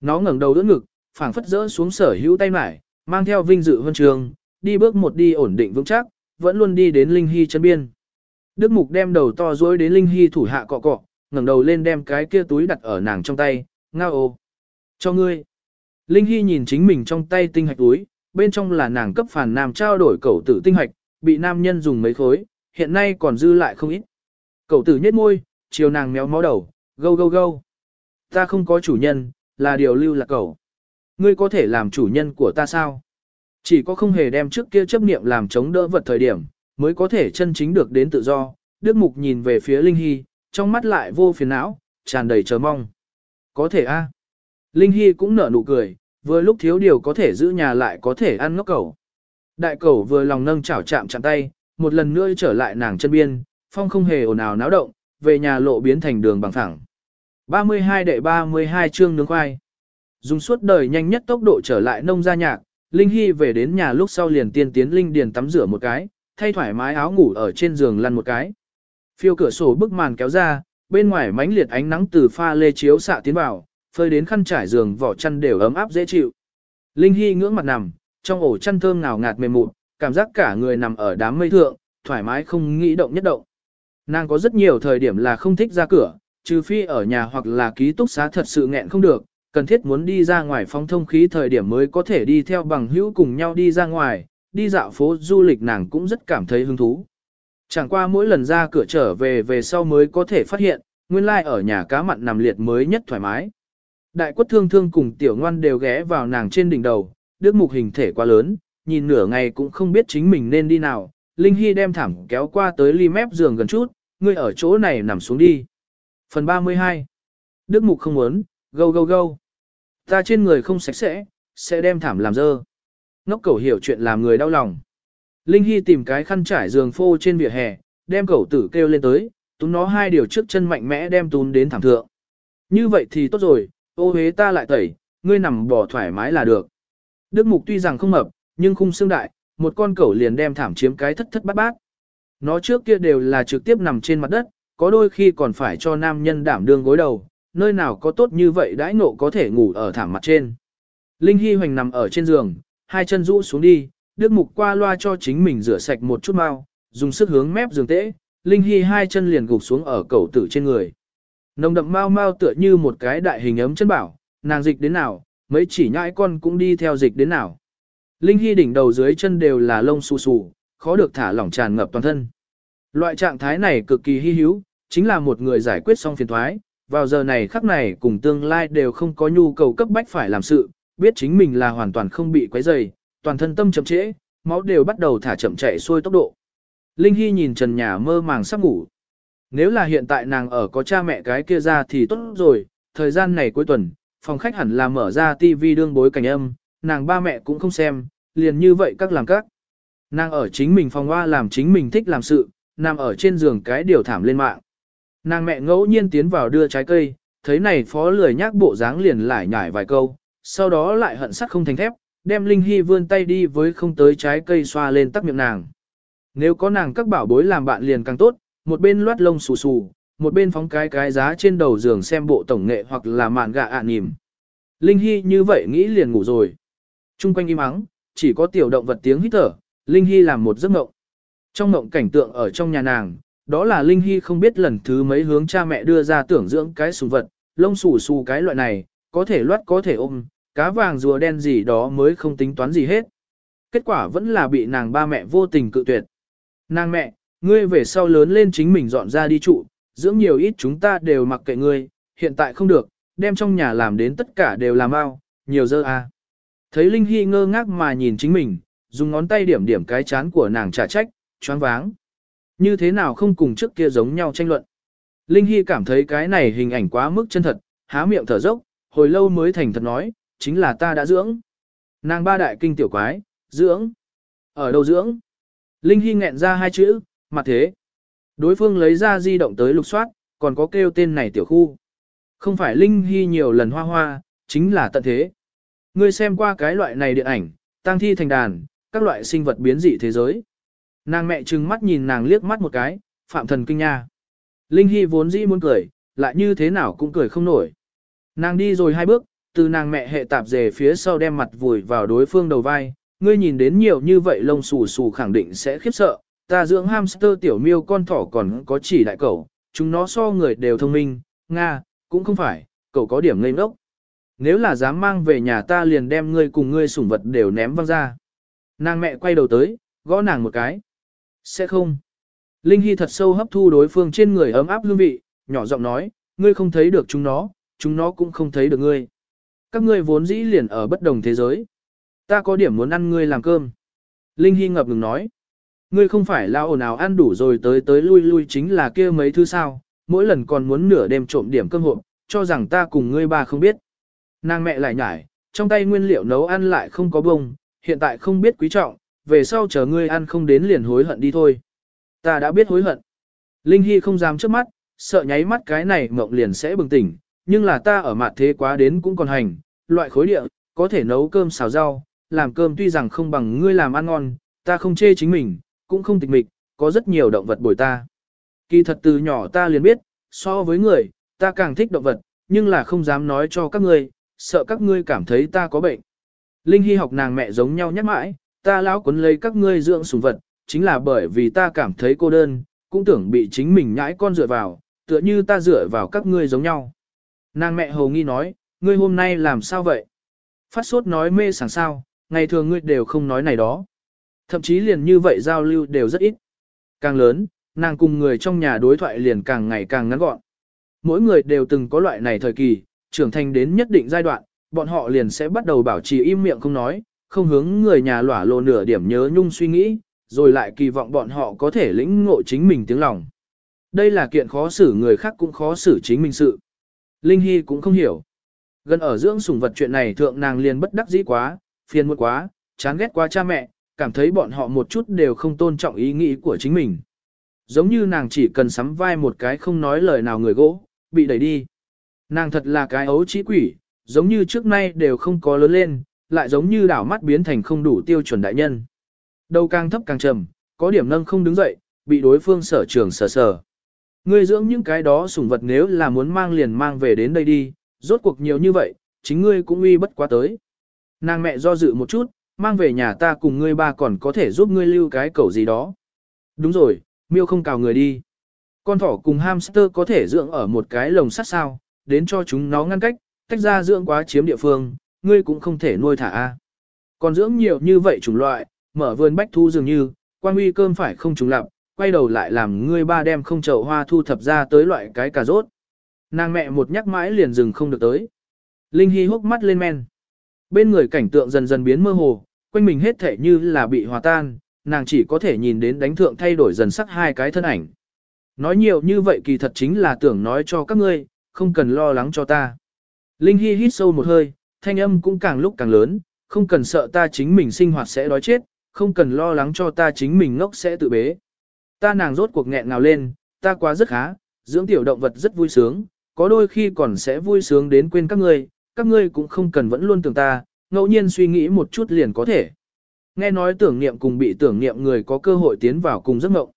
Nó ngẩng đầu đỡ ngực, phảng phất rỡ xuống sở hữu tay mải, mang theo vinh dự huân trường, đi bước một đi ổn định vững chắc, vẫn luôn đi đến Linh Hy chân biên. Đức Mục đem đầu to dối đến Linh Hy thủ hạ cọ cọ, ngẩng đầu lên đem cái kia túi đặt ở nàng trong tay, nga ô. Cho ngươi. Linh Hy nhìn chính mình trong tay tinh hạch túi, bên trong là nàng cấp phản nam trao đổi cẩu tử tinh hạch, bị nam nhân dùng mấy khối, hiện nay còn dư lại không ít. Cẩu tử nhếch môi, chiều nàng méo mó đầu, gâu gâu gâu. Ta không có chủ nhân, là điều lưu là cẩu. Ngươi có thể làm chủ nhân của ta sao? Chỉ có không hề đem trước kia chấp niệm làm chống đỡ vật thời điểm, mới có thể chân chính được đến tự do. Đức Mục nhìn về phía Linh Hy, trong mắt lại vô phiền não, tràn đầy chờ mong. Có thể a. Linh Hy cũng nở nụ cười, vừa lúc thiếu điều có thể giữ nhà lại có thể ăn ngốc cẩu. Đại cẩu vừa lòng nâng chảo chạm chạm tay, một lần nữa trở lại nàng chân biên, phong không hề ồn ào náo động, về nhà lộ biến thành đường bằng phẳng. 32 đệ 32 chương nướng khoai. Dùng suốt đời nhanh nhất tốc độ trở lại nông gia nhạc, Linh Hy về đến nhà lúc sau liền tiên tiến Linh Điền tắm rửa một cái, thay thoải mái áo ngủ ở trên giường lăn một cái. Phiêu cửa sổ bức màn kéo ra, bên ngoài mánh liệt ánh nắng từ pha lê chiếu xạ tiến vào, phơi đến khăn trải giường vỏ chăn đều ấm áp dễ chịu. Linh Hy ngưỡng mặt nằm, trong ổ chăn thơm ngào ngạt mềm mụn, cảm giác cả người nằm ở đám mây thượng, thoải mái không nghĩ động nhất động. Nàng có rất nhiều thời điểm là không thích ra cửa, trừ phi ở nhà hoặc là ký túc xá thật sự nghẹn không được, cần thiết muốn đi ra ngoài phong thông khí thời điểm mới có thể đi theo bằng hữu cùng nhau đi ra ngoài, đi dạo phố du lịch nàng cũng rất cảm thấy hứng thú. Chẳng qua mỗi lần ra cửa trở về về sau mới có thể phát hiện, nguyên lai like ở nhà cá mặn nằm liệt mới nhất thoải mái. Đại quất thương thương cùng tiểu ngoan đều ghé vào nàng trên đỉnh đầu, đức mục hình thể quá lớn, nhìn nửa ngày cũng không biết chính mình nên đi nào. Linh Hy đem thảm kéo qua tới ly mép giường gần chút, ngươi ở chỗ này nằm xuống đi. Phần 32 Đức mục không muốn, gâu gâu gâu. Ta trên người không sạch sẽ, sẽ đem thảm làm dơ. Ngốc cẩu hiểu chuyện làm người đau lòng. Linh Hy tìm cái khăn trải giường phô trên vỉa hè, đem cẩu tử kêu lên tới, túm nó hai điều trước chân mạnh mẽ đem túm đến thảm thượng. Như vậy thì tốt rồi, ô hế ta lại tẩy, ngươi nằm bò thoải mái là được. Đức Mục tuy rằng không mập, nhưng khung xương đại, một con cẩu liền đem thảm chiếm cái thất thất bát bát. Nó trước kia đều là trực tiếp nằm trên mặt đất, có đôi khi còn phải cho nam nhân đảm đương gối đầu, nơi nào có tốt như vậy đãi nộ có thể ngủ ở thảm mặt trên. Linh Hy Hoành nằm ở trên giường, hai chân rũ xuống đi, Đức Mục qua loa cho chính mình rửa sạch một chút mau, dùng sức hướng mép giường tễ, Linh Hy hai chân liền gục xuống ở cầu tử trên người. Nồng đậm mau mau tựa như một cái đại hình ấm chân bảo, nàng dịch đến nào, mấy chỉ nhãi con cũng đi theo dịch đến nào. Linh Hy đỉnh đầu dưới chân đều là lông xù xù, khó được thả lỏng tràn ngập toàn thân. Loại trạng thái này cực kỳ hy hữu, chính là một người giải quyết xong phiền thoái, vào giờ này khắc này cùng tương lai đều không có nhu cầu cấp bách phải làm sự, biết chính mình là hoàn toàn không bị quấy rầy, toàn thân tâm chậm trễ, máu đều bắt đầu thả chậm chạy xuôi tốc độ. Linh Hy nhìn trần nhà mơ màng sắp ngủ. Nếu là hiện tại nàng ở có cha mẹ cái kia ra thì tốt rồi, thời gian này cuối tuần, phòng khách hẳn là mở ra tivi đương bối cảnh âm, nàng ba mẹ cũng không xem, liền như vậy các làm các. Nàng ở chính mình phòng hoa làm chính mình thích làm sự, nằm ở trên giường cái điều thảm lên mạng. Nàng mẹ ngẫu nhiên tiến vào đưa trái cây, thấy này phó lười nhác bộ dáng liền lại nhải vài câu, sau đó lại hận sắt không thành thép, đem Linh Hy vươn tay đi với không tới trái cây xoa lên tắc miệng nàng. Nếu có nàng các bảo bối làm bạn liền càng tốt, một bên loát lông xù xù, một bên phóng cái cái giá trên đầu giường xem bộ tổng nghệ hoặc là mạn gạ ạ à nìm. Linh Hy như vậy nghĩ liền ngủ rồi. Trung quanh im ắng, chỉ có tiểu động vật tiếng hít thở, Linh Hy làm một giấc mộng. Trong mộng cảnh tượng ở trong nhà nàng, đó là Linh Hy không biết lần thứ mấy hướng cha mẹ đưa ra tưởng dưỡng cái sùng vật, lông xù xù cái loại này, có thể loát có thể ôm, cá vàng rùa đen gì đó mới không tính toán gì hết. Kết quả vẫn là bị nàng ba mẹ vô tình cự tuyệt. Nàng mẹ, ngươi về sau lớn lên chính mình dọn ra đi trụ, dưỡng nhiều ít chúng ta đều mặc kệ ngươi, hiện tại không được, đem trong nhà làm đến tất cả đều làm ao, nhiều dơ à. Thấy Linh Hy ngơ ngác mà nhìn chính mình, dùng ngón tay điểm điểm cái chán của nàng trả trách, choáng váng. Như thế nào không cùng trước kia giống nhau tranh luận. Linh Hy cảm thấy cái này hình ảnh quá mức chân thật, há miệng thở dốc, hồi lâu mới thành thật nói, chính là ta đã dưỡng. Nàng ba đại kinh tiểu quái, dưỡng. Ở đâu dưỡng? Linh Hy nghẹn ra hai chữ, mặt thế. Đối phương lấy ra di động tới lục soát, còn có kêu tên này tiểu khu. Không phải Linh Hy nhiều lần hoa hoa, chính là tận thế. Ngươi xem qua cái loại này điện ảnh, tăng thi thành đàn, các loại sinh vật biến dị thế giới. Nàng mẹ trừng mắt nhìn nàng liếc mắt một cái, phạm thần kinh nha. Linh Hy vốn dĩ muốn cười, lại như thế nào cũng cười không nổi. Nàng đi rồi hai bước, từ nàng mẹ hệ tạp dề phía sau đem mặt vùi vào đối phương đầu vai, ngươi nhìn đến nhiều như vậy lông xù xù khẳng định sẽ khiếp sợ, ta dưỡng hamster tiểu miêu con thỏ còn có chỉ đại cẩu, chúng nó so người đều thông minh, Nga, cũng không phải, cậu có điểm ngây ngốc. Nếu là dám mang về nhà ta liền đem ngươi cùng ngươi sủng vật đều ném văng ra. Nàng mẹ quay đầu tới, gõ nàng một cái. Sẽ không. Linh Hy thật sâu hấp thu đối phương trên người ấm áp hương vị, nhỏ giọng nói, ngươi không thấy được chúng nó, chúng nó cũng không thấy được ngươi. Các ngươi vốn dĩ liền ở bất đồng thế giới. Ta có điểm muốn ăn ngươi làm cơm. Linh Hy ngập ngừng nói. Ngươi không phải lao ồn ào ăn đủ rồi tới tới lui lui chính là kia mấy thứ sao, mỗi lần còn muốn nửa đêm trộm điểm cơm hộp, cho rằng ta cùng ngươi ba không biết. Nàng mẹ lại nhải, trong tay nguyên liệu nấu ăn lại không có bông, hiện tại không biết quý trọng, về sau chờ ngươi ăn không đến liền hối hận đi thôi. Ta đã biết hối hận. Linh Hy không dám trước mắt, sợ nháy mắt cái này mộng liền sẽ bừng tỉnh, nhưng là ta ở mặt thế quá đến cũng còn hành, loại khối địa, có thể nấu cơm xào rau, làm cơm tuy rằng không bằng ngươi làm ăn ngon, ta không chê chính mình, cũng không tịch mịch, có rất nhiều động vật bồi ta. Kỳ thật từ nhỏ ta liền biết, so với người, ta càng thích động vật, nhưng là không dám nói cho các ngươi, sợ các ngươi cảm thấy ta có bệnh. Linh Hy học nàng mẹ giống nhau nhắc mãi, ta lão quấn lấy các ngươi dưỡng sủng vật, chính là bởi vì ta cảm thấy cô đơn, cũng tưởng bị chính mình nhãi con dựa vào, tựa như ta dựa vào các ngươi giống nhau. Nàng mẹ hầu nghi nói, ngươi hôm nay làm sao vậy? Phát sốt nói mê sảng sao, ngày thường ngươi đều không nói này đó. Thậm chí liền như vậy giao lưu đều rất ít. Càng lớn, nàng cùng người trong nhà đối thoại liền càng ngày càng ngắn gọn. Mỗi người đều từng có loại này thời kỳ, trưởng thành đến nhất định giai đoạn, bọn họ liền sẽ bắt đầu bảo trì im miệng không nói, không hướng người nhà lỏa lộ nửa điểm nhớ nhung suy nghĩ, rồi lại kỳ vọng bọn họ có thể lĩnh ngộ chính mình tiếng lòng. Đây là kiện khó xử người khác cũng khó xử chính mình sự. Linh Hy cũng không hiểu. Gần ở dưỡng sủng vật chuyện này thượng nàng liền bất đắc dĩ quá, phiền muộn quá, chán ghét quá cha mẹ, cảm thấy bọn họ một chút đều không tôn trọng ý nghĩ của chính mình. Giống như nàng chỉ cần sắm vai một cái không nói lời nào người gỗ, bị đẩy đi. Nàng thật là cái ấu trí quỷ, giống như trước nay đều không có lớn lên, lại giống như đảo mắt biến thành không đủ tiêu chuẩn đại nhân. Đầu càng thấp càng trầm, có điểm nâng không đứng dậy, bị đối phương sở trường sở sở Ngươi dưỡng những cái đó sủng vật nếu là muốn mang liền mang về đến đây đi, rốt cuộc nhiều như vậy, chính ngươi cũng uy bất quá tới. Nàng mẹ do dự một chút, mang về nhà ta cùng ngươi ba còn có thể giúp ngươi lưu cái cầu gì đó. Đúng rồi, miêu không cào người đi. Con thỏ cùng hamster có thể dưỡng ở một cái lồng sắt sao, đến cho chúng nó ngăn cách, tách ra dưỡng quá chiếm địa phương, ngươi cũng không thể nuôi thả a. Còn dưỡng nhiều như vậy chủng loại, mở vườn bách thu dường như, quan uy cơm phải không trùng lặp, quay đầu lại làm ngươi ba đem không chậu hoa thu thập ra tới loại cái cà rốt. Nàng mẹ một nhắc mãi liền dừng không được tới. Linh Hy hốc mắt lên men. Bên người cảnh tượng dần dần biến mơ hồ, quanh mình hết thể như là bị hòa tan, nàng chỉ có thể nhìn đến đánh thượng thay đổi dần sắc hai cái thân ảnh. Nói nhiều như vậy kỳ thật chính là tưởng nói cho các ngươi, không cần lo lắng cho ta. Linh Hy hít sâu một hơi, thanh âm cũng càng lúc càng lớn, không cần sợ ta chính mình sinh hoạt sẽ đói chết, không cần lo lắng cho ta chính mình ngốc sẽ tự bế. Ta nàng rốt cuộc nghẹn ngào lên, ta quá rất khá, dưỡng tiểu động vật rất vui sướng, có đôi khi còn sẽ vui sướng đến quên các ngươi, các ngươi cũng không cần vẫn luôn tưởng ta, ngẫu nhiên suy nghĩ một chút liền có thể. Nghe nói tưởng niệm cùng bị tưởng niệm người có cơ hội tiến vào cùng giấc mộng.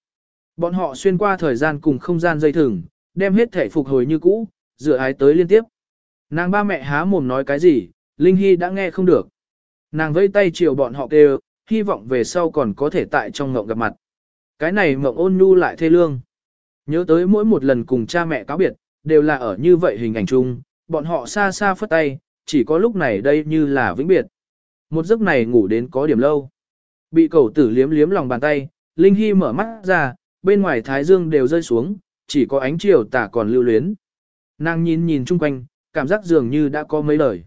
Bọn họ xuyên qua thời gian cùng không gian dây thừng, đem hết thể phục hồi như cũ, dựa ái tới liên tiếp. Nàng ba mẹ há mồm nói cái gì, Linh Hy đã nghe không được. Nàng vẫy tay chiều bọn họ kêu, hy vọng về sau còn có thể tại trong ngộng gặp mặt. Cái này mộng ôn nhu lại thê lương. Nhớ tới mỗi một lần cùng cha mẹ cáo biệt, đều là ở như vậy hình ảnh chung, bọn họ xa xa phất tay, chỉ có lúc này đây như là vĩnh biệt. Một giấc này ngủ đến có điểm lâu. Bị cầu tử liếm liếm lòng bàn tay, Linh Hy mở mắt ra, bên ngoài thái dương đều rơi xuống, chỉ có ánh chiều tả còn lưu luyến. Nàng nhìn nhìn chung quanh, cảm giác dường như đã có mấy lời.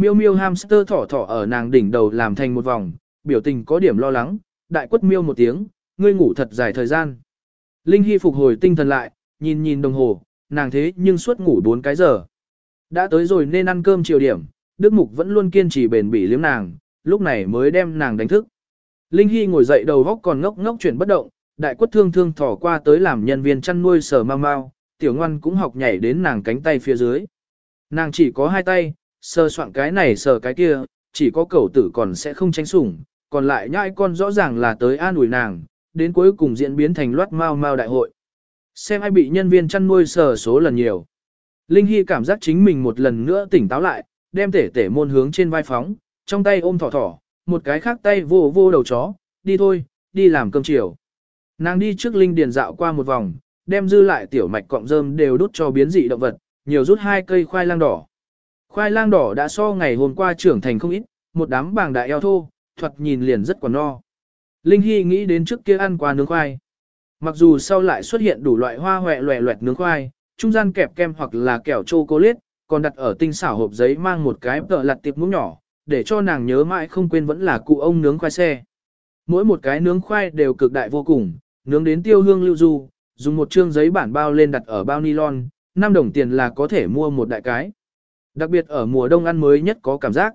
Miêu miêu hamster thỏ thỏ ở nàng đỉnh đầu làm thành một vòng, biểu tình có điểm lo lắng, đại quất miêu một tiếng, ngươi ngủ thật dài thời gian. Linh Hy phục hồi tinh thần lại, nhìn nhìn đồng hồ, nàng thế nhưng suốt ngủ 4 cái giờ. Đã tới rồi nên ăn cơm chiều điểm, Đức Mục vẫn luôn kiên trì bền bỉ liếm nàng, lúc này mới đem nàng đánh thức. Linh Hy ngồi dậy đầu góc còn ngốc ngốc chuyển bất động, đại quất thương thương thỏ qua tới làm nhân viên chăn nuôi sờ mau mau, tiểu ngoan cũng học nhảy đến nàng cánh tay phía dưới. Nàng chỉ có hai tay, sờ soạn cái này sờ cái kia, chỉ có cẩu tử còn sẽ không tránh sủng, còn lại nhãi con rõ ràng là tới an ủi nàng, đến cuối cùng diễn biến thành loát mau mau đại hội. Xem ai bị nhân viên chăn nuôi sờ số lần nhiều. Linh Hy cảm giác chính mình một lần nữa tỉnh táo lại, đem tể tể môn hướng trên vai phóng, trong tay ôm thỏ thỏ, một cái khác tay vô vô đầu chó, đi thôi, đi làm cơm chiều. Nàng đi trước Linh Điền dạo qua một vòng, đem dư lại tiểu mạch cọng rơm đều đốt cho biến dị động vật, nhiều rút hai cây khoai lang đỏ. Khoai lang đỏ đã so ngày hôm qua trưởng thành không ít, một đám bàng đại eo thô, thuật nhìn liền rất còn no. Linh Hy nghĩ đến trước kia ăn qua nướng khoai. Mặc dù sau lại xuất hiện đủ loại hoa hoẹ loẹ loẹt nướng khoai, trung gian kẹp kem hoặc là kẹo chocolate, còn đặt ở tinh xảo hộp giấy mang một cái tợ lặt tiệp muỗng nhỏ, để cho nàng nhớ mãi không quên vẫn là cụ ông nướng khoai xe. Mỗi một cái nướng khoai đều cực đại vô cùng, nướng đến tiêu hương lưu du, dùng một trương giấy bản bao lên đặt ở bao nylon, 5 đồng tiền là có thể mua một đại cái. Đặc biệt ở mùa đông ăn mới nhất có cảm giác.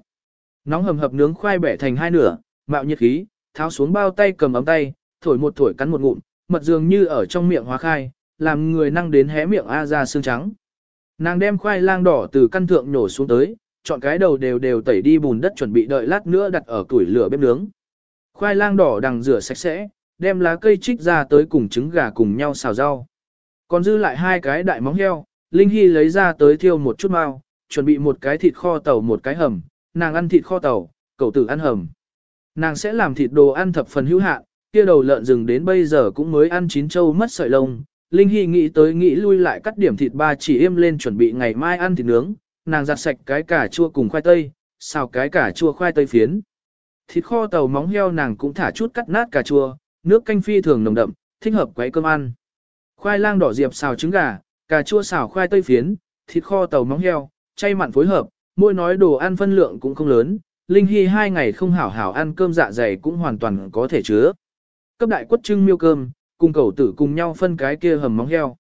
Nóng hầm hập nướng khoai bẻ thành hai nửa, mạo nhiệt khí, tháo xuống bao tay cầm ấm tay, thổi một thổi cắn một ngụm, mật dường như ở trong miệng hóa khai, làm người năng đến hé miệng a ra xương trắng. Nàng đem khoai lang đỏ từ căn thượng nhổ xuống tới, chọn cái đầu đều đều tẩy đi bùn đất chuẩn bị đợi lát nữa đặt ở củi lửa bếp nướng. Khoai lang đỏ đằng rửa sạch sẽ, đem lá cây trích ra tới cùng trứng gà cùng nhau xào rau. Còn dư lại hai cái đại móng heo, Linh Hy lấy ra tới thiêu một chút mao, chuẩn bị một cái thịt kho tàu một cái hầm, nàng ăn thịt kho tàu, cậu tử ăn hầm. Nàng sẽ làm thịt đồ ăn thập phần hữu hạn, kia đầu lợn rừng đến bây giờ cũng mới ăn chín châu mất sợi lông. Linh Hy nghĩ tới nghĩ lui lại cắt điểm thịt ba chỉ im lên chuẩn bị ngày mai ăn thịt nướng, nàng giặt sạch cái cà chua cùng khoai tây, xào cái cà chua khoai tây phiến. Thịt kho tàu móng heo nàng cũng thả chút cắt nát cà chua, nước canh phi thường nồng đậm, thích hợp quấy cơm ăn. Khoai lang đỏ diệp xào trứng gà, cà chua xào khoai tây phiến, thịt kho tàu móng heo, chay mặn phối hợp, mỗi nói đồ ăn phân lượng cũng không lớn, Linh Hy hai ngày không hảo hảo ăn cơm dạ dày cũng hoàn toàn có thể chứa. Cấp đại quất trưng miêu cơm, cùng cầu tử cùng nhau phân cái kia hầm móng heo.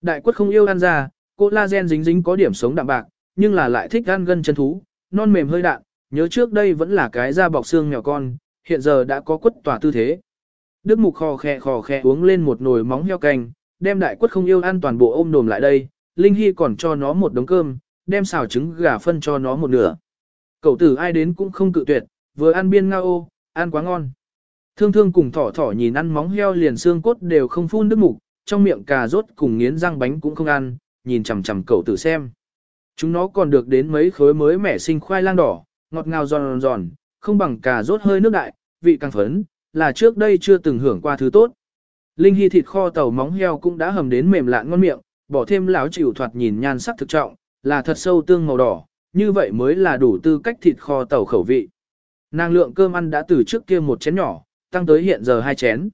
Đại quất không yêu ăn ra, cô la dính dính có điểm sống đạm bạc, nhưng là lại thích ăn gân chân thú, non mềm hơi đạn, nhớ trước đây vẫn là cái da bọc xương nhỏ con, hiện giờ đã có quất tỏa tư thế. Đức mục khò khè khò khè uống lên một nồi móng heo canh, đem đại quất không yêu ăn toàn bộ ôm đồm lại đây, Linh Hy còn cho nó một đống cơm, đem xào trứng gà phân cho nó một nửa. Cậu tử ai đến cũng không cự tuyệt, vừa ăn biên ngao ô, ăn quá ngon. Thương thương cùng thỏ thỏ nhìn ăn móng heo liền xương cốt đều không phun nước mục, trong miệng cà rốt cùng nghiến răng bánh cũng không ăn, nhìn chằm chằm cậu tử xem. Chúng nó còn được đến mấy khối mới mẻ sinh khoai lang đỏ, ngọt ngào giòn giòn, không bằng cà rốt hơi nước đại, vị càng phấn, là trước đây chưa từng hưởng qua thứ tốt. Linh Hy thịt kho tàu móng heo cũng đã hầm đến mềm lạ ngon miệng, bỏ thêm láo chịu thoạt nhìn nhan sắc thực trọng, là thật sâu tương màu đỏ, như vậy mới là đủ tư cách thịt kho tàu khẩu vị. Nàng lượng cơm ăn đã từ trước kia một chén nhỏ, tăng tới hiện giờ hai chén.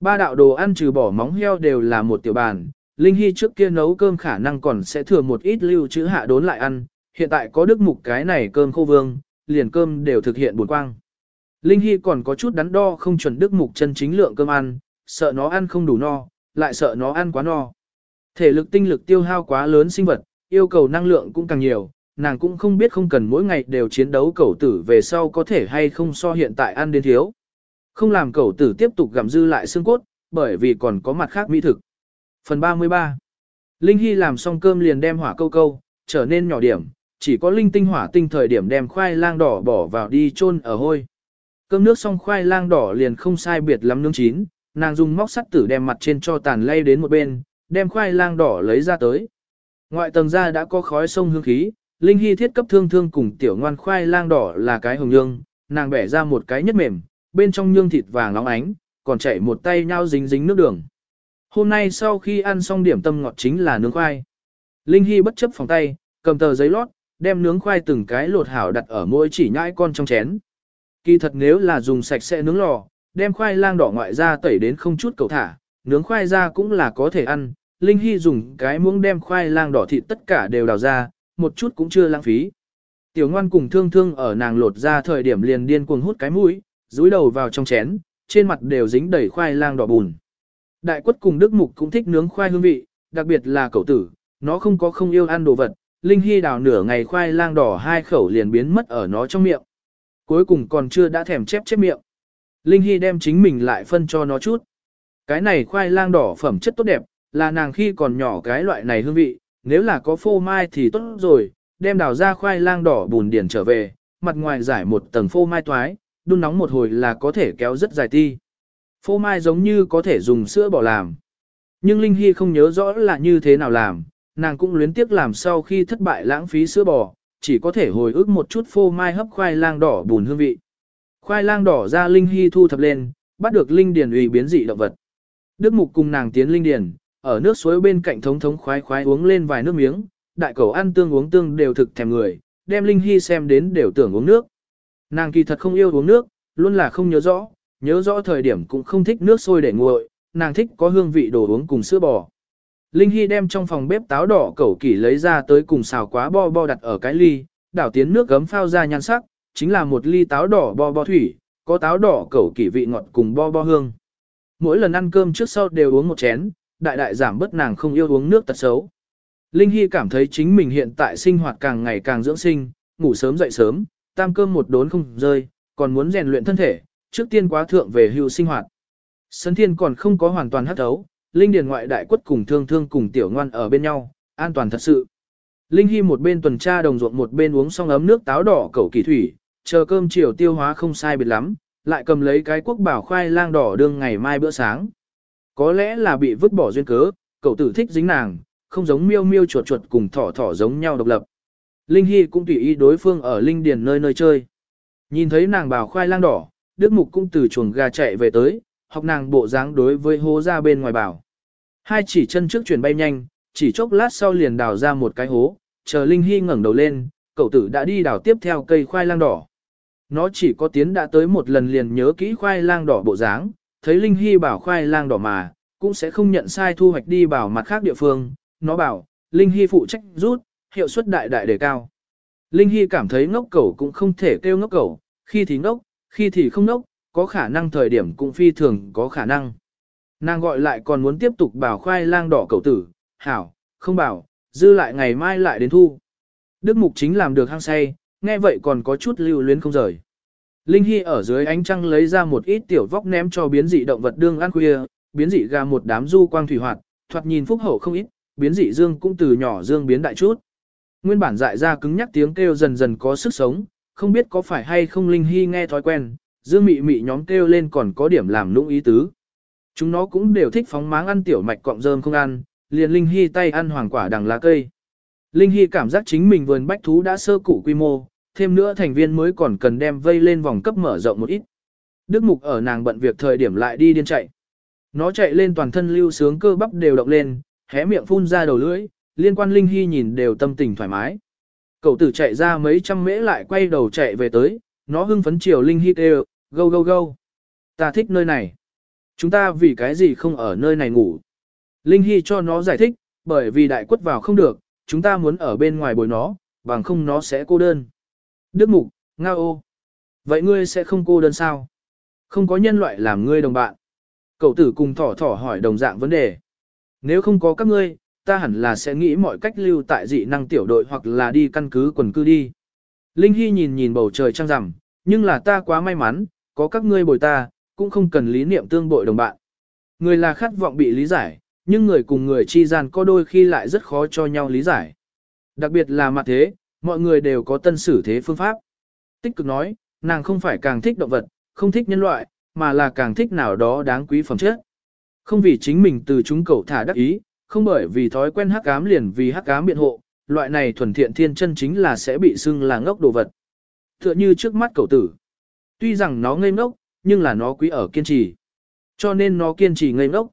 Ba đạo đồ ăn trừ bỏ móng heo đều là một tiểu bàn, Linh Hy trước kia nấu cơm khả năng còn sẽ thừa một ít lưu trữ hạ đốn lại ăn, hiện tại có đức mục cái này cơm khô vương, liền cơm đều thực hiện buồn quang. Linh Hy còn có chút đắn đo không chuẩn đức mục chân chính lượng cơm ăn, sợ nó ăn không đủ no, lại sợ nó ăn quá no. Thể lực tinh lực tiêu hao quá lớn sinh vật, yêu cầu năng lượng cũng càng nhiều, nàng cũng không biết không cần mỗi ngày đều chiến đấu cẩu tử về sau có thể hay không so hiện tại ăn đến thiếu. Không làm cẩu tử tiếp tục gặm dư lại xương cốt, bởi vì còn có mặt khác mỹ thực. Phần 33 Linh Hy làm xong cơm liền đem hỏa câu câu, trở nên nhỏ điểm, chỉ có linh tinh hỏa tinh thời điểm đem khoai lang đỏ bỏ vào đi chôn ở hôi. Cơm nước xong khoai lang đỏ liền không sai biệt lắm nướng chín, nàng dùng móc sắt tử đem mặt trên cho tàn lay đến một bên, đem khoai lang đỏ lấy ra tới. Ngoại tầng ra đã có khói sông hương khí, Linh Hy thiết cấp thương thương cùng tiểu ngoan khoai lang đỏ là cái hồng nhương, nàng bẻ ra một cái nhất mềm, bên trong nhương thịt vàng óng ánh, còn chảy một tay nhau dính dính nước đường. Hôm nay sau khi ăn xong điểm tâm ngọt chính là nướng khoai. Linh Hy bất chấp phòng tay, cầm tờ giấy lót, đem nướng khoai từng cái lột hảo đặt ở mỗi chỉ nhãi con trong chén. Kỳ thật nếu là dùng sạch sẽ nướng lò, đem khoai lang đỏ ngoại ra tẩy đến không chút cầu thả, nướng khoai ra cũng là có thể ăn. Linh Hy dùng cái muỗng đem khoai lang đỏ thịt tất cả đều đào ra, một chút cũng chưa lãng phí. Tiểu ngoan cùng thương thương ở nàng lột ra thời điểm liền điên cuồng hút cái mũi, dúi đầu vào trong chén, trên mặt đều dính đầy khoai lang đỏ bùn. Đại quất cùng Đức Mục cũng thích nướng khoai hương vị, đặc biệt là cậu tử, nó không có không yêu ăn đồ vật, Linh Hy đào nửa ngày khoai lang đỏ hai khẩu liền biến mất ở nó trong miệng. Cuối cùng còn chưa đã thèm chép chép miệng. Linh Hy đem chính mình lại phân cho nó chút. Cái này khoai lang đỏ phẩm chất tốt đẹp, là nàng khi còn nhỏ cái loại này hương vị, nếu là có phô mai thì tốt rồi, đem đào ra khoai lang đỏ bùn điển trở về, mặt ngoài giải một tầng phô mai toái, đun nóng một hồi là có thể kéo rất dài ti. Phô mai giống như có thể dùng sữa bỏ làm. Nhưng Linh Hy không nhớ rõ là như thế nào làm, nàng cũng luyến tiếc làm sau khi thất bại lãng phí sữa bò, chỉ có thể hồi ức một chút phô mai hấp khoai lang đỏ bùn hương vị. Khoai lang đỏ ra Linh Hy thu thập lên, bắt được Linh Điền ủy biến dị động vật. Đức Mục cùng nàng tiến Linh Điền, ở nước suối bên cạnh thống thống khoái khoái uống lên vài nước miếng, đại cầu ăn tương uống tương đều thực thèm người, đem Linh Hy xem đến đều tưởng uống nước. Nàng kỳ thật không yêu uống nước, luôn là không nhớ rõ, nhớ rõ thời điểm cũng không thích nước sôi để nguội, nàng thích có hương vị đồ uống cùng sữa bò. Linh Hy đem trong phòng bếp táo đỏ cẩu kỷ lấy ra tới cùng xào quá bo bo đặt ở cái ly, đảo tiến nước gấm phao ra nhan sắc, chính là một ly táo đỏ bo bo thủy, có táo đỏ cẩu kỷ vị ngọt cùng bo bo hương. Mỗi lần ăn cơm trước sau đều uống một chén, đại đại giảm bớt nàng không yêu uống nước tật xấu. Linh Hy cảm thấy chính mình hiện tại sinh hoạt càng ngày càng dưỡng sinh, ngủ sớm dậy sớm, tam cơm một đốn không rơi, còn muốn rèn luyện thân thể, trước tiên quá thượng về hưu sinh hoạt. Sấn thiên còn không có hoàn toàn hấp thấu, Linh Điền ngoại đại quất cùng thương thương cùng tiểu ngoan ở bên nhau, an toàn thật sự. Linh Hy một bên tuần tra đồng ruộng một bên uống xong ấm nước táo đỏ cầu kỳ thủy, chờ cơm chiều tiêu hóa không sai biệt lắm, lại cầm lấy cái quốc bảo khoai lang đỏ đương ngày mai bữa sáng. Có lẽ là bị vứt bỏ duyên cớ, cậu tử thích dính nàng, không giống miêu miêu chuột chuột cùng thỏ thỏ giống nhau độc lập. Linh Hy cũng tùy ý đối phương ở Linh Điền nơi nơi chơi. Nhìn thấy nàng bảo khoai lang đỏ, Đức Mục cũng từ chuồng gà chạy về tới, học nàng bộ dáng đối với hố ra bên ngoài bảo. Hai chỉ chân trước chuyển bay nhanh, chỉ chốc lát sau liền đào ra một cái hố, chờ Linh Hy ngẩng đầu lên, cậu tử đã đi đào tiếp theo cây khoai lang đỏ. Nó chỉ có tiến đã tới một lần liền nhớ kỹ khoai lang đỏ bộ dáng, thấy Linh Hy bảo khoai lang đỏ mà, cũng sẽ không nhận sai thu hoạch đi bảo mặt khác địa phương. Nó bảo, Linh Hy phụ trách rút, hiệu suất đại đại đề cao. Linh Hy cảm thấy ngốc cẩu cũng không thể kêu ngốc cẩu, khi thì ngốc, khi thì không ngốc, có khả năng thời điểm cũng phi thường có khả năng. Nàng gọi lại còn muốn tiếp tục bảo khoai lang đỏ cẩu tử, hảo, không bảo, dư lại ngày mai lại đến thu. Đức Mục chính làm được hăng say, nghe vậy còn có chút lưu luyến không rời. Linh Hy ở dưới ánh trăng lấy ra một ít tiểu vóc ném cho biến dị động vật đương ăn khuya, biến dị gà một đám du quang thủy hoạt, thoạt nhìn phúc hậu không ít, biến dị dương cũng từ nhỏ dương biến đại chút. Nguyên bản dại ra cứng nhắc tiếng kêu dần dần có sức sống, không biết có phải hay không Linh Hy nghe thói quen, dương mị mị nhóm kêu lên còn có điểm làm nũng ý tứ. Chúng nó cũng đều thích phóng máng ăn tiểu mạch cọng rơm không ăn, liền Linh Hy tay ăn hoàng quả đằng lá cây. Linh Hy cảm giác chính mình vườn bách thú đã sơ cụ quy mô, thêm nữa thành viên mới còn cần đem vây lên vòng cấp mở rộng một ít. Đức Mục ở nàng bận việc thời điểm lại đi điên chạy. Nó chạy lên toàn thân lưu sướng cơ bắp đều động lên, hé miệng phun ra đầu lưỡi, liên quan Linh Hy nhìn đều tâm tình thoải mái. Cậu tử chạy ra mấy trăm mễ lại quay đầu chạy về tới, nó hưng phấn chiều Linh Hy kêu, go go go. Ta thích nơi này. Chúng ta vì cái gì không ở nơi này ngủ? Linh Hy cho nó giải thích, bởi vì đại quất vào không được, chúng ta muốn ở bên ngoài bồi nó, bằng không nó sẽ cô đơn. Đức Mục, Nga ô. Vậy ngươi sẽ không cô đơn sao? Không có nhân loại làm ngươi đồng bạn. Cậu tử cùng thỏ thỏ hỏi đồng dạng vấn đề. Nếu không có các ngươi, ta hẳn là sẽ nghĩ mọi cách lưu tại dị năng tiểu đội hoặc là đi căn cứ quần cư đi. Linh Hy nhìn nhìn bầu trời trăng rằm, nhưng là ta quá may mắn, có các ngươi bồi ta, cũng không cần lý niệm tương bội đồng bạn. Người là khát vọng bị lý giải, nhưng người cùng người chi gian có đôi khi lại rất khó cho nhau lý giải. Đặc biệt là mặt thế, mọi người đều có tân xử thế phương pháp. Tích cực nói, nàng không phải càng thích động vật, không thích nhân loại, mà là càng thích nào đó đáng quý phẩm chất. Không vì chính mình từ chúng cầu thả đắc ý, không bởi vì thói quen hắc ám liền vì hắc ám biện hộ, loại này thuần thiện thiên chân chính là sẽ bị xưng là ngốc đồ vật. Tựa như trước mắt cậu tử. Tuy rằng nó ngây ngốc, nhưng là nó quý ở kiên trì. Cho nên nó kiên trì ngây ngốc.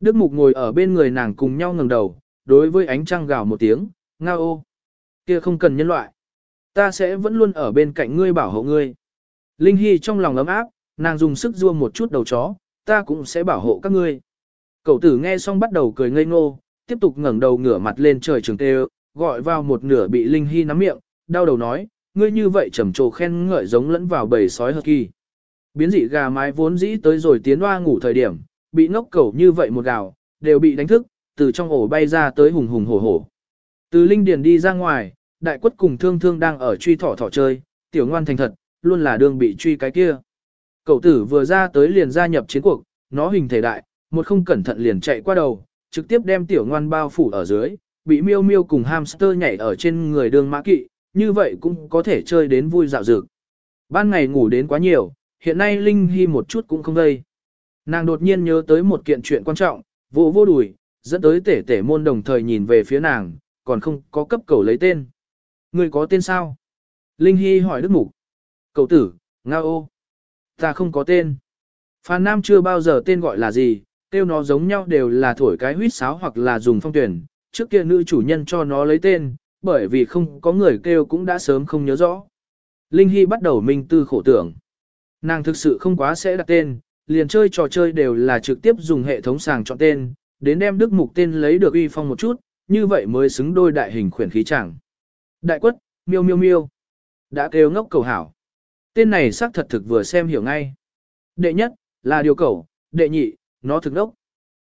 Đức Mục ngồi ở bên người nàng cùng nhau ngẩng đầu, đối với ánh trăng gào một tiếng, ngao ô. Kia không cần nhân loại. Ta sẽ vẫn luôn ở bên cạnh ngươi bảo hộ ngươi. Linh Hy trong lòng ấm áp, nàng dùng sức rua một chút đầu chó, ta cũng sẽ bảo hộ các ngươi. Cậu tử nghe xong bắt đầu cười ngây ngô, tiếp tục ngẩng đầu ngửa mặt lên trời trường tê gọi vào một nửa bị Linh Hy nắm miệng, đau đầu nói, ngươi như vậy trầm trồ khen ngợi giống lẫn vào bầy sói hợp kỳ. Biến dị gà mái vốn dĩ tới rồi tiến hoa ngủ thời điểm, bị ngốc cẩu như vậy một gào, đều bị đánh thức, từ trong ổ bay ra tới hùng hùng hổ hổ. Từ linh điền đi ra ngoài, đại quất cùng thương thương đang ở truy thỏ thỏ chơi, tiểu ngoan thành thật, luôn là đương bị truy cái kia. Cậu tử vừa ra tới liền gia nhập chiến cuộc, nó hình thể đại, một không cẩn thận liền chạy qua đầu, trực tiếp đem tiểu ngoan bao phủ ở dưới, bị miêu miêu cùng hamster nhảy ở trên người đường mã kỵ, như vậy cũng có thể chơi đến vui dạo dược. Ban ngày ngủ đến quá nhiều, hiện nay Linh Hy một chút cũng không gây. Nàng đột nhiên nhớ tới một kiện chuyện quan trọng, vô vô đùi, dẫn tới tể tể môn đồng thời nhìn về phía nàng, còn không có cấp cầu lấy tên. Ngươi có tên sao? Linh Hy hỏi Đức Mục. Cậu tử, Nga ô. Ta không có tên. Phan Nam chưa bao giờ tên gọi là gì, tiêu nó giống nhau đều là thổi cái huýt sáo hoặc là dùng phong tuyển. Trước kia nữ chủ nhân cho nó lấy tên, bởi vì không có người kêu cũng đã sớm không nhớ rõ. Linh Hy bắt đầu minh tư khổ tưởng. Nàng thực sự không quá sẽ đặt tên, liền chơi trò chơi đều là trực tiếp dùng hệ thống sàng chọn tên, đến đem đức mục tên lấy được uy phong một chút, như vậy mới xứng đôi đại hình khuyển khí chẳng. Đại quất, miêu miêu miêu. Đã kêu ngốc cầu hảo. Tên này xác thật thực vừa xem hiểu ngay. Đệ nhất, là điều cầu, đệ nhị, nó thực ngốc.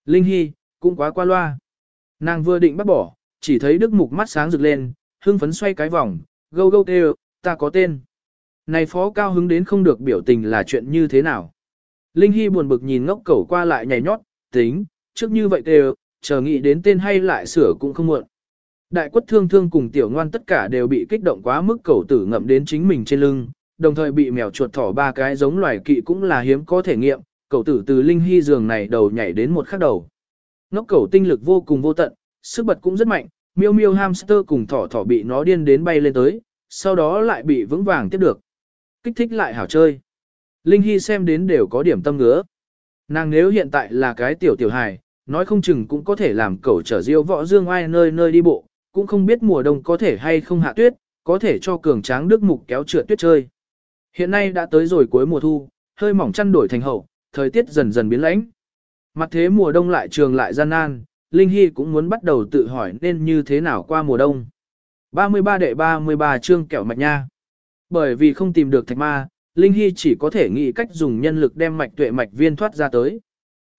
Linh Hy, cũng quá qua loa. Nàng vừa định bắt bỏ, chỉ thấy đức mục mắt sáng rực lên, hưng phấn xoay cái vòng, gâu gâu kêu, ta có tên. Này phó cao hứng đến không được biểu tình là chuyện như thế nào. Linh Hy buồn bực nhìn ngốc cầu qua lại nhảy nhót, tính, trước như vậy kêu, chờ nghĩ đến tên hay lại sửa cũng không muộn. Đại quất thương thương cùng tiểu ngoan tất cả đều bị kích động quá mức cầu tử ngậm đến chính mình trên lưng, đồng thời bị mèo chuột thỏ ba cái giống loài kỵ cũng là hiếm có thể nghiệm, Cầu tử từ Linh Hy giường này đầu nhảy đến một khắc đầu. nóc cầu tinh lực vô cùng vô tận, sức bật cũng rất mạnh, miêu miêu hamster cùng thỏ thỏ bị nó điên đến bay lên tới, sau đó lại bị vững vàng tiếp được. Kích thích lại hảo chơi. Linh Hy xem đến đều có điểm tâm ngứa. Nàng nếu hiện tại là cái tiểu tiểu hài, nói không chừng cũng có thể làm cẩu trở diêu võ dương ai nơi nơi đi bộ, cũng không biết mùa đông có thể hay không hạ tuyết, có thể cho cường tráng đức mục kéo trượt tuyết chơi. Hiện nay đã tới rồi cuối mùa thu, hơi mỏng chăn đổi thành hậu, thời tiết dần dần biến lãnh. Mặt thế mùa đông lại trường lại gian nan, Linh Hy cũng muốn bắt đầu tự hỏi nên như thế nào qua mùa đông. 33 đệ 33 chương kẹo mạch nha. Bởi vì không tìm được thạch ma, Linh Hy chỉ có thể nghĩ cách dùng nhân lực đem mạch tuệ mạch viên thoát ra tới.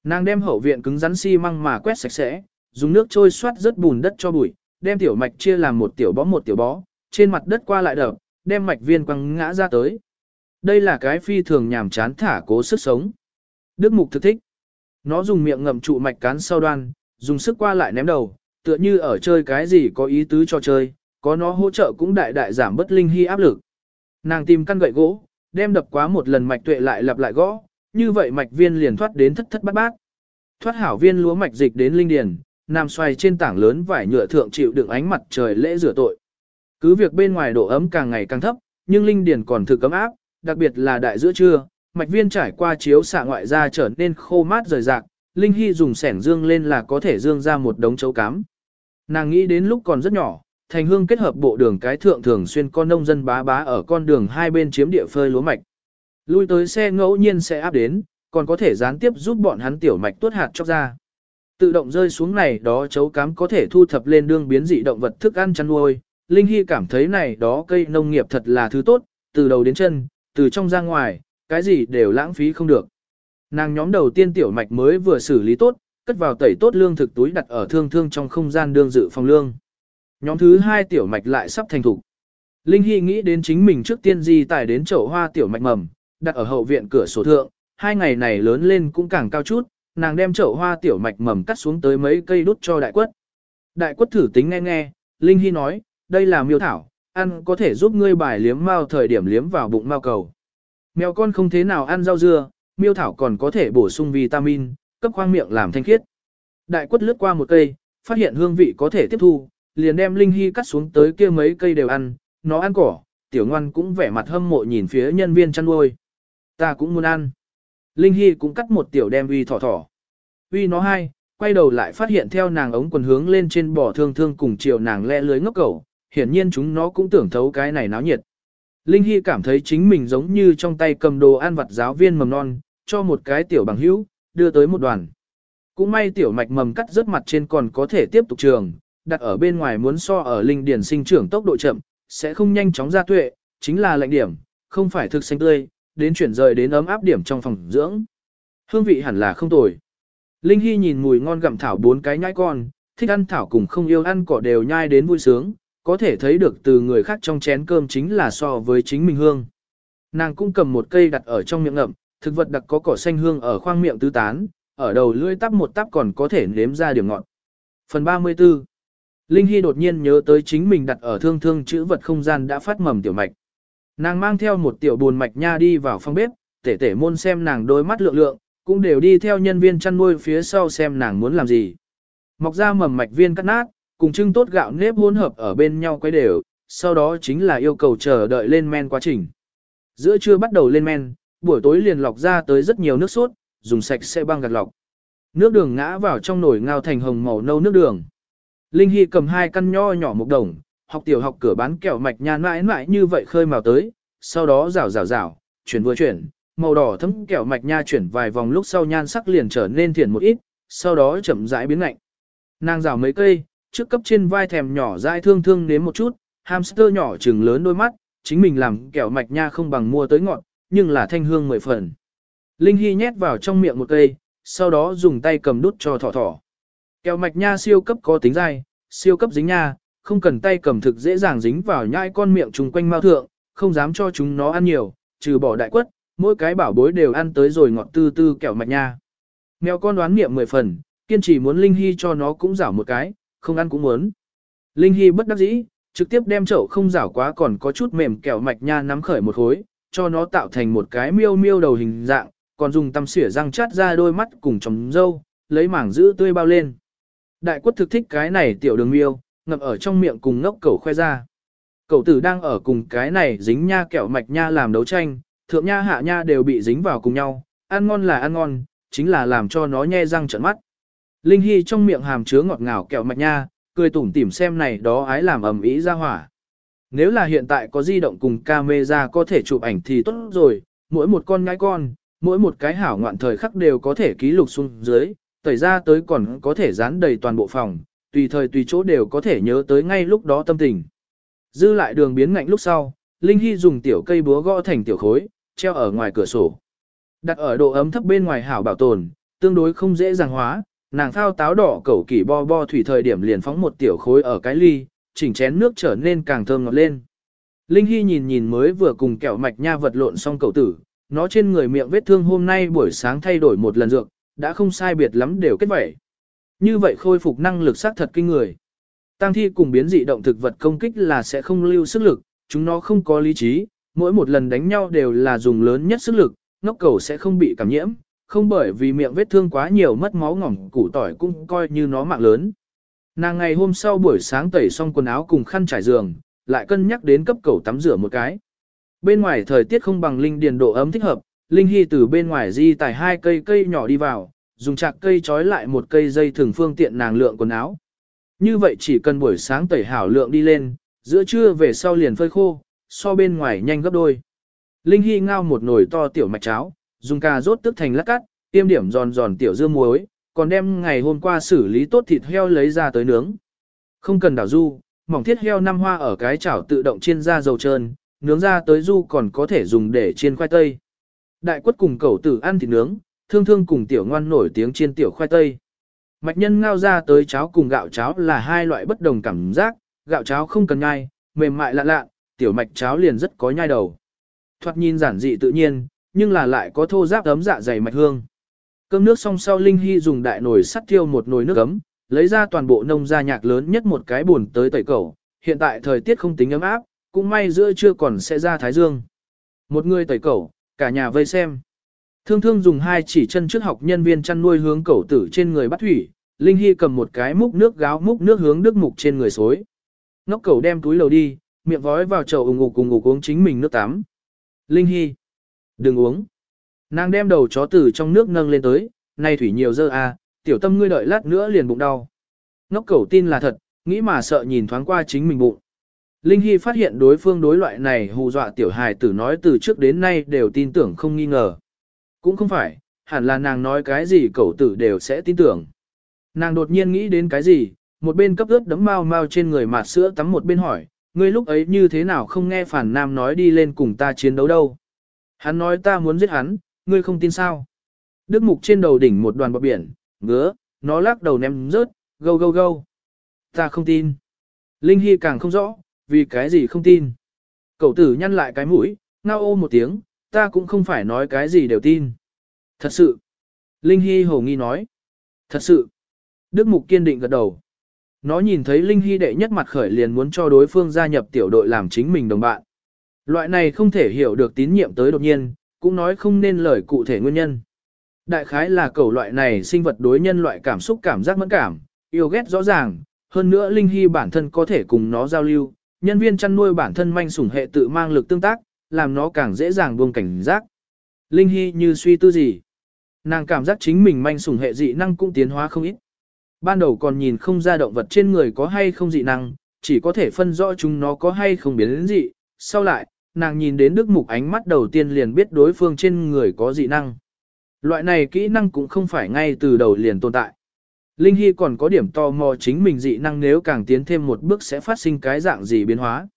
Nàng đem hậu viện cứng rắn xi măng mà quét sạch sẽ, dùng nước trôi xoát rất bùn đất cho bụi, đem tiểu mạch chia làm một tiểu bó một tiểu bó, trên mặt đất qua lại đập, đem mạch viên quăng ngã ra tới. Đây là cái phi thường nhàm chán thả cố sức sống. Đức mục thực thích. Nó dùng miệng ngậm trụ mạch cán sau đoan, dùng sức qua lại ném đầu, tựa như ở chơi cái gì có ý tứ cho chơi, có nó hỗ trợ cũng đại đại giảm bất linh hy áp lực. Nàng tìm căn gậy gỗ, đem đập quá một lần mạch tuệ lại lặp lại gõ, như vậy mạch viên liền thoát đến thất thất bát bát. Thoát hảo viên lúa mạch dịch đến linh điền, nam xoay trên tảng lớn vải nhựa thượng chịu đựng ánh mặt trời lễ rửa tội. Cứ việc bên ngoài độ ấm càng ngày càng thấp, nhưng linh điền còn thực cấm áp, đặc biệt là đại giữa trưa, mạch viên trải qua chiếu xạ ngoại ra trở nên khô mát rời rạc, linh hy dùng sẻn dương lên là có thể dương ra một đống chấu cám. Nàng nghĩ đến lúc còn rất nhỏ, thành hương kết hợp bộ đường cái thượng thường xuyên con nông dân bá bá ở con đường hai bên chiếm địa phơi lúa mạch. Lui tới xe ngẫu nhiên sẽ áp đến, còn có thể gián tiếp giúp bọn hắn tiểu mạch tuốt hạt chóc ra. Tự động rơi xuống này đó chấu cám có thể thu thập lên đương biến dị động vật thức ăn chăn nuôi. Linh Hy cảm thấy này đó cây nông nghiệp thật là thứ tốt, từ đầu đến chân, từ trong ra ngoài, cái gì đều lãng phí không được. Nàng nhóm đầu tiên tiểu mạch mới vừa xử lý tốt, cất vào tẩy tốt lương thực túi đặt ở thương thương trong không gian đương dự phòng lương. Nhóm thứ hai tiểu mạch lại sắp thành thủ. Linh Hy nghĩ đến chính mình trước tiên di tải đến chậu hoa tiểu mạch mầm, đặt ở hậu viện cửa sổ thượng, hai ngày này lớn lên cũng càng cao chút, nàng đem chậu hoa tiểu mạch mầm cắt xuống tới mấy cây đút cho đại quất. Đại quất thử tính nghe nghe, Linh Hy nói, đây là miêu thảo, ăn có thể giúp ngươi bài liếm mao thời điểm liếm vào bụng mao cầu. Mèo con không thế nào ăn rau dưa, miêu thảo còn có thể bổ sung vitamin, cấp khoang miệng làm thanh khiết. Đại quất lướt qua một cây, phát hiện hương vị có thể tiếp thu, liền đem Linh Hy cắt xuống tới kia mấy cây đều ăn, nó ăn cỏ, tiểu ngoan cũng vẻ mặt hâm mộ nhìn phía nhân viên chăn nuôi. Ta cũng muốn ăn. Linh Hy cũng cắt một tiểu đem uy thỏ thỏ. Uy nó hai, quay đầu lại phát hiện theo nàng ống quần hướng lên trên bỏ thương thương cùng chiều nàng le lưới ngốc cẩu, hiển nhiên chúng nó cũng tưởng thấu cái này náo nhiệt. Linh Hy cảm thấy chính mình giống như trong tay cầm đồ ăn vặt giáo viên mầm non, cho một cái tiểu bằng hữu, đưa tới một đoàn. Cũng may tiểu mạch mầm cắt rớt mặt trên còn có thể tiếp tục trường, đặt ở bên ngoài muốn so ở linh điển sinh trưởng tốc độ chậm, sẽ không nhanh chóng ra tuệ, chính là lệnh điểm, không phải thực xanh tươi, đến chuyển rời đến ấm áp điểm trong phòng dưỡng. Hương vị hẳn là không tồi. Linh Hy nhìn mùi ngon gặm thảo bốn cái nhãi con, thích ăn thảo cùng không yêu ăn cỏ đều nhai đến vui sướng, có thể thấy được từ người khác trong chén cơm chính là so với chính mình hương. Nàng cũng cầm một cây đặt ở trong miệng ngậm, thực vật đặc có cỏ xanh hương ở khoang miệng tứ tán, ở đầu lưỡi tắp một tắp còn có thể nếm ra điểm ngọt. Phần 34 Linh Hy đột nhiên nhớ tới chính mình đặt ở thương thương chữ vật không gian đã phát mầm tiểu mạch. Nàng mang theo một tiểu buồn mạch nha đi vào phòng bếp, tể tể môn xem nàng đôi mắt lượng lượng, cũng đều đi theo nhân viên chăn nuôi phía sau xem nàng muốn làm gì. Mọc ra mầm mạch viên cắt nát, cùng trưng tốt gạo nếp hỗn hợp ở bên nhau quay đều, sau đó chính là yêu cầu chờ đợi lên men quá trình. Giữa trưa bắt đầu lên men, buổi tối liền lọc ra tới rất nhiều nước sốt, dùng sạch sẽ băng gạt lọc. Nước đường ngã vào trong nồi ngao thành hồng màu nâu nước đường. Linh Hy cầm hai căn nho nhỏ một đồng, học tiểu học cửa bán kẹo mạch nhan mãi mãi như vậy khơi màu tới, sau đó rảo rảo rảo, chuyển vừa chuyển, màu đỏ thấm kẹo mạch nha chuyển vài vòng lúc sau nhan sắc liền trở nên thiển một ít, sau đó chậm rãi biến lạnh. Nàng rảo mấy cây, trước cấp trên vai thèm nhỏ dai thương thương nếm một chút, hamster nhỏ trừng lớn đôi mắt, chính mình làm kẹo mạch nha không bằng mua tới ngọn, nhưng là thanh hương mười phần. Linh Hy nhét vào trong miệng một cây, sau đó dùng tay cầm đút cho thỏ thỏ. Kẹo mạch nha siêu cấp có tính dai, siêu cấp dính nha, không cần tay cầm thực dễ dàng dính vào nhai con miệng chung quanh mao thượng, không dám cho chúng nó ăn nhiều, trừ bỏ đại quất, mỗi cái bảo bối đều ăn tới rồi ngọt tư tư kẹo mạch nha. Mèo con đoán niệm mười phần, kiên trì muốn Linh Hy cho nó cũng rảo một cái, không ăn cũng muốn. Linh Hy bất đắc dĩ, trực tiếp đem chậu không rảo quá còn có chút mềm kẹo mạch nha nắm khởi một khối, cho nó tạo thành một cái miêu miêu đầu hình dạng, còn dùng tăm xỉa răng chát ra đôi mắt cùng trống dâu, lấy mảng giữ tươi bao lên. Đại quất thực thích cái này tiểu đường miêu, ngập ở trong miệng cùng ngốc cẩu khoe ra. cẩu tử đang ở cùng cái này dính nha kẹo mạch nha làm đấu tranh, thượng nha hạ nha đều bị dính vào cùng nhau, ăn ngon là ăn ngon, chính là làm cho nó nhe răng trợn mắt. Linh Hy trong miệng hàm chứa ngọt ngào kẹo mạch nha, cười tủm tỉm xem này đó ái làm ầm ĩ ra hỏa. Nếu là hiện tại có di động cùng camera có thể chụp ảnh thì tốt rồi, mỗi một con ngái con, mỗi một cái hảo ngoạn thời khắc đều có thể ký lục xuống dưới, tẩy ra tới còn có thể dán đầy toàn bộ phòng, tùy thời tùy chỗ đều có thể nhớ tới ngay lúc đó tâm tình. Dư lại đường biến ngạnh lúc sau, Linh Hy dùng tiểu cây búa gõ thành tiểu khối, treo ở ngoài cửa sổ. Đặt ở độ ấm thấp bên ngoài hảo bảo tồn, tương đối không dễ dàng hóa, nàng thao táo đỏ cẩu kỷ bo bo thủy thời điểm liền phóng một tiểu khối ở cái ly, chỉnh chén nước trở nên càng thơm ngọt lên. Linh Hy nhìn nhìn mới vừa cùng kẹo mạch nha vật lộn xong cậu tử, nó trên người miệng vết thương hôm nay buổi sáng thay đổi một lần dược, đã không sai biệt lắm đều kết vẩy. Như vậy khôi phục năng lực xác thật kinh người. Tăng thi cùng biến dị động thực vật công kích là sẽ không lưu sức lực, chúng nó không có lý trí, mỗi một lần đánh nhau đều là dùng lớn nhất sức lực, ngốc cầu sẽ không bị cảm nhiễm, không bởi vì miệng vết thương quá nhiều mất máu ngỏng củ tỏi cũng coi như nó mạng lớn. Nàng ngày hôm sau buổi sáng tẩy xong quần áo cùng khăn trải giường, lại cân nhắc đến cấp cầu tắm rửa một cái. Bên ngoài thời tiết không bằng linh điền độ ấm thích hợp, Linh Hy từ bên ngoài di tải hai cây cây nhỏ đi vào, dùng chạc cây trói lại một cây dây thường phương tiện nàng lượng quần áo. Như vậy chỉ cần buổi sáng tẩy hảo lượng đi lên, giữa trưa về sau liền phơi khô, so bên ngoài nhanh gấp đôi. Linh Hy ngao một nồi to tiểu mạch cháo, dùng cà rốt tức thành lát cắt, tiêm điểm giòn giòn tiểu dưa muối, còn đem ngày hôm qua xử lý tốt thịt heo lấy ra tới nướng. Không cần đảo du, mỏng thiết heo năm hoa ở cái chảo tự động chiên ra dầu trơn, nướng ra tới du còn có thể dùng để chiên khoai tây. Đại quất cùng cẩu tử ăn thịt nướng, thương thương cùng tiểu ngoan nổi tiếng chiên tiểu khoai tây. Mạch nhân ngao ra tới cháo cùng gạo cháo là hai loại bất đồng cảm giác, gạo cháo không cần nhai, mềm mại lạ lạ, tiểu mạch cháo liền rất có nhai đầu. Thoạt nhìn giản dị tự nhiên, nhưng là lại có thô giáp ấm dạ dày mạch hương. Cơm nước xong sau Linh Hy dùng đại nồi sắt thiêu một nồi nước ấm, lấy ra toàn bộ nông gia nhạc lớn nhất một cái buồn tới tẩy cầu. Hiện tại thời tiết không tính ấm áp, cũng may giữa trưa còn sẽ ra thái dương. Một người tẩy cầu, cả nhà vây xem. Thương thương dùng hai chỉ chân trước học nhân viên chăn nuôi hướng cầu tử trên người bắt thủy, Linh Hy cầm một cái múc nước gáo múc nước hướng đức mục trên người xối. Ngốc cầu đem túi lầu đi, miệng vói vào chậu ủng ngục cùng ngục uống chính mình nước tắm. Linh Hy, đừng uống. Nàng đem đầu chó tử trong nước nâng lên tới, nay thủy nhiều dơ à, tiểu tâm ngươi đợi lát nữa liền bụng đau. Ngốc cầu tin là thật, nghĩ mà sợ nhìn thoáng qua chính mình bụng. Linh Hy phát hiện đối phương đối loại này hù dọa tiểu hài tử nói từ trước đến nay đều tin tưởng không nghi ngờ. Cũng không phải, hẳn là nàng nói cái gì cậu tử đều sẽ tin tưởng. Nàng đột nhiên nghĩ đến cái gì, một bên cấp ướt đấm mau mau trên người mạt sữa tắm một bên hỏi, ngươi lúc ấy như thế nào không nghe phản nam nói đi lên cùng ta chiến đấu đâu. Hắn nói ta muốn giết hắn, ngươi không tin sao. Đức mục trên đầu đỉnh một đoàn bọc biển, ngứa, nó lắc đầu ném rớt, gâu gâu gâu. Ta không tin. Linh Hy càng không rõ, vì cái gì không tin. Cậu tử nhăn lại cái mũi, ngao ô một tiếng, ta cũng không phải nói cái gì đều tin. Thật sự. Linh Hy hồ nghi nói. Thật sự. Đức Mục kiên định gật đầu. Nó nhìn thấy Linh Hy đệ nhất mặt khởi liền muốn cho đối phương gia nhập tiểu đội làm chính mình đồng bạn. Loại này không thể hiểu được tín nhiệm tới đột nhiên, cũng nói không nên lời cụ thể nguyên nhân. Đại khái là cầu loại này sinh vật đối nhân loại cảm xúc cảm giác mẫn cảm, yêu ghét rõ ràng, hơn nữa Linh Hy bản thân có thể cùng nó giao lưu, nhân viên chăn nuôi bản thân manh sủng hệ tự mang lực tương tác, làm nó càng dễ dàng buông cảnh giác. Linh Hy như suy tư gì? Nàng cảm giác chính mình manh sủng hệ dị năng cũng tiến hóa không ít. Ban đầu còn nhìn không ra động vật trên người có hay không dị năng, chỉ có thể phân rõ chúng nó có hay không biến đến dị. Sau lại, nàng nhìn đến Đức Mục ánh mắt đầu tiên liền biết đối phương trên người có dị năng. Loại này kỹ năng cũng không phải ngay từ đầu liền tồn tại. Linh Hy còn có điểm tò mò chính mình dị năng nếu càng tiến thêm một bước sẽ phát sinh cái dạng gì biến hóa.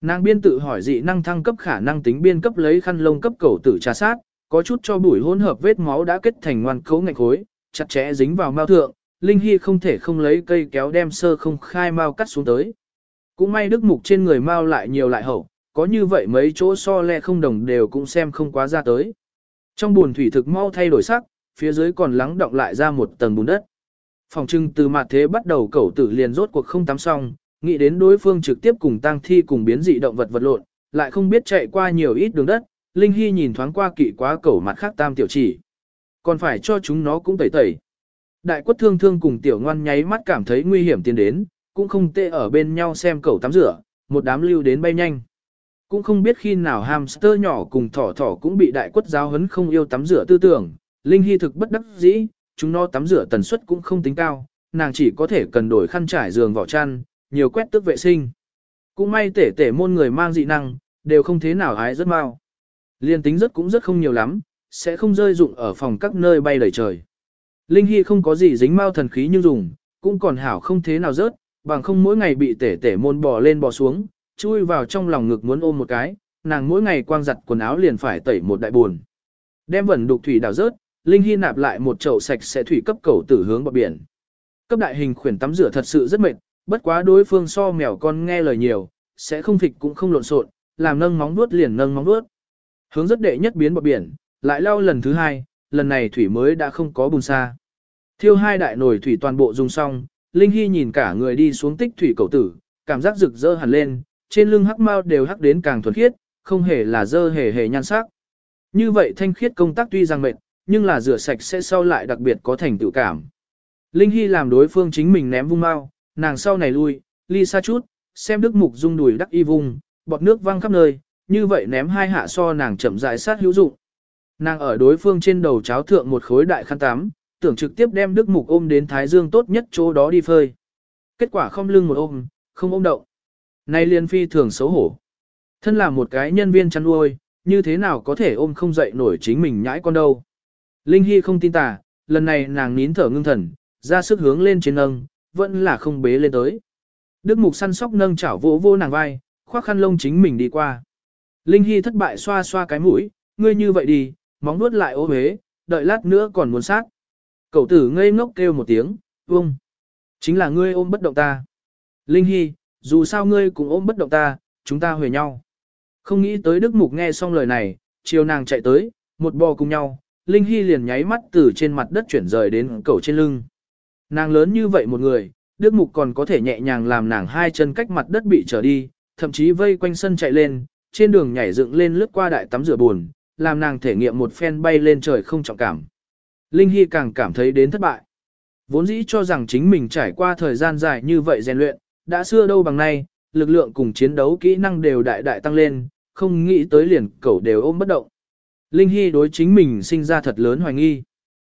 Nàng biên tự hỏi dị năng thăng cấp khả năng tính biên cấp lấy khăn lông cấp cầu tử trà sát, có chút cho bụi hỗn hợp vết máu đã kết thành ngoan cấu ngạch khối, chặt chẽ dính vào mao thượng, Linh Hy không thể không lấy cây kéo đem sơ không khai mao cắt xuống tới. Cũng may đức mục trên người mao lại nhiều lại hậu, có như vậy mấy chỗ so le không đồng đều cũng xem không quá ra tới. Trong buồn thủy thực mau thay đổi sắc, phía dưới còn lắng động lại ra một tầng bùn đất. Phòng trưng từ mặt thế bắt đầu cẩu tử liền rốt cuộc không tắm xong, nghĩ đến đối phương trực tiếp cùng tang thi cùng biến dị động vật vật lộn, lại không biết chạy qua nhiều ít đường đất, Linh Hy nhìn thoáng qua kỵ quá cẩu mặt khác tam tiểu chỉ. Còn phải cho chúng nó cũng tẩy tẩy. Đại quất thương thương cùng tiểu ngoan nháy mắt cảm thấy nguy hiểm tiến đến, cũng không tê ở bên nhau xem cẩu tắm rửa, một đám lưu đến bay nhanh. Cũng không biết khi nào hamster nhỏ cùng thỏ thỏ cũng bị đại quất giáo hấn không yêu tắm rửa tư tưởng, Linh Hy thực bất đắc dĩ, chúng nó tắm rửa tần suất cũng không tính cao, nàng chỉ có thể cần đổi khăn trải giường vỏ chăn, nhiều quét tước vệ sinh. Cũng may tể tể môn người mang dị năng, đều không thế nào hái rất mau. Liên tính rất cũng rất không nhiều lắm, sẽ không rơi dụng ở phòng các nơi bay đầy trời. Linh Hy không có gì dính mau thần khí nhưng dùng, cũng còn hảo không thế nào rớt, bằng không mỗi ngày bị tể tể môn bò lên bò xuống, chui vào trong lòng ngực muốn ôm một cái, nàng mỗi ngày quang giặt quần áo liền phải tẩy một đại buồn. Đem vẩn đục thủy đào rớt, Linh Hy nạp lại một chậu sạch sẽ thủy cấp cầu tử hướng bờ biển. Cấp đại hình khuyển tắm rửa thật sự rất mệt, bất quá đối phương so mèo con nghe lời nhiều, sẽ không thịt cũng không lộn xộn, làm nâng móng vuốt liền nâng móng vuốt. Hướng rất đệ nhất biến bờ biển, lại lau lần thứ hai, lần này thủy mới đã không có bùn xa. Thiêu hai đại nồi thủy toàn bộ dùng xong, Linh Hy nhìn cả người đi xuống tích thủy cầu tử, cảm giác rực rỡ hẳn lên, trên lưng hắc mao đều hắc đến càng thuần khiết, không hề là dơ hề hề nhan sắc. Như vậy thanh khiết công tác tuy rằng mệt, nhưng là rửa sạch sẽ sau lại đặc biệt có thành tựu cảm. Linh Hy làm đối phương chính mình ném vung mau, nàng sau này lui, ly xa chút, xem Đức Mục dung đùi đắc y vùng, bọt nước văng khắp nơi, như vậy ném hai hạ so nàng chậm rãi sát hữu dụng. Nàng ở đối phương trên đầu cháo thượng một khối đại khăn tắm, tưởng trực tiếp đem Đức Mục ôm đến Thái Dương tốt nhất chỗ đó đi phơi. Kết quả không lưng một ôm, không ôm động. Nay liên phi thường xấu hổ. Thân là một cái nhân viên chăn nuôi, như thế nào có thể ôm không dậy nổi chính mình nhãi con đâu. Linh Hy không tin tà, lần này nàng nín thở ngưng thần, ra sức hướng lên trên nâng, vẫn là không bế lên tới. Đức Mục săn sóc nâng chảo vỗ vô nàng vai, khoác khăn lông chính mình đi qua. Linh Hy thất bại xoa xoa cái mũi, ngươi như vậy đi, móng nuốt lại ô huế, đợi lát nữa còn muốn sát. Cậu tử ngây ngốc kêu một tiếng, vông. Chính là ngươi ôm bất động ta. Linh Hy, dù sao ngươi cũng ôm bất động ta, chúng ta huề nhau. Không nghĩ tới Đức Mục nghe xong lời này, chiều nàng chạy tới, một bò cùng nhau, Linh Hy liền nháy mắt từ trên mặt đất chuyển rời đến cậu trên lưng. Nàng lớn như vậy một người, Đức Mục còn có thể nhẹ nhàng làm nàng hai chân cách mặt đất bị trở đi, thậm chí vây quanh sân chạy lên, trên đường nhảy dựng lên lướt qua đại tắm rửa buồn, làm nàng thể nghiệm một phen bay lên trời không trọng cảm. Linh Hy càng cảm thấy đến thất bại. Vốn dĩ cho rằng chính mình trải qua thời gian dài như vậy rèn luyện, đã xưa đâu bằng nay, lực lượng cùng chiến đấu kỹ năng đều đại đại tăng lên, không nghĩ tới liền cẩu đều ôm bất động. Linh Hy đối chính mình sinh ra thật lớn hoài nghi.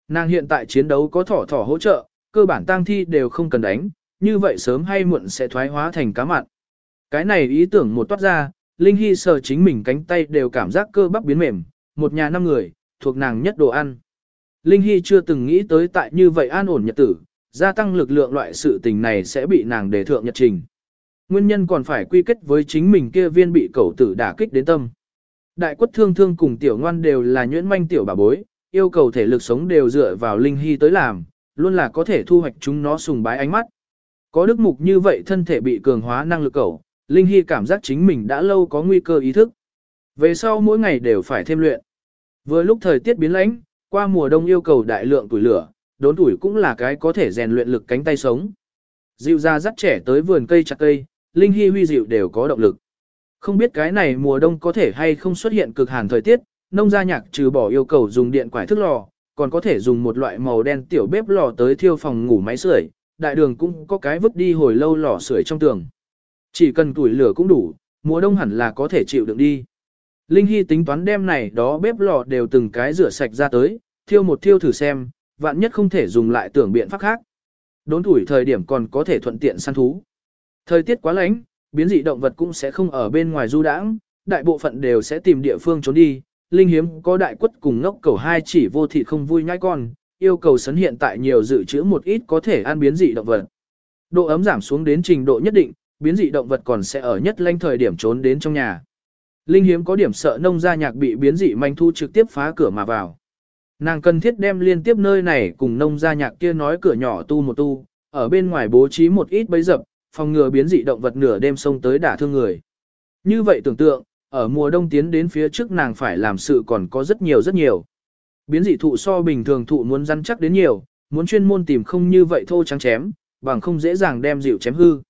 Nàng hiện tại chiến đấu có thỏ thỏ hỗ trợ, cơ bản tang thi đều không cần đánh, như vậy sớm hay muộn sẽ thoái hóa thành cá mặn. Cái này ý tưởng một toát ra, Linh Hy sờ chính mình cánh tay đều cảm giác cơ bắp biến mềm, một nhà năm người, thuộc nàng nhất đồ ăn. Linh Hy chưa từng nghĩ tới tại như vậy an ổn nhật tử, gia tăng lực lượng loại sự tình này sẽ bị nàng đề thượng nhật trình. Nguyên nhân còn phải quy kết với chính mình kia viên bị cẩu tử đả kích đến tâm. Đại quất thương thương cùng tiểu ngoan đều là nhuyễn manh tiểu bà bối, yêu cầu thể lực sống đều dựa vào Linh Hy tới làm, luôn là có thể thu hoạch chúng nó sùng bái ánh mắt. Có đức mục như vậy thân thể bị cường hóa năng lực cẩu, Linh Hy cảm giác chính mình đã lâu có nguy cơ ý thức. Về sau mỗi ngày đều phải thêm luyện. Vừa lúc thời tiết biến lãnh, qua mùa đông yêu cầu đại lượng tuổi lửa, đốn tuổi cũng là cái có thể rèn luyện lực cánh tay sống. Dịu ra dắt trẻ tới vườn cây chặt cây, Linh Hy huy dịu đều có động lực. Không biết cái này mùa đông có thể hay không xuất hiện cực hàn thời tiết, nông gia nhạc trừ bỏ yêu cầu dùng điện quải thức lò, còn có thể dùng một loại màu đen tiểu bếp lò tới thiêu phòng ngủ máy sưởi, đại đường cũng có cái vứt đi hồi lâu lò sưởi trong tường. Chỉ cần tuổi lửa cũng đủ, mùa đông hẳn là có thể chịu đựng đi. Linh Hy tính toán đem này đó bếp lò đều từng cái rửa sạch ra tới, thiêu một thiêu thử xem, vạn nhất không thể dùng lại tưởng biện pháp khác. Đốn tuổi thời điểm còn có thể thuận tiện săn thú. Thời tiết quá lạnh, biến dị động vật cũng sẽ không ở bên ngoài du đãng, đại bộ phận đều sẽ tìm địa phương trốn đi. Linh hiếm có đại quất cùng ngốc cầu hai chỉ vô thị không vui nhai con, yêu cầu sấn hiện tại nhiều dự trữ một ít có thể ăn biến dị động vật. Độ ấm giảm xuống đến trình độ nhất định, biến dị động vật còn sẽ ở nhất lanh thời điểm trốn đến trong nhà. Linh hiếm có điểm sợ nông gia nhạc bị biến dị manh thu trực tiếp phá cửa mà vào. Nàng cần thiết đem liên tiếp nơi này cùng nông gia nhạc kia nói cửa nhỏ tu một tu, ở bên ngoài bố trí một ít bấy dập, phòng ngừa biến dị động vật nửa đêm xông tới đả thương người. Như vậy tưởng tượng, ở mùa đông tiến đến phía trước nàng phải làm sự còn có rất nhiều rất nhiều. Biến dị thụ so bình thường thụ muốn rắn chắc đến nhiều, muốn chuyên môn tìm không như vậy thô trắng chém, bằng không dễ dàng đem dịu chém hư.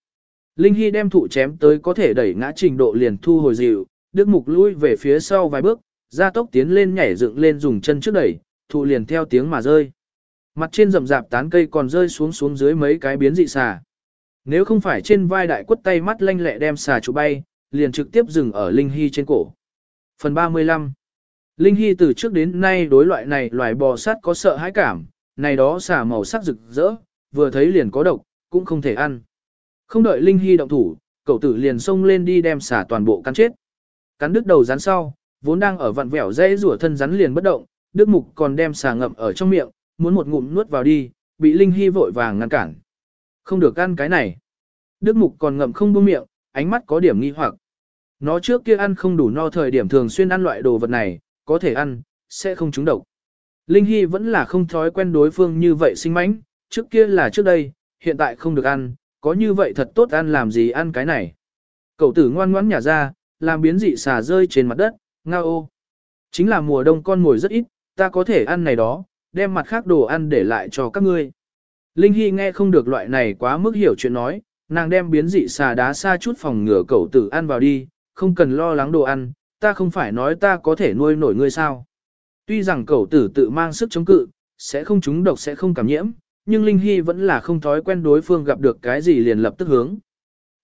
Linh Hy đem thụ chém tới có thể đẩy ngã trình độ liền thu hồi dịu, Đức Mục lui về phía sau vài bước, ra tốc tiến lên nhảy dựng lên dùng chân trước đẩy, thụ liền theo tiếng mà rơi. Mặt trên rậm rạp tán cây còn rơi xuống xuống dưới mấy cái biến dị xà. Nếu không phải trên vai đại quất tay mắt lanh lẹ đem xà trụ bay, liền trực tiếp dừng ở Linh Hy trên cổ. Phần 35 Linh Hy từ trước đến nay đối loại này loài bò sát có sợ hãi cảm, này đó xả màu sắc rực rỡ, vừa thấy liền có độc, cũng không thể ăn. Không đợi Linh Hy động thủ, cậu tử liền xông lên đi đem xả toàn bộ cắn chết. Cắn đứt đầu rắn sau, vốn đang ở vặn vẹo dây rủa thân rắn liền bất động, Đức Mục còn đem xà ngậm ở trong miệng, muốn một ngụm nuốt vào đi, bị Linh Hy vội vàng ngăn cản. Không được ăn cái này. Đức Mục còn ngậm không buông miệng, ánh mắt có điểm nghi hoặc. Nó trước kia ăn không đủ no thời điểm thường xuyên ăn loại đồ vật này, có thể ăn, sẽ không trúng độc. Linh Hy vẫn là không thói quen đối phương như vậy sinh mánh, trước kia là trước đây, hiện tại không được ăn, có như vậy thật tốt ăn làm gì ăn cái này. Cậu tử ngoan ngoãn nhả ra, làm biến dị xà rơi trên mặt đất, nga ô. Chính là mùa đông con ngồi rất ít, ta có thể ăn này đó, đem mặt khác đồ ăn để lại cho các ngươi. Linh Hy nghe không được loại này quá mức hiểu chuyện nói, nàng đem biến dị xà đá xa chút phòng ngừa cậu tử ăn vào đi, không cần lo lắng đồ ăn, ta không phải nói ta có thể nuôi nổi ngươi sao. Tuy rằng cậu tử tự mang sức chống cự, sẽ không trúng độc sẽ không cảm nhiễm, nhưng Linh Hy vẫn là không thói quen đối phương gặp được cái gì liền lập tức hướng.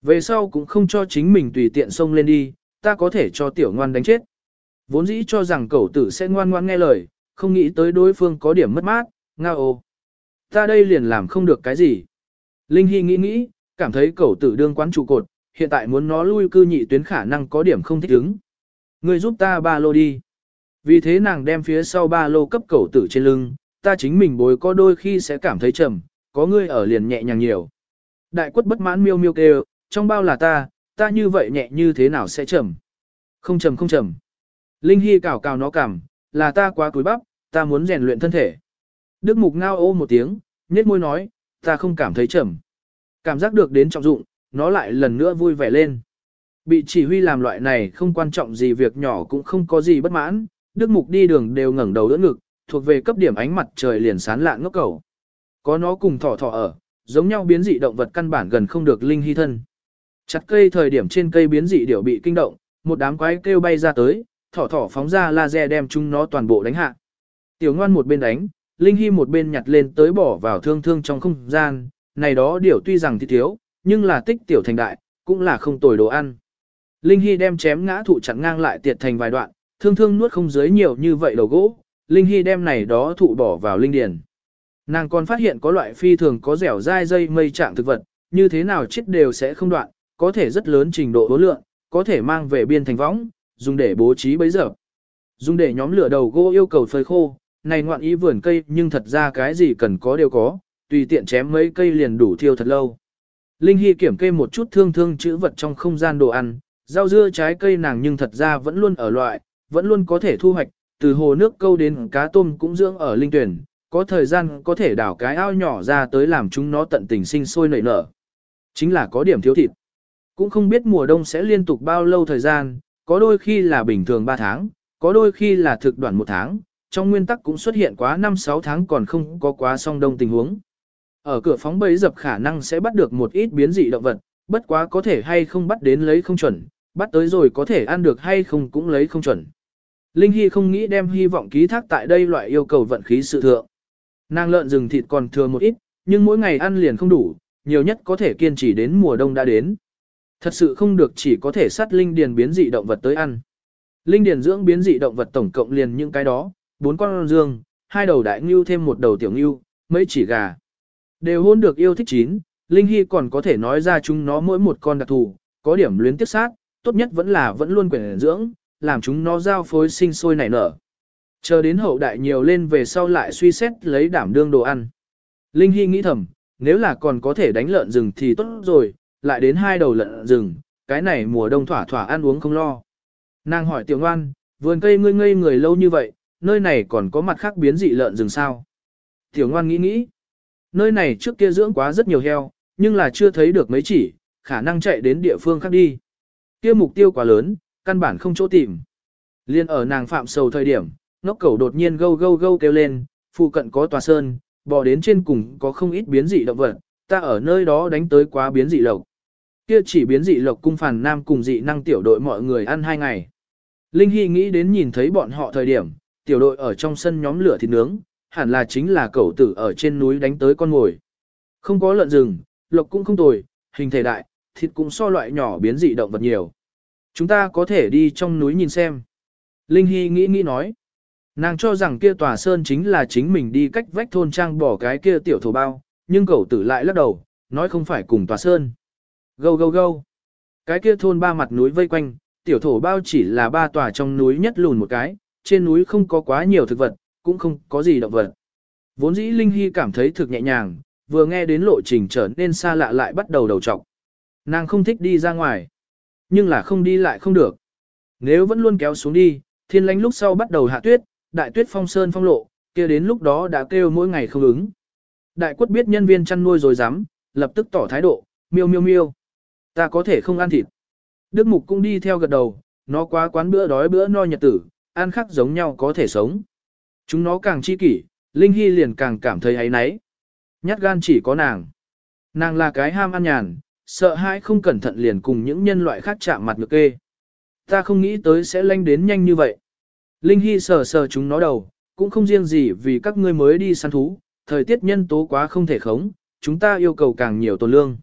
Về sau cũng không cho chính mình tùy tiện xông lên đi, ta có thể cho tiểu ngoan đánh chết. Vốn dĩ cho rằng cậu tử sẽ ngoan ngoan nghe lời, không nghĩ tới đối phương có điểm mất mát, ngao ô. Ta đây liền làm không được cái gì. Linh Hy nghĩ nghĩ, cảm thấy cậu tử đương quán trụ cột, hiện tại muốn nó lui cư nhị tuyến khả năng có điểm không thích ứng. Người giúp ta ba lô đi. Vì thế nàng đem phía sau ba lô cấp cầu tử trên lưng, ta chính mình bối có đôi khi sẽ cảm thấy trầm, có người ở liền nhẹ nhàng nhiều. Đại quất bất mãn miêu miêu kêu, trong bao là ta, ta như vậy nhẹ như thế nào sẽ trầm. Không trầm không trầm. Linh Hy cào cào nó cảm, là ta quá cúi bắp, ta muốn rèn luyện thân thể. Đức Mục ngao ô một tiếng, nhếch môi nói, ta không cảm thấy trầm. Cảm giác được đến trọng dụng, nó lại lần nữa vui vẻ lên. Bị chỉ huy làm loại này không quan trọng gì việc nhỏ cũng không có gì bất mãn, Đức Mục đi đường đều ngẩng đầu đỡ ngực, thuộc về cấp điểm ánh mặt trời liền sán lạ ngốc cầu. Có nó cùng thỏ thỏ ở, giống nhau biến dị động vật căn bản gần không được linh hy thân. Chặt cây thời điểm trên cây biến dị điểu bị kinh động, một đám quái kêu bay ra tới, thỏ thỏ phóng ra laser đem chúng nó toàn bộ đánh hạ. Tiểu ngoan một bên đánh, Linh Hy một bên nhặt lên tới bỏ vào thương thương trong không gian, này đó điểu tuy rằng thì thiếu, nhưng là tích tiểu thành đại, cũng là không tồi đồ ăn. Linh Hy đem chém ngã thụ chặn ngang lại tiệt thành vài đoạn, thương thương nuốt không dưới nhiều như vậy đầu gỗ, Linh Hy đem này đó thụ bỏ vào linh điền. Nàng còn phát hiện có loại phi thường có dẻo dai dây mây trạng thực vật, như thế nào chết đều sẽ không đoạn, có thể rất lớn trình độ hối lượng, có thể mang về biên thành võng, dùng để bố trí bấy giờ. Dùng để nhóm lửa đầu gỗ yêu cầu phơi khô, này ngoạn ý vườn cây nhưng thật ra cái gì cần có đều có, tùy tiện chém mấy cây liền đủ thiêu thật lâu. Linh Hy kiểm kê một chút thương thương chữ vật trong không gian đồ ăn, rau dưa trái cây nàng nhưng thật ra vẫn luôn ở loại, vẫn luôn có thể thu hoạch, từ hồ nước câu đến cá tôm cũng dưỡng ở linh tuyển, có thời gian có thể đảo cái ao nhỏ ra tới làm chúng nó tận tình sinh sôi nảy nở. Chính là có điểm thiếu thịt. Cũng không biết mùa đông sẽ liên tục bao lâu thời gian, có đôi khi là bình thường 3 tháng, có đôi khi là thực đoạn 1 tháng, trong nguyên tắc cũng xuất hiện quá 5-6 tháng còn không có quá song đông tình huống. Ở cửa phóng bẫy dập khả năng sẽ bắt được một ít biến dị động vật, bất quá có thể hay không bắt đến lấy không chuẩn, bắt tới rồi có thể ăn được hay không cũng lấy không chuẩn. Linh Hy không nghĩ đem hy vọng ký thác tại đây loại yêu cầu vận khí sự thượng. Nàng lợn rừng thịt còn thừa một ít, nhưng mỗi ngày ăn liền không đủ, nhiều nhất có thể kiên trì đến mùa đông đã đến. Thật sự không được chỉ có thể sát linh điền biến dị động vật tới ăn. Linh điền dưỡng biến dị động vật tổng cộng liền những cái đó, bốn con dương, hai đầu đại ngưu thêm một đầu tiểu ngưu, mấy chỉ gà. Đều hôn được yêu thích chín, Linh Hy còn có thể nói ra chúng nó mỗi một con đặc thù, có điểm luyến tiếp sát, tốt nhất vẫn là vẫn luôn quyển dưỡng, làm chúng nó giao phối sinh sôi nảy nở. Chờ đến hậu đại nhiều lên về sau lại suy xét lấy đảm đương đồ ăn. Linh Hy nghĩ thầm, nếu là còn có thể đánh lợn rừng thì tốt rồi, lại đến hai đầu lợn rừng, cái này mùa đông thỏa thỏa ăn uống không lo. Nàng hỏi tiểu ngoan, vườn cây ngươi ngây người lâu như vậy, nơi này còn có mặt khác biến dị lợn rừng sao? Tiểu ngoan nghĩ nghĩ, nơi này trước kia dưỡng quá rất nhiều heo, nhưng là chưa thấy được mấy chỉ, khả năng chạy đến địa phương khác đi. Kia mục tiêu quá lớn, căn bản không chỗ tìm. Liên ở nàng phạm sầu thời điểm, ngốc cầu đột nhiên gâu gâu gâu kêu lên, phụ cận có tòa sơn, bò đến trên cùng có không ít biến dị động vật, ta ở nơi đó đánh tới quá biến dị lộc. Kia chỉ biến dị lộc cung phản nam cùng dị năng tiểu đội mọi người ăn hai ngày. Linh Hy nghĩ đến nhìn thấy bọn họ thời điểm, tiểu đội ở trong sân nhóm lửa thịt nướng, hẳn là chính là cẩu tử ở trên núi đánh tới con ngồi. Không có lợn rừng, lộc cũng không tồi, hình thể đại, thịt cũng so loại nhỏ biến dị động vật nhiều. Chúng ta có thể đi trong núi nhìn xem. Linh Hy nghĩ nghĩ nói. Nàng cho rằng kia tòa sơn chính là chính mình đi cách vách thôn trang bỏ cái kia tiểu thổ bao, nhưng cậu tử lại lắc đầu, nói không phải cùng tòa sơn. Gâu gâu gâu. Cái kia thôn ba mặt núi vây quanh, tiểu thổ bao chỉ là ba tòa trong núi nhất lùn một cái, trên núi không có quá nhiều thực vật, cũng không có gì động vật. Vốn dĩ Linh Hy cảm thấy thực nhẹ nhàng, vừa nghe đến lộ trình trở nên xa lạ lại bắt đầu đầu trọc. Nàng không thích đi ra ngoài, nhưng là không đi lại không được. Nếu vẫn luôn kéo xuống đi, thiên lánh lúc sau bắt đầu hạ tuyết, đại tuyết phong sơn phong lộ, kia đến lúc đó đã kêu mỗi ngày không ứng. Đại quất biết nhân viên chăn nuôi rồi dám, lập tức tỏ thái độ, miêu miêu miêu. Ta có thể không ăn thịt. Đức Mục cũng đi theo gật đầu, nó quá quán bữa đói bữa no nhật tử, ăn khác giống nhau có thể sống. Chúng nó càng chi kỷ, Linh Hy liền càng cảm thấy ấy náy. Nhát gan chỉ có nàng. Nàng là cái ham ăn nhàn, sợ hãi không cẩn thận liền cùng những nhân loại khác chạm mặt ngược kê. Ta không nghĩ tới sẽ lanh đến nhanh như vậy. Linh Hy sờ sờ chúng nó đầu, cũng không riêng gì vì các ngươi mới đi săn thú, thời tiết nhân tố quá không thể khống, chúng ta yêu cầu càng nhiều tồn lương.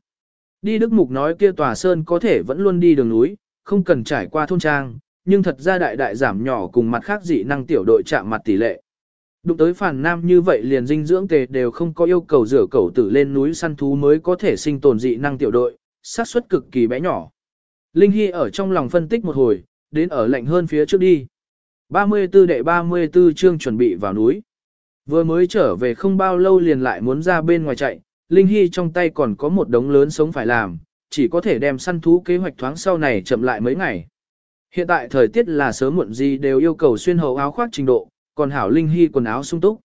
Đi Đức Mục nói kia tòa sơn có thể vẫn luôn đi đường núi, không cần trải qua thôn trang, nhưng thật ra đại đại giảm nhỏ cùng mặt khác dị năng tiểu đội chạm mặt tỷ lệ. Đụng tới phản nam như vậy liền dinh dưỡng tề đều không có yêu cầu rửa cầu tử lên núi săn thú mới có thể sinh tồn dị năng tiểu đội, xác suất cực kỳ bé nhỏ. Linh Hy ở trong lòng phân tích một hồi, đến ở lạnh hơn phía trước đi. 34 đệ 34 chương chuẩn bị vào núi. Vừa mới trở về không bao lâu liền lại muốn ra bên ngoài chạy, Linh Hy trong tay còn có một đống lớn sống phải làm, chỉ có thể đem săn thú kế hoạch thoáng sau này chậm lại mấy ngày. Hiện tại thời tiết là sớm muộn gì đều yêu cầu xuyên hậu áo khoác trình độ, còn hảo Linh Hy quần áo sung túc.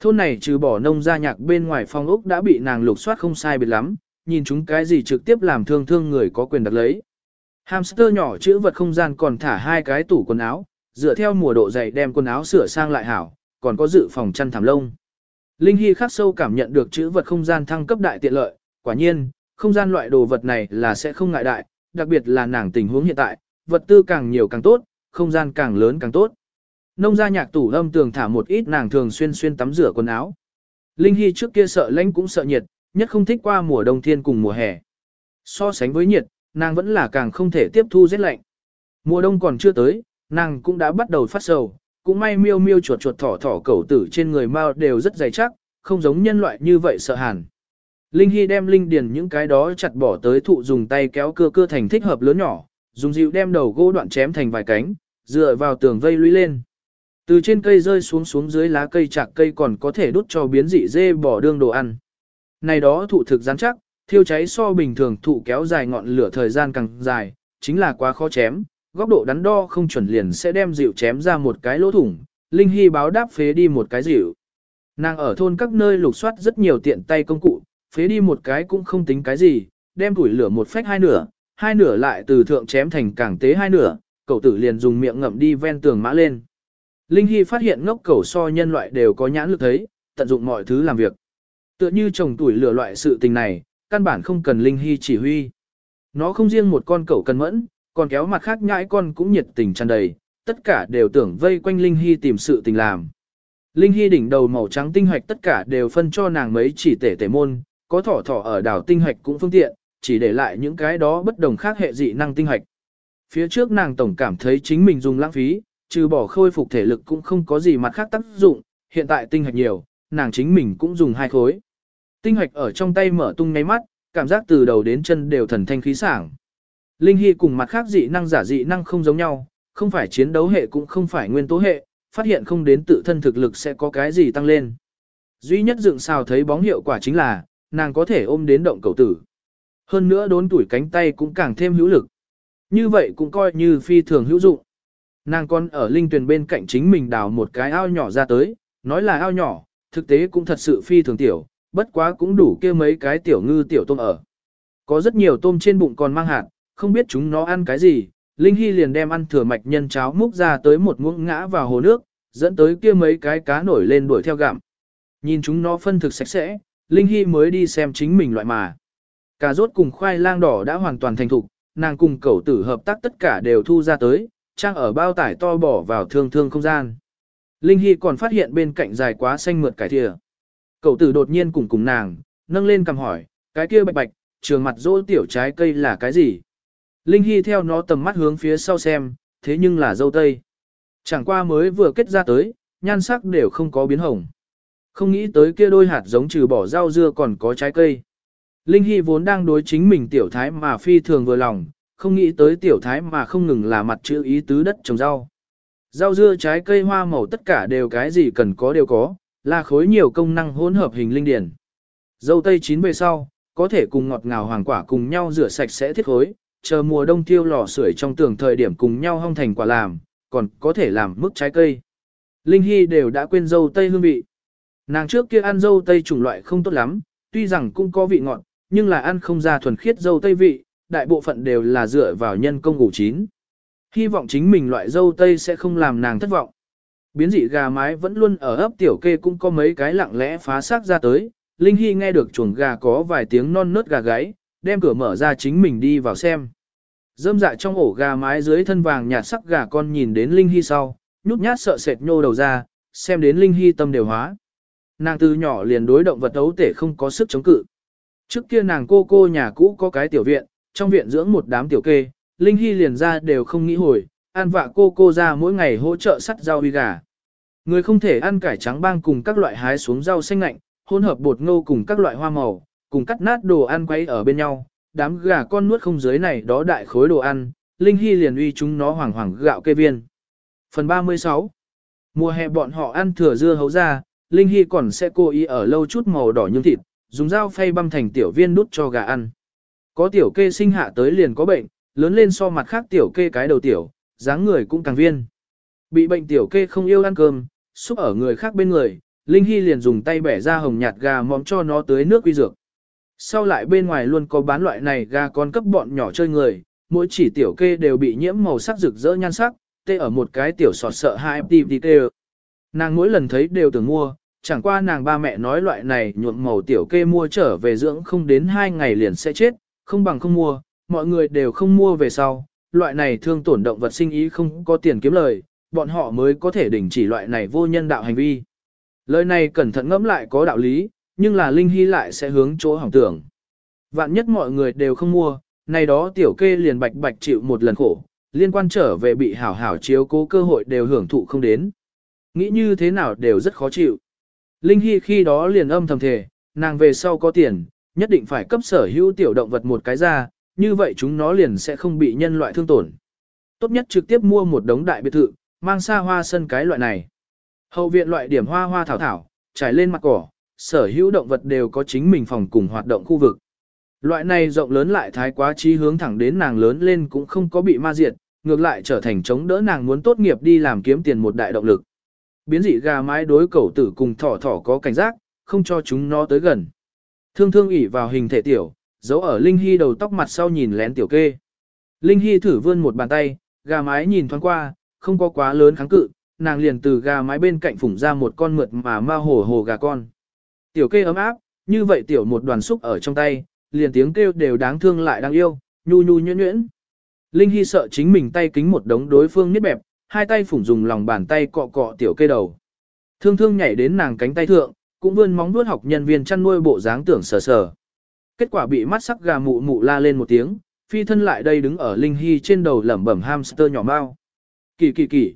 Thôn này trừ bỏ nông gia nhạc bên ngoài phong ốc đã bị nàng lục soát không sai biệt lắm, nhìn chúng cái gì trực tiếp làm thương thương người có quyền đặt lấy. Hamster nhỏ chữ vật không gian còn thả hai cái tủ quần áo, dựa theo mùa độ dày đem quần áo sửa sang lại hảo, còn có dự phòng chăn thảm lông. Linh Hy khắc sâu cảm nhận được chữ vật không gian thăng cấp đại tiện lợi, quả nhiên, không gian loại đồ vật này là sẽ không ngại đại, đặc biệt là nàng tình huống hiện tại, vật tư càng nhiều càng tốt, không gian càng lớn càng tốt. Nông gia nhạc tủ âm tường thả một ít nàng thường xuyên xuyên tắm rửa quần áo. Linh Hy trước kia sợ lạnh cũng sợ nhiệt, nhất không thích qua mùa đông thiên cùng mùa hè. So sánh với nhiệt, nàng vẫn là càng không thể tiếp thu rét lạnh. Mùa đông còn chưa tới, nàng cũng đã bắt đầu phát sầu, cũng may miêu miêu chuột chuột thỏ thỏ cẩu tử trên người mao đều rất dày chắc, không giống nhân loại như vậy sợ hàn. Linh Hy đem linh điền những cái đó chặt bỏ tới thụ dùng tay kéo cưa cưa thành thích hợp lớn nhỏ, dùng dịu đem đầu gỗ đoạn chém thành vài cánh, dựa vào tường vây lũy lên. Từ trên cây rơi xuống xuống dưới lá cây chạc cây còn có thể đốt cho biến dị dê bỏ đương đồ ăn. Này đó thụ thực rắn chắc, thiêu cháy so bình thường thụ kéo dài ngọn lửa thời gian càng dài, chính là quá khó chém, góc độ đắn đo không chuẩn liền sẽ đem dịu chém ra một cái lỗ thủng, Linh Hy báo đáp phế đi một cái dịu. Nàng ở thôn các nơi lục soát rất nhiều tiện tay công cụ, phế đi một cái cũng không tính cái gì, đem tuổi lửa một phách hai nửa, hai nửa lại từ thượng chém thành càng tế hai nửa, cậu tử liền dùng miệng ngậm đi ven tường mã lên. Linh Hy phát hiện ngốc cầu so nhân loại đều có nhãn lực thấy, tận dụng mọi thứ làm việc. Tựa như trồng tuổi lửa loại sự tình này, căn bản không cần Linh Hy chỉ huy. Nó không riêng một con cẩu cần mẫn, còn kéo mặt khác nhãi con cũng nhiệt tình tràn đầy, tất cả đều tưởng vây quanh Linh Hy tìm sự tình làm. Linh Hy đỉnh đầu màu trắng tinh hoạch tất cả đều phân cho nàng mấy chỉ tể tể môn, có thỏ thỏ ở đảo tinh hoạch cũng phương tiện, chỉ để lại những cái đó bất đồng khác hệ dị năng tinh hoạch. Phía trước nàng tổng cảm thấy chính mình dùng lãng phí, trừ bỏ khôi phục thể lực cũng không có gì mặt khác tác dụng, hiện tại tinh hạch nhiều, nàng chính mình cũng dùng hai khối. Tinh hạch ở trong tay mở tung ngay mắt, cảm giác từ đầu đến chân đều thần thanh khí sảng. Linh Hy cùng mặt khác dị năng giả dị năng không giống nhau, không phải chiến đấu hệ cũng không phải nguyên tố hệ, phát hiện không đến tự thân thực lực sẽ có cái gì tăng lên. Duy nhất dựng xào thấy bóng hiệu quả chính là, nàng có thể ôm đến động cầu tử. Hơn nữa đốn tuổi cánh tay cũng càng thêm hữu lực. Như vậy cũng coi như phi thường hữu dụng. Nàng con ở linh Tuyền bên cạnh chính mình đào một cái ao nhỏ ra tới, nói là ao nhỏ, thực tế cũng thật sự phi thường tiểu, bất quá cũng đủ kia mấy cái tiểu ngư tiểu tôm ở. Có rất nhiều tôm trên bụng còn mang hạt, không biết chúng nó ăn cái gì, Linh Hy liền đem ăn thừa mạch nhân cháo múc ra tới một muỗng ngã vào hồ nước, dẫn tới kia mấy cái cá nổi lên đuổi theo gặm. Nhìn chúng nó phân thực sạch sẽ, Linh Hy mới đi xem chính mình loại mà. Cà rốt cùng khoai lang đỏ đã hoàn toàn thành thục, nàng cùng cẩu tử hợp tác tất cả đều thu ra tới, trang ở bao tải to bỏ vào thương thương không gian. Linh Hy còn phát hiện bên cạnh dài quá xanh mượt cải thìa. Cậu tử đột nhiên cùng cùng nàng, nâng lên cầm hỏi, cái kia bạch bạch, trường mặt rỗ tiểu trái cây là cái gì? Linh Hy theo nó tầm mắt hướng phía sau xem, thế nhưng là dâu tây. Chẳng qua mới vừa kết ra tới, nhan sắc đều không có biến hồng. Không nghĩ tới kia đôi hạt giống trừ bỏ rau dưa còn có trái cây. Linh Hy vốn đang đối chính mình tiểu thái mà phi thường vừa lòng, không nghĩ tới tiểu thái mà không ngừng là mặt chữ ý tứ đất trồng rau. Rau dưa trái cây hoa màu tất cả đều cái gì cần có đều có, là khối nhiều công năng hỗn hợp hình linh điển. Dâu tây chín về sau, có thể cùng ngọt ngào hoàng quả cùng nhau rửa sạch sẽ thiết khối, chờ mùa đông tiêu lò sưởi trong tường thời điểm cùng nhau hong thành quả làm, còn có thể làm mức trái cây. Linh Hy đều đã quên dâu tây hương vị. Nàng trước kia ăn dâu tây chủng loại không tốt lắm, tuy rằng cũng có vị ngọt, nhưng là ăn không ra thuần khiết dâu tây vị, đại bộ phận đều là dựa vào nhân công ngủ chín. Hy vọng chính mình loại dâu tây sẽ không làm nàng thất vọng. Biến dị gà mái vẫn luôn ở ấp tiểu kê cũng có mấy cái lặng lẽ phá xác ra tới, Linh Hy nghe được chuồng gà có vài tiếng non nớt gà gáy, đem cửa mở ra chính mình đi vào xem. Dâm dạ trong ổ gà mái dưới thân vàng nhạt sắc gà con nhìn đến Linh Hy sau, nhút nhát sợ sệt nhô đầu ra, xem đến Linh Hy tâm đều hóa. Nàng từ nhỏ liền đối động vật ấu tể không có sức chống cự. Trước kia nàng cô cô nhà cũ có cái tiểu viện, trong viện dưỡng một đám tiểu kê, Linh Hy liền ra đều không nghĩ hồi, ăn vạ cô cô ra mỗi ngày hỗ trợ sắt rau uy gà. Người không thể ăn cải trắng bang cùng các loại hái xuống rau xanh lạnh, hỗn hợp bột ngô cùng các loại hoa màu, cùng cắt nát đồ ăn quấy ở bên nhau, đám gà con nuốt không dưới này đó đại khối đồ ăn, Linh Hy liền uy chúng nó hoàng hoàng gạo kê viên. Phần 36 Mùa hè bọn họ ăn thừa dưa hấu ra, Linh Hy còn sẽ cố ý ở lâu chút màu đỏ nhương thịt, dùng dao phay băm thành tiểu viên nút cho gà ăn. Có tiểu kê sinh hạ tới liền có bệnh, lớn lên so mặt khác tiểu kê cái đầu tiểu, dáng người cũng càng viên. Bị bệnh tiểu kê không yêu ăn cơm, xúc ở người khác bên người, Linh Hy liền dùng tay bẻ ra hồng nhạt gà móm cho nó tới nước quy dược. Sau lại bên ngoài luôn có bán loại này gà con cấp bọn nhỏ chơi người, mỗi chỉ tiểu kê đều bị nhiễm màu sắc rực rỡ nhan sắc, tê ở một cái tiểu sọt sợ hai FTV tê Nàng mỗi lần thấy đều tưởng mua, chẳng qua nàng ba mẹ nói loại này nhuộm màu tiểu kê mua trở về dưỡng không đến hai ngày liền sẽ chết, không bằng không mua, mọi người đều không mua về sau, loại này thương tổn động vật sinh ý không có tiền kiếm lời, bọn họ mới có thể đình chỉ loại này vô nhân đạo hành vi. Lời này cẩn thận ngẫm lại có đạo lý, nhưng là Linh Hy lại sẽ hướng chỗ hỏng tưởng. Vạn nhất mọi người đều không mua, này đó tiểu kê liền bạch bạch chịu một lần khổ, liên quan trở về bị hảo hảo chiếu cố cơ hội đều hưởng thụ không đến. Nghĩ như thế nào đều rất khó chịu. Linh Hy khi đó liền âm thầm thề, nàng về sau có tiền, nhất định phải cấp sở hữu tiểu động vật một cái ra, như vậy chúng nó liền sẽ không bị nhân loại thương tổn. Tốt nhất trực tiếp mua một đống đại biệt thự, mang xa hoa sân cái loại này. Hậu viện loại điểm hoa hoa thảo thảo, trải lên mặt cỏ, sở hữu động vật đều có chính mình phòng cùng hoạt động khu vực. Loại này rộng lớn lại thái quá trí hướng thẳng đến nàng lớn lên cũng không có bị ma diệt, ngược lại trở thành chống đỡ nàng muốn tốt nghiệp đi làm kiếm tiền một đại động lực. Biến dị gà mái đối cẩu tử cùng thỏ thỏ có cảnh giác, không cho chúng nó tới gần. Thương thương ỉ vào hình thể tiểu, giấu ở Linh Hy đầu tóc mặt sau nhìn lén tiểu kê. Linh Hy thử vươn một bàn tay, gà mái nhìn thoáng qua, không có quá lớn kháng cự, nàng liền từ gà mái bên cạnh phủng ra một con mượt mà ma hổ hồ gà con. Tiểu kê ấm áp, như vậy tiểu một đoàn xúc ở trong tay, liền tiếng kêu đều đáng thương lại đáng yêu, nhu nhu nhuyễn nhuyễn. Linh Hy sợ chính mình tay kính một đống đối phương nhất bẹp, hai tay phủng dùng lòng bàn tay cọ cọ tiểu kê đầu. Thương thương nhảy đến nàng cánh tay thượng, cũng vươn móng vuốt học nhân viên chăn nuôi bộ dáng tưởng sờ sờ. Kết quả bị mắt sắc gà mụ mụ la lên một tiếng, phi thân lại đây đứng ở Linh Hy trên đầu lẩm bẩm hamster nhỏ mau. Kỳ kỳ kỳ.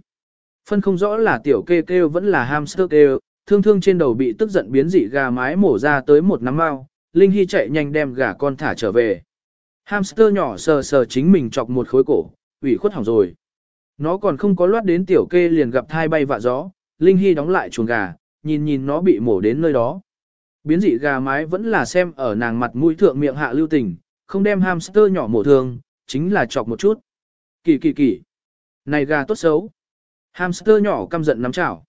Phân không rõ là tiểu kê kêu vẫn là hamster kêu, thương thương trên đầu bị tức giận biến dị gà mái mổ ra tới một nắm mau, Linh Hy chạy nhanh đem gà con thả trở về. Hamster nhỏ sờ sờ chính mình chọc một khối cổ, ủy khuất hỏng rồi. Nó còn không có loát đến tiểu kê liền gặp thai bay vạ gió, Linh Hy đóng lại chuồng gà, nhìn nhìn nó bị mổ đến nơi đó. Biến dị gà mái vẫn là xem ở nàng mặt mũi thượng miệng hạ lưu tình, không đem hamster nhỏ mổ thương, chính là chọc một chút. Kỳ kỳ kỳ. Này gà tốt xấu. Hamster nhỏ căm giận nắm chảo.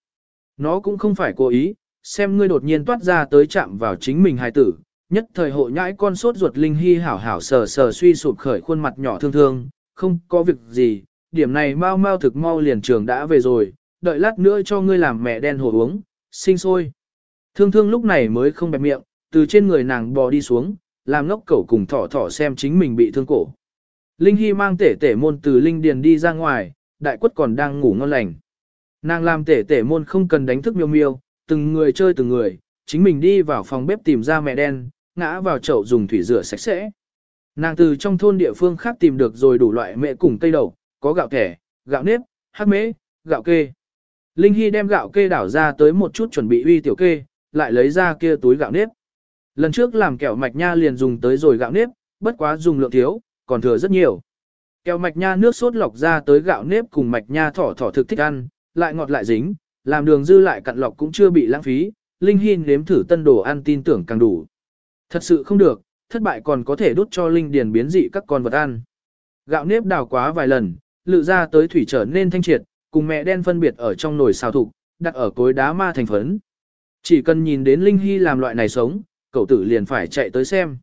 Nó cũng không phải cố ý, xem ngươi đột nhiên toát ra tới chạm vào chính mình hài tử. Nhất thời hộ nhãi con sốt ruột linh hy hảo hảo sờ sờ suy sụp khởi khuôn mặt nhỏ thương thương, không có việc gì, điểm này mau mau thực mau liền trường đã về rồi, đợi lát nữa cho ngươi làm mẹ đen hồ uống, sinh sôi. Thương thương lúc này mới không bẹp miệng, từ trên người nàng bò đi xuống, làm ngốc cẩu cùng thỏ thỏ xem chính mình bị thương cổ. Linh Hy mang tể tể môn từ Linh Điền đi ra ngoài, đại quất còn đang ngủ ngon lành. Nàng làm tể tể môn không cần đánh thức miêu miêu, từng người chơi từng người, chính mình đi vào phòng bếp tìm ra mẹ đen, ngã vào chậu dùng thủy rửa sạch sẽ. Nàng từ trong thôn địa phương khác tìm được rồi đủ loại mẹ cùng cây đầu có gạo thẻ, gạo nếp, hát mễ, gạo kê. Linh Hy đem gạo kê đảo ra tới một chút chuẩn bị uy tiểu kê, lại lấy ra kia túi gạo nếp. Lần trước làm kẹo mạch nha liền dùng tới rồi gạo nếp, bất quá dùng lượng thiếu, còn thừa rất nhiều. Kẹo mạch nha nước sốt lọc ra tới gạo nếp cùng mạch nha thỏ thỏ thực thích ăn, lại ngọt lại dính, làm đường dư lại cặn lọc cũng chưa bị lãng phí, Linh Hy nếm thử tân đồ ăn tin tưởng càng đủ. Thật sự không được, thất bại còn có thể đốt cho Linh Điền biến dị các con vật ăn. Gạo nếp đào quá vài lần, lự ra tới thủy trở nên thanh triệt, cùng mẹ đen phân biệt ở trong nồi xào thục, đặt ở cối đá ma thành phấn. Chỉ cần nhìn đến Linh Hy làm loại này sống, cậu tử liền phải chạy tới xem.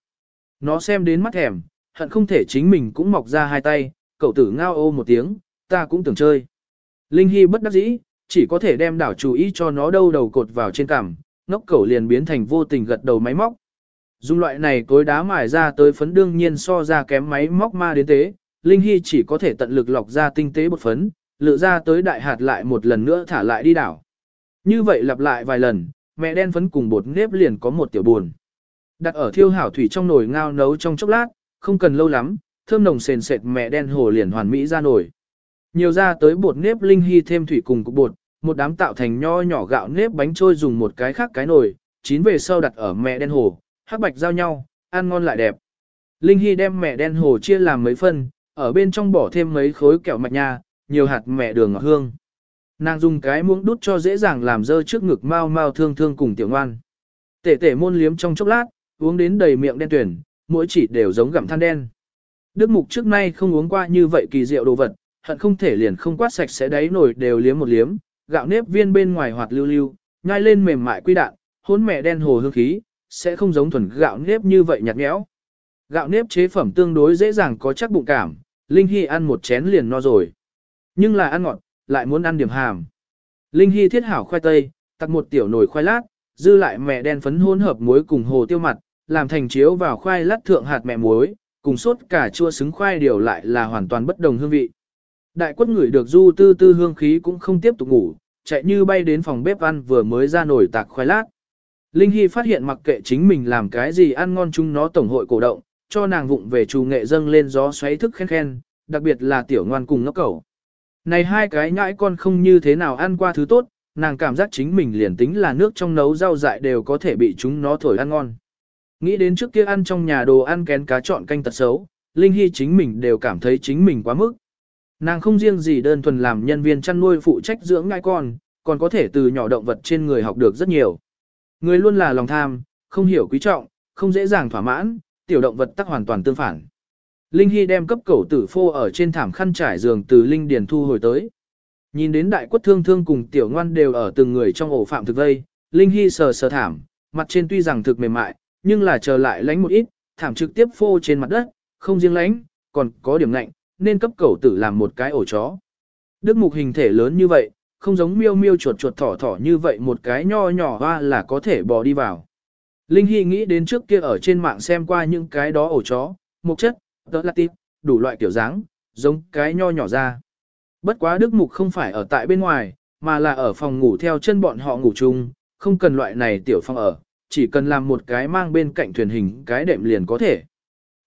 Nó xem đến mắt thèm, hận không thể chính mình cũng mọc ra hai tay, cậu tử ngao ô một tiếng, ta cũng tưởng chơi. Linh Hy bất đắc dĩ, chỉ có thể đem đảo chú ý cho nó đâu đầu cột vào trên cằm, ngốc cậu liền biến thành vô tình gật đầu máy móc. Dùng loại này cối đá mài ra tới phấn đương nhiên so ra kém máy móc ma đến tế, Linh Hy chỉ có thể tận lực lọc ra tinh tế bột phấn, lựa ra tới đại hạt lại một lần nữa thả lại đi đảo. Như vậy lặp lại vài lần, mẹ đen phấn cùng bột nếp liền có một tiểu buồn. Đặt ở thiêu hảo thủy trong nồi ngao nấu trong chốc lát, không cần lâu lắm, thơm nồng sền sệt mẹ đen hồ liền hoàn mỹ ra nồi. Nhiều ra tới bột nếp linh hy thêm thủy cùng cục bột, một đám tạo thành nho nhỏ gạo nếp bánh trôi dùng một cái khác cái nồi, chín về sau đặt ở mẹ đen hồ, hắc bạch giao nhau, ăn ngon lại đẹp. Linh Hy đem mẹ đen hồ chia làm mấy phân, ở bên trong bỏ thêm mấy khối kẹo mạch nha, nhiều hạt mẹ đường ngọt hương. Nàng dùng cái muỗng đút cho dễ dàng làm dơ trước ngực mau mau thương thương cùng tiểu ngoan. Tể tể môn liếm trong chốc lát, uống đến đầy miệng đen tuyển, mỗi chỉ đều giống gặm than đen. Đức mục trước nay không uống qua như vậy kỳ diệu đồ vật, hận không thể liền không quát sạch sẽ đáy nổi đều liếm một liếm, gạo nếp viên bên ngoài hoạt lưu lưu, nhai lên mềm mại quy đạn, hôn mẹ đen hồ hương khí, sẽ không giống thuần gạo nếp như vậy nhạt nhẽo. Gạo nếp chế phẩm tương đối dễ dàng có chắc bụng cảm, Linh Hy ăn một chén liền no rồi. Nhưng là ăn ngọt, lại muốn ăn điểm hàm. Linh Hy thiết hảo khoai tây, tặc một tiểu nồi khoai lát, dư lại mẹ đen phấn hỗn hợp muối cùng hồ tiêu mặt, làm thành chiếu vào khoai lát thượng hạt mẹ muối, cùng sốt cả chua xứng khoai điều lại là hoàn toàn bất đồng hương vị. Đại quất ngửi được du tư tư hương khí cũng không tiếp tục ngủ, chạy như bay đến phòng bếp ăn vừa mới ra nồi tạc khoai lát. Linh Hy phát hiện mặc kệ chính mình làm cái gì ăn ngon chung nó tổng hội cổ động, cho nàng vụng về trù nghệ dâng lên gió xoáy thức khen khen, đặc biệt là tiểu ngoan cùng ngốc cầu. Này hai cái nhãi con không như thế nào ăn qua thứ tốt, nàng cảm giác chính mình liền tính là nước trong nấu rau dại đều có thể bị chúng nó thổi ăn ngon. Nghĩ đến trước kia ăn trong nhà đồ ăn kén cá chọn canh tật xấu, Linh Hy chính mình đều cảm thấy chính mình quá mức. Nàng không riêng gì đơn thuần làm nhân viên chăn nuôi phụ trách dưỡng ngai con, còn có thể từ nhỏ động vật trên người học được rất nhiều. Người luôn là lòng tham, không hiểu quý trọng, không dễ dàng thỏa mãn, tiểu động vật tắc hoàn toàn tương phản. Linh Hy đem cấp cẩu tử phô ở trên thảm khăn trải giường từ Linh Điền thu hồi tới. Nhìn đến đại quất thương thương cùng tiểu ngoan đều ở từng người trong ổ phạm thực vây, Linh Hy sờ sờ thảm, mặt trên tuy rằng thực mềm mại, nhưng là chờ lại lánh một ít, thảm trực tiếp phô trên mặt đất, không riêng lánh, còn có điểm lạnh, nên cấp cẩu tử làm một cái ổ chó. Đức mục hình thể lớn như vậy, không giống miêu miêu chuột chuột thỏ thỏ như vậy một cái nho nhỏ hoa là có thể bò đi vào. Linh Hy nghĩ đến trước kia ở trên mạng xem qua những cái đó ổ chó, mục chất, tớ là tịp, đủ loại kiểu dáng, giống cái nho nhỏ ra. Bất quá Đức Mục không phải ở tại bên ngoài, mà là ở phòng ngủ theo chân bọn họ ngủ chung, không cần loại này tiểu phòng ở, chỉ cần làm một cái mang bên cạnh thuyền hình cái đệm liền có thể.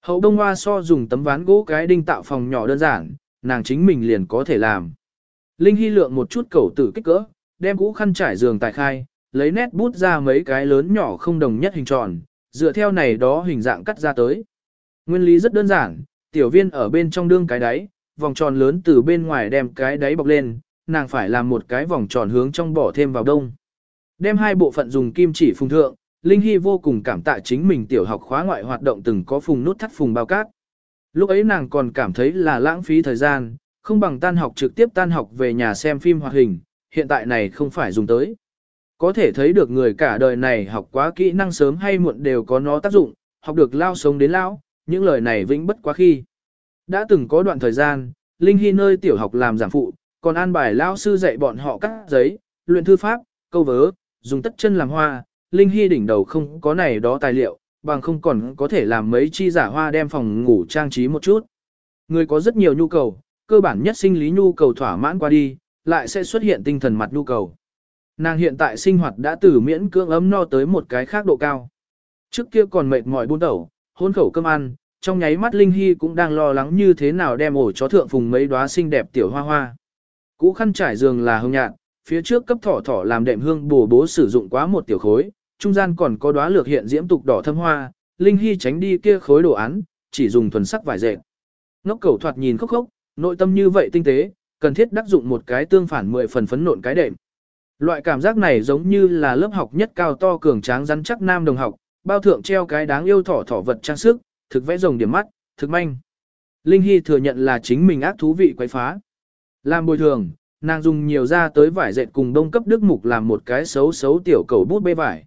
Hậu Đông Hoa so dùng tấm ván gỗ cái đinh tạo phòng nhỏ đơn giản, nàng chính mình liền có thể làm. Linh Hy lượng một chút cầu tử kích cỡ, đem cũ khăn trải giường tại khai, lấy nét bút ra mấy cái lớn nhỏ không đồng nhất hình tròn, dựa theo này đó hình dạng cắt ra tới. Nguyên lý rất đơn giản, tiểu viên ở bên trong đương cái đáy, vòng tròn lớn từ bên ngoài đem cái đáy bọc lên, nàng phải làm một cái vòng tròn hướng trong bỏ thêm vào đông. Đem hai bộ phận dùng kim chỉ phùng thượng, Linh Hy vô cùng cảm tạ chính mình tiểu học khóa ngoại hoạt động từng có phùng nút thắt phùng bao cát. Lúc ấy nàng còn cảm thấy là lãng phí thời gian, không bằng tan học trực tiếp tan học về nhà xem phim hoạt hình, hiện tại này không phải dùng tới. Có thể thấy được người cả đời này học quá kỹ năng sớm hay muộn đều có nó tác dụng, học được lao sống đến lão, những lời này vĩnh bất quá khi. Đã từng có đoạn thời gian, Linh Hy nơi tiểu học làm giảng phụ, còn an bài lao sư dạy bọn họ cắt giấy, luyện thư pháp, câu vớ, dùng tất chân làm hoa, Linh Hy đỉnh đầu không có này đó tài liệu, bằng không còn có thể làm mấy chi giả hoa đem phòng ngủ trang trí một chút. Người có rất nhiều nhu cầu, cơ bản nhất sinh lý nhu cầu thỏa mãn qua đi, lại sẽ xuất hiện tinh thần mặt nhu cầu. Nàng hiện tại sinh hoạt đã từ miễn cưỡng ấm no tới một cái khác độ cao. Trước kia còn mệt mỏi buôn đầu, hôn khẩu cơm ăn, trong nháy mắt Linh Hy cũng đang lo lắng như thế nào đem ổ chó thượng phùng mấy đóa xinh đẹp tiểu hoa hoa. Cũ khăn trải giường là hương nhạt, phía trước cấp thỏ thỏ làm đệm hương bổ bố sử dụng quá một tiểu khối, trung gian còn có đóa lược hiện diễm tục đỏ thâm hoa, Linh Hy tránh đi kia khối đồ án, chỉ dùng thuần sắc vải dệt. Ngốc cầu thoạt nhìn khốc khốc, nội tâm như vậy tinh tế, cần thiết đắc dụng một cái tương phản mười phần phấn nộn cái đệm. Loại cảm giác này giống như là lớp học nhất cao to cường tráng rắn chắc nam đồng học, bao thượng treo cái đáng yêu thỏ thỏ vật trang sức, thực vẽ rồng điểm mắt, thực manh. Linh Hy thừa nhận là chính mình ác thú vị quấy phá. Làm bồi thường, nàng dùng nhiều ra tới vải dệt cùng đông cấp đức mục làm một cái xấu xấu tiểu cầu bút bê vải.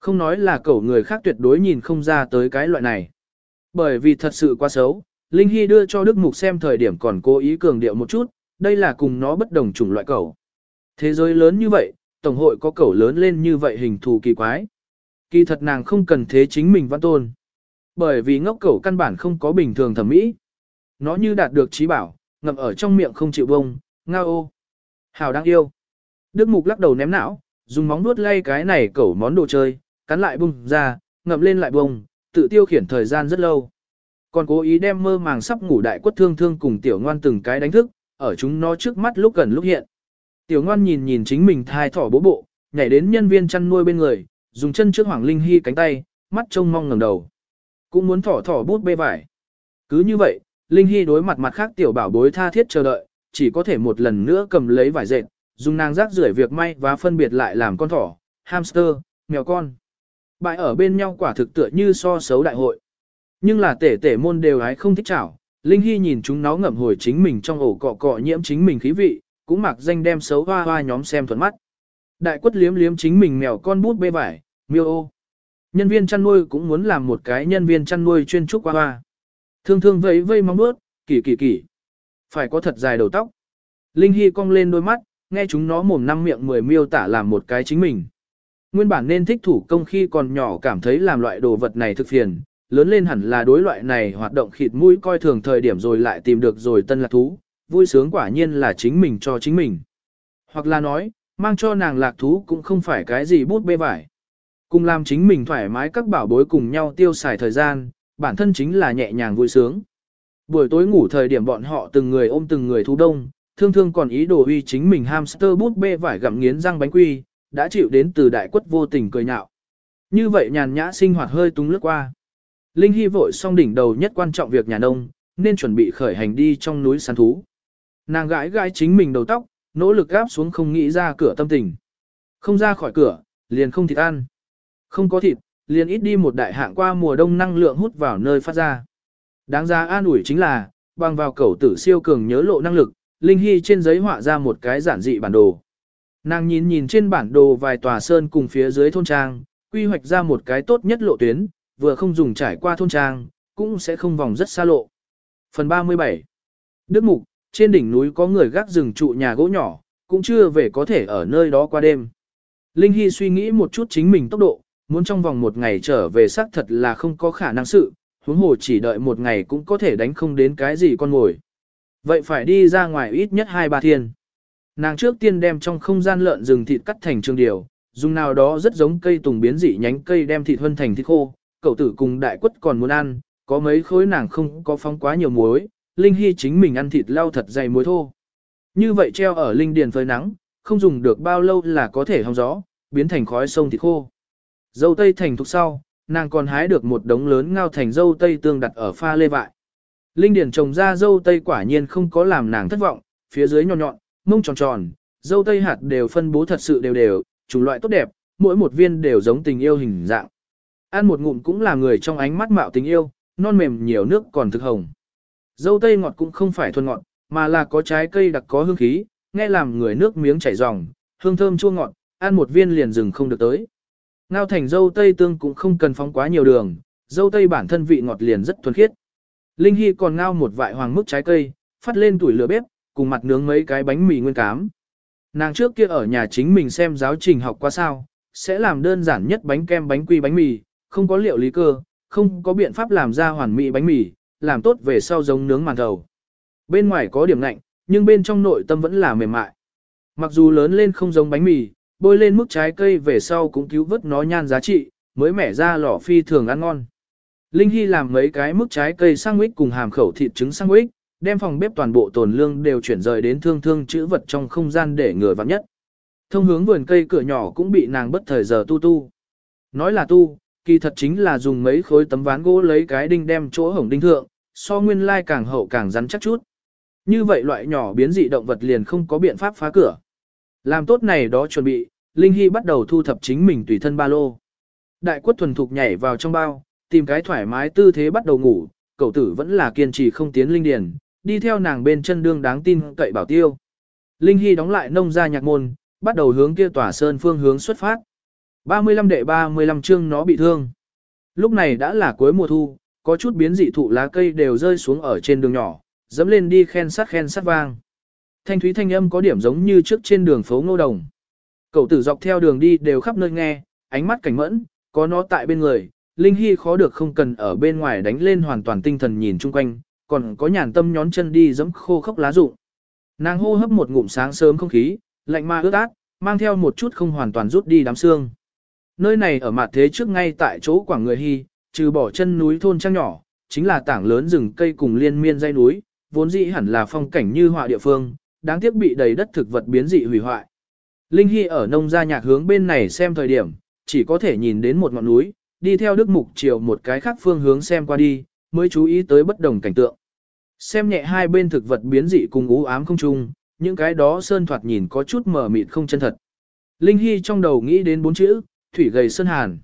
Không nói là cầu người khác tuyệt đối nhìn không ra tới cái loại này. Bởi vì thật sự quá xấu, Linh Hy đưa cho Đức Mục xem thời điểm còn cố ý cường điệu một chút, đây là cùng nó bất đồng chủng loại cầu. Thế giới lớn như vậy, Tổng hội có cầu lớn lên như vậy hình thù kỳ quái. Kỳ thật nàng không cần thế chính mình văn tôn. Bởi vì ngốc cẩu căn bản không có bình thường thẩm mỹ. Nó như đạt được trí bảo, ngậm ở trong miệng không chịu bông, ngao ô. Hào đang yêu. Đức Mục lắc đầu ném não, dùng móng nuốt lay cái này cẩu món đồ chơi, cắn lại bung ra, ngậm lên lại bông, tự tiêu khiển thời gian rất lâu. Còn cố ý đem mơ màng sắp ngủ đại quất thương thương cùng tiểu ngoan từng cái đánh thức, ở chúng nó trước mắt lúc gần lúc hiện. Tiểu ngoan nhìn nhìn chính mình thai thỏ bố bộ, nhảy đến nhân viên chăn nuôi bên người, dùng chân trước Hoàng Linh Hy cánh tay, mắt trông mong ngẩng đầu. Cũng muốn thỏ thỏ bút bê vải. Cứ như vậy, Linh Hy đối mặt mặt khác tiểu bảo bối tha thiết chờ đợi, chỉ có thể một lần nữa cầm lấy vải dệt, dùng nàng rác rưởi việc may và phân biệt lại làm con thỏ, hamster, mèo con. Bại ở bên nhau quả thực tựa như so xấu đại hội. Nhưng là tể tể môn đều ái không thích chảo, Linh Hy nhìn chúng nó ngậm hồi chính mình trong ổ cọ cọ nhiễm chính mình khí vị, cũng mặc danh đem xấu hoa hoa nhóm xem thuận mắt. Đại quất liếm liếm chính mình mèo con bút bê vải, miêu ô. Nhân viên chăn nuôi cũng muốn làm một cái nhân viên chăn nuôi chuyên trúc qua hoa. Thương thương vẫy vây mong bước, kỳ kỳ kỳ. Phải có thật dài đầu tóc. Linh Hy cong lên đôi mắt, nghe chúng nó mồm năm miệng mười miêu tả làm một cái chính mình. Nguyên bản nên thích thủ công khi còn nhỏ cảm thấy làm loại đồ vật này thực phiền, lớn lên hẳn là đối loại này hoạt động khịt mũi coi thường thời điểm rồi lại tìm được rồi tân lạc thú, vui sướng quả nhiên là chính mình cho chính mình. Hoặc là nói, mang cho nàng lạc thú cũng không phải cái gì bút bê vải. Cùng làm chính mình thoải mái các bảo bối cùng nhau tiêu xài thời gian, bản thân chính là nhẹ nhàng vui sướng. Buổi tối ngủ thời điểm bọn họ từng người ôm từng người thu đông, thương thương còn ý đồ uy chính mình hamster bút bê vải gặm nghiến răng bánh quy, đã chịu đến từ đại quất vô tình cười nhạo. Như vậy nhàn nhã sinh hoạt hơi túng lướt qua. Linh Hy vội xong đỉnh đầu nhất quan trọng việc nhà nông, nên chuẩn bị khởi hành đi trong núi săn thú. Nàng gãi gãi chính mình đầu tóc, nỗ lực gáp xuống không nghĩ ra cửa tâm tình. Không ra khỏi cửa, liền không thịt ăn. Không có thịt, liền ít đi một đại hạng qua mùa đông năng lượng hút vào nơi phát ra. Đáng ra an ủi chính là, bằng vào cầu tử siêu cường nhớ lộ năng lực, Linh Hy trên giấy họa ra một cái giản dị bản đồ. Nàng nhìn nhìn trên bản đồ vài tòa sơn cùng phía dưới thôn trang, quy hoạch ra một cái tốt nhất lộ tuyến, vừa không dùng trải qua thôn trang, cũng sẽ không vòng rất xa lộ. Phần 37 Đức Mục, trên đỉnh núi có người gác rừng trụ nhà gỗ nhỏ, cũng chưa về có thể ở nơi đó qua đêm. Linh Hy suy nghĩ một chút chính mình tốc độ, muốn trong vòng một ngày trở về xác thật là không có khả năng sự, huống hồ chỉ đợi một ngày cũng có thể đánh không đến cái gì con ngồi. Vậy phải đi ra ngoài ít nhất hai ba thiên. Nàng trước tiên đem trong không gian lợn rừng thịt cắt thành trường điều, dùng nào đó rất giống cây tùng biến dị nhánh cây đem thịt hơn thành thịt khô, cậu tử cùng đại quất còn muốn ăn, có mấy khối nàng không có phong quá nhiều muối, Linh Hy chính mình ăn thịt lau thật dày muối thô. Như vậy treo ở linh điền phơi nắng, không dùng được bao lâu là có thể hong gió, biến thành khói sông thịt khô. Dâu tây thành thục sau, nàng còn hái được một đống lớn ngao thành dâu tây tương đặt ở pha lê vại. Linh điền trồng ra dâu tây quả nhiên không có làm nàng thất vọng, phía dưới nhọn nhọn, mông tròn tròn, dâu tây hạt đều phân bố thật sự đều đều, chủng loại tốt đẹp, mỗi một viên đều giống tình yêu hình dạng. Ăn một ngụm cũng là người trong ánh mắt mạo tình yêu, non mềm nhiều nước còn thực hồng. Dâu tây ngọt cũng không phải thuần ngọt, mà là có trái cây đặc có hương khí, nghe làm người nước miếng chảy ròng, hương thơm chua ngọt, ăn một viên liền dừng không được tới. Ngao thành dâu tây tương cũng không cần phóng quá nhiều đường, dâu tây bản thân vị ngọt liền rất thuần khiết. Linh Hy còn ngao một vại hoàng mức trái cây, phát lên tuổi lửa bếp, cùng mặt nướng mấy cái bánh mì nguyên cám. Nàng trước kia ở nhà chính mình xem giáo trình học qua sao, sẽ làm đơn giản nhất bánh kem bánh quy bánh mì, không có liệu lý cơ, không có biện pháp làm ra hoàn mỹ bánh mì, làm tốt về sau giống nướng màn thầu. Bên ngoài có điểm lạnh, nhưng bên trong nội tâm vẫn là mềm mại. Mặc dù lớn lên không giống bánh mì, bôi lên mức trái cây về sau cũng cứu vớt nó nhan giá trị, mới mẻ ra lò phi thường ăn ngon. Linh Hy làm mấy cái mức trái cây sandwich cùng hàm khẩu thịt trứng sandwich, đem phòng bếp toàn bộ tồn lương đều chuyển rời đến thương thương chữ vật trong không gian để ngừa vặn nhất. Thông hướng vườn cây cửa nhỏ cũng bị nàng bất thời giờ tu tu. Nói là tu, kỳ thật chính là dùng mấy khối tấm ván gỗ lấy cái đinh đem chỗ hổng đinh thượng, so nguyên lai càng hậu càng rắn chắc chút. Như vậy loại nhỏ biến dị động vật liền không có biện pháp phá cửa. Làm tốt này đó chuẩn bị, Linh Hy bắt đầu thu thập chính mình tùy thân ba lô. Đại quất thuần thục nhảy vào trong bao, tìm cái thoải mái tư thế bắt đầu ngủ, cậu tử vẫn là kiên trì không tiến linh điền, đi theo nàng bên chân đương đáng tin cậy bảo tiêu. Linh Hy đóng lại nông ra nhạc môn, bắt đầu hướng kia tỏa sơn phương hướng xuất phát. 35 đệ 35 chương nó bị thương. Lúc này đã là cuối mùa thu, có chút biến dị thụ lá cây đều rơi xuống ở trên đường nhỏ, dẫm lên đi khen sát khen sát vang. Thanh thúy thanh âm có điểm giống như trước trên đường phố ngô đồng. Cậu tử dọc theo đường đi đều khắp nơi nghe, ánh mắt cảnh mẫn, có nó tại bên người, Linh Hy khó được không cần ở bên ngoài đánh lên hoàn toàn tinh thần nhìn chung quanh, còn có nhàn tâm nhón chân đi dẫm khô khốc lá rụng. Nàng hô hấp một ngụm sáng sớm không khí, lạnh ma ướt át, mang theo một chút không hoàn toàn rút đi đám xương. Nơi này ở mặt thế trước ngay tại chỗ quảng người Hy, trừ bỏ chân núi thôn trang nhỏ, chính là tảng lớn rừng cây cùng liên miên dây núi, vốn dĩ hẳn là phong cảnh như họa địa phương, đáng tiếc bị đầy đất thực vật biến dị hủy hoại. Linh Hy ở nông gia nhạc hướng bên này xem thời điểm, chỉ có thể nhìn đến một ngọn núi, đi theo đức mục chiều một cái khác phương hướng xem qua đi, mới chú ý tới bất đồng cảnh tượng. Xem nhẹ hai bên thực vật biến dị cùng u ám không chung, những cái đó sơn thoạt nhìn có chút mờ mịt không chân thật. Linh Hy trong đầu nghĩ đến bốn chữ, thủy gầy sơn hàn.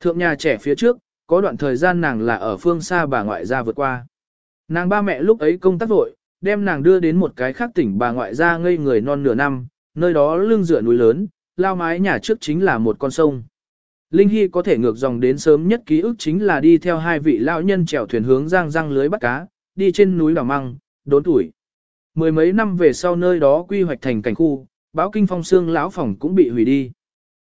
Thượng nhà trẻ phía trước, có đoạn thời gian nàng là ở phương xa bà ngoại gia vượt qua. Nàng ba mẹ lúc ấy công tác vội, đem nàng đưa đến một cái khác tỉnh bà ngoại gia ngây người non nửa năm, nơi đó lưng dựa núi lớn, lao mái nhà trước chính là một con sông. Linh Hy có thể ngược dòng đến sớm nhất ký ức chính là đi theo hai vị lão nhân chèo thuyền hướng giang răng lưới bắt cá, đi trên núi đảo măng, đốn tuổi. Mười mấy năm về sau nơi đó quy hoạch thành cảnh khu, báo kinh phong xương lão phòng cũng bị hủy đi.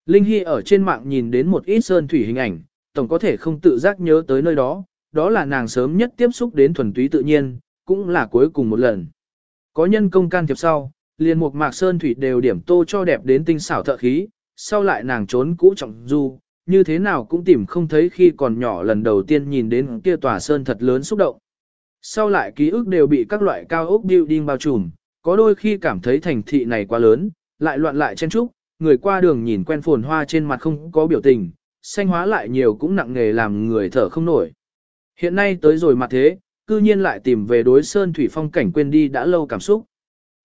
Linh Hy ở trên mạng nhìn đến một ít sơn thủy hình ảnh, tổng có thể không tự giác nhớ tới nơi đó, đó là nàng sớm nhất tiếp xúc đến thuần túy tự nhiên, cũng là cuối cùng một lần. Có nhân công can thiệp sau, liền một mạc sơn thủy đều điểm tô cho đẹp đến tinh xảo thợ khí, sau lại nàng trốn cũ trọng du, như thế nào cũng tìm không thấy khi còn nhỏ lần đầu tiên nhìn đến kia tòa sơn thật lớn xúc động. Sau lại ký ức đều bị các loại cao ốc building bao trùm, có đôi khi cảm thấy thành thị này quá lớn, lại loạn lại chen trúc, người qua đường nhìn quen phồn hoa trên mặt không có biểu tình, xanh hóa lại nhiều cũng nặng nghề làm người thở không nổi. Hiện nay tới rồi mặt thế, cư nhiên lại tìm về đối sơn thủy phong cảnh quên đi đã lâu cảm xúc.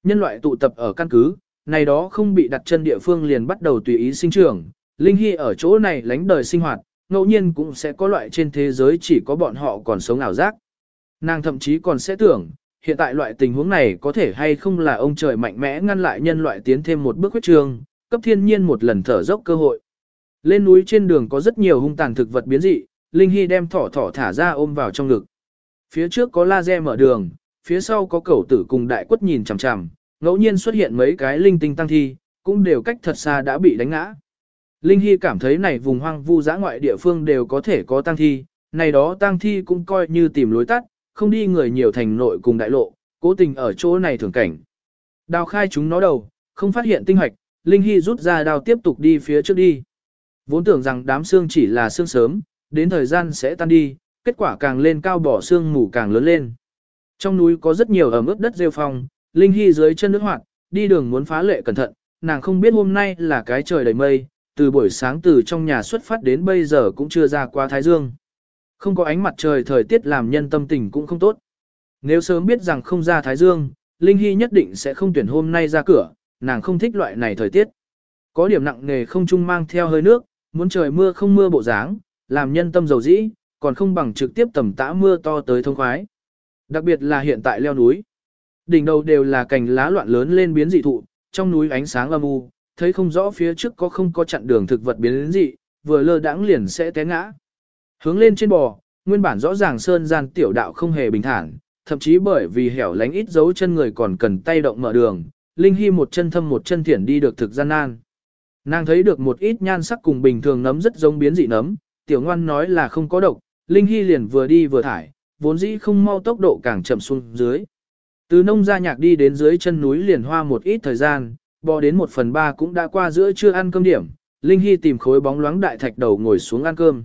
Nhân loại tụ tập ở căn cứ, này đó không bị đặt chân địa phương liền bắt đầu tùy ý sinh trưởng, Linh Hy ở chỗ này lánh đời sinh hoạt, ngẫu nhiên cũng sẽ có loại trên thế giới chỉ có bọn họ còn sống ảo giác. Nàng thậm chí còn sẽ tưởng, hiện tại loại tình huống này có thể hay không là ông trời mạnh mẽ ngăn lại nhân loại tiến thêm một bước huyết trường, cấp thiên nhiên một lần thở dốc cơ hội. Lên núi trên đường có rất nhiều hung tàn thực vật biến dị, Linh Hy đem thỏ thỏ thả ra ôm vào trong ngực. Phía trước có laser mở đường, phía sau có cẩu tử cùng đại quất nhìn chằm chằm, ngẫu nhiên xuất hiện mấy cái linh tinh tăng thi, cũng đều cách thật xa đã bị đánh ngã. Linh Hy cảm thấy này vùng hoang vu dã ngoại địa phương đều có thể có tăng thi, này đó tăng thi cũng coi như tìm lối tắt, không đi người nhiều thành nội cùng đại lộ, cố tình ở chỗ này thường cảnh. Đào khai chúng nó đầu, không phát hiện tinh hoạch, Linh Hy rút ra đào tiếp tục đi phía trước đi. Vốn tưởng rằng đám xương chỉ là xương sớm, đến thời gian sẽ tan đi, kết quả càng lên cao bỏ xương mù càng lớn lên. Trong núi có rất nhiều ẩm ướt đất rêu phong, Linh Hy dưới chân nước hoạt, đi đường muốn phá lệ cẩn thận, nàng không biết hôm nay là cái trời đầy mây, từ buổi sáng từ trong nhà xuất phát đến bây giờ cũng chưa ra qua Thái Dương. Không có ánh mặt trời thời tiết làm nhân tâm tình cũng không tốt. Nếu sớm biết rằng không ra Thái Dương, Linh Hy nhất định sẽ không tuyển hôm nay ra cửa, nàng không thích loại này thời tiết. Có điểm nặng nề không chung mang theo hơi nước, muốn trời mưa không mưa bộ dáng, làm nhân tâm dầu dĩ, còn không bằng trực tiếp tầm tã mưa to tới thông khoái. Đặc biệt là hiện tại leo núi. Đỉnh đầu đều là cành lá loạn lớn lên biến dị thụ, trong núi ánh sáng âm u, thấy không rõ phía trước có không có chặn đường thực vật biến dị, vừa lơ đãng liền sẽ té ngã. Hướng lên trên bò, nguyên bản rõ ràng sơn gian tiểu đạo không hề bình thản, thậm chí bởi vì hẻo lánh ít dấu chân người còn cần tay động mở đường, Linh Hy một chân thâm một chân thiển đi được thực gian nan. Nàng thấy được một ít nhan sắc cùng bình thường nấm rất giống biến dị nấm, tiểu ngoan nói là không có độc, Linh Hy liền vừa đi vừa thải, vốn dĩ không mau tốc độ càng chậm xuống dưới. Từ nông gia nhạc đi đến dưới chân núi liền hoa một ít thời gian, bò đến một phần ba cũng đã qua giữa trưa ăn cơm điểm, Linh Hy tìm khối bóng loáng đại thạch đầu ngồi xuống ăn cơm.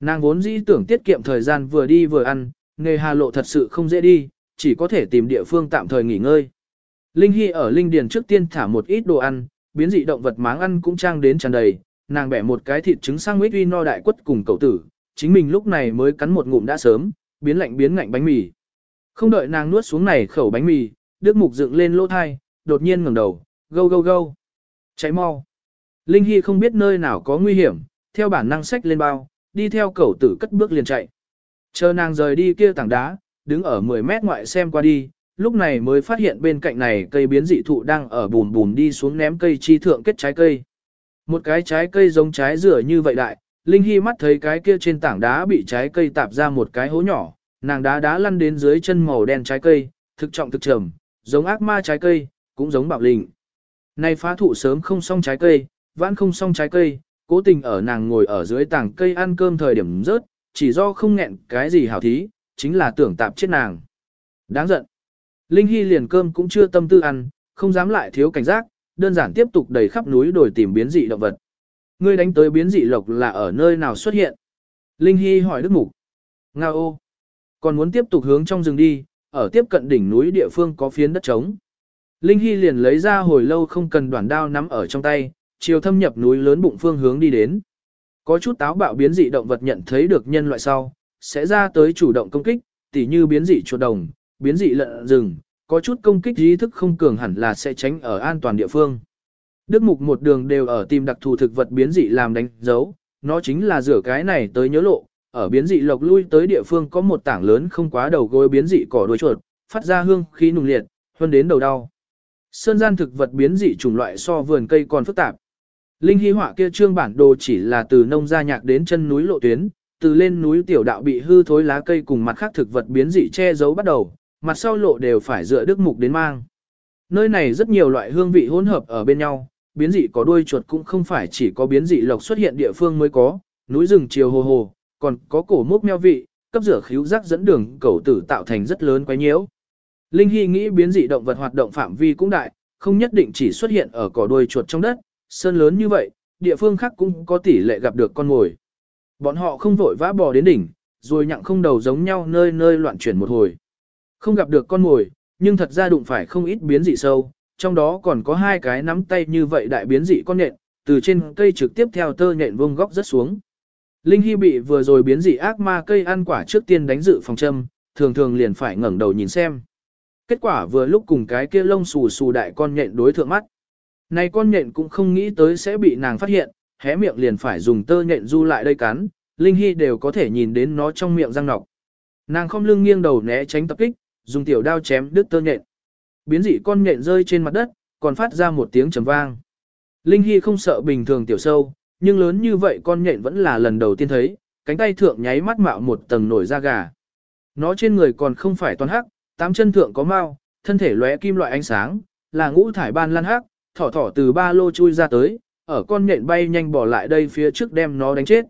Nàng vốn dĩ tưởng tiết kiệm thời gian vừa đi vừa ăn, nghề hà lộ thật sự không dễ đi, chỉ có thể tìm địa phương tạm thời nghỉ ngơi. Linh Hy ở Linh Điền trước tiên thả một ít đồ ăn, biến dị động vật máng ăn cũng trang đến tràn đầy, nàng bẻ một cái thịt trứng sang huyết uy no đại quất cùng cậu tử, chính mình lúc này mới cắn một ngụm đã sớm, biến lạnh biến ngạnh bánh mì. Không đợi nàng nuốt xuống này khẩu bánh mì, Đức Mục dựng lên lỗ thai, đột nhiên ngẩng đầu, gâu gâu gâu. Cháy mau. Linh Hy không biết nơi nào có nguy hiểm, theo bản năng sách lên bao, đi theo cậu tử cất bước liền chạy. Chờ nàng rời đi kia tảng đá, đứng ở 10 mét ngoại xem qua đi, lúc này mới phát hiện bên cạnh này cây biến dị thụ đang ở bùn bùn đi xuống ném cây chi thượng kết trái cây. Một cái trái cây giống trái rửa như vậy đại, Linh Hy mắt thấy cái kia trên tảng đá bị trái cây tạp ra một cái hố nhỏ, nàng đá đá lăn đến dưới chân màu đen trái cây, thực trọng thực trầm, giống ác ma trái cây, cũng giống bạo linh. nay phá thụ sớm không xong trái cây, vãn không xong trái cây, cố tình ở nàng ngồi ở dưới tảng cây ăn cơm thời điểm rớt, chỉ do không nghẹn cái gì hảo thí, chính là tưởng tạp chết nàng. Đáng giận. Linh Hy liền cơm cũng chưa tâm tư ăn, không dám lại thiếu cảnh giác, đơn giản tiếp tục đầy khắp núi đồi tìm biến dị động vật. Ngươi đánh tới biến dị lộc là ở nơi nào xuất hiện? Linh Hy hỏi Đức Mục. Nga ô. Còn muốn tiếp tục hướng trong rừng đi, ở tiếp cận đỉnh núi địa phương có phiến đất trống. Linh Hy liền lấy ra hồi lâu không cần đoạn đao nắm ở trong tay, chiều thâm nhập núi lớn bụng phương hướng đi đến. Có chút táo bạo biến dị động vật nhận thấy được nhân loại sau, sẽ ra tới chủ động công kích, tỉ như biến dị chuột đồng, biến dị lợn rừng, có chút công kích ý thức không cường hẳn là sẽ tránh ở an toàn địa phương. Đức mục một đường đều ở tìm đặc thù thực vật biến dị làm đánh dấu, nó chính là rửa cái này tới nhớ lộ, ở biến dị lộc lui tới địa phương có một tảng lớn không quá đầu gối biến dị cỏ đuôi chuột, phát ra hương khí nùng liệt, hơn đến đầu đau. Sơn gian thực vật biến dị chủng loại so vườn cây còn phức tạp. Linh hy họa kia trương bản đồ chỉ là từ nông gia nhạc đến chân núi lộ tuyến, từ lên núi tiểu đạo bị hư thối lá cây cùng mặt khác thực vật biến dị che giấu bắt đầu, mặt sau lộ đều phải dựa đức mục đến mang. Nơi này rất nhiều loại hương vị hỗn hợp ở bên nhau, biến dị có đuôi chuột cũng không phải chỉ có biến dị lộc xuất hiện địa phương mới có, núi rừng chiều hồ hồ, còn có cổ mốc meo vị, cấp rửa khíu rắc dẫn đường cầu tử tạo thành rất lớn quái nhiễu. Linh Hy nghĩ biến dị động vật hoạt động phạm vi cũng đại, không nhất định chỉ xuất hiện ở cỏ đuôi chuột trong đất, sơn lớn như vậy, địa phương khác cũng có tỷ lệ gặp được con mồi. Bọn họ không vội vã bò đến đỉnh, rồi nhặng không đầu giống nhau nơi nơi loạn chuyển một hồi. Không gặp được con mồi, nhưng thật ra đụng phải không ít biến dị sâu, trong đó còn có hai cái nắm tay như vậy đại biến dị con nhện, từ trên cây trực tiếp theo tơ nhện vông góc rất xuống. Linh Hy bị vừa rồi biến dị ác ma cây ăn quả trước tiên đánh dự phòng châm, thường thường liền phải ngẩng đầu nhìn xem. Kết quả vừa lúc cùng cái kia lông xù xù đại con nhện đối thượng mắt. Này con nhện cũng không nghĩ tới sẽ bị nàng phát hiện, hé miệng liền phải dùng tơ nhện du lại đây cắn, Linh Hy đều có thể nhìn đến nó trong miệng răng nọc. Nàng không lưng nghiêng đầu né tránh tập kích, dùng tiểu đao chém đứt tơ nhện. Biến dị con nhện rơi trên mặt đất, còn phát ra một tiếng trầm vang. Linh Hy không sợ bình thường tiểu sâu, nhưng lớn như vậy con nhện vẫn là lần đầu tiên thấy, cánh tay thượng nháy mắt mạo một tầng nổi da gà. Nó trên người còn không phải toàn hắc, tám chân thượng có mao, thân thể lóe kim loại ánh sáng, là ngũ thải ban lan hắc, thỏ thỏ từ ba lô chui ra tới, ở con nhện bay nhanh bỏ lại đây phía trước đem nó đánh chết.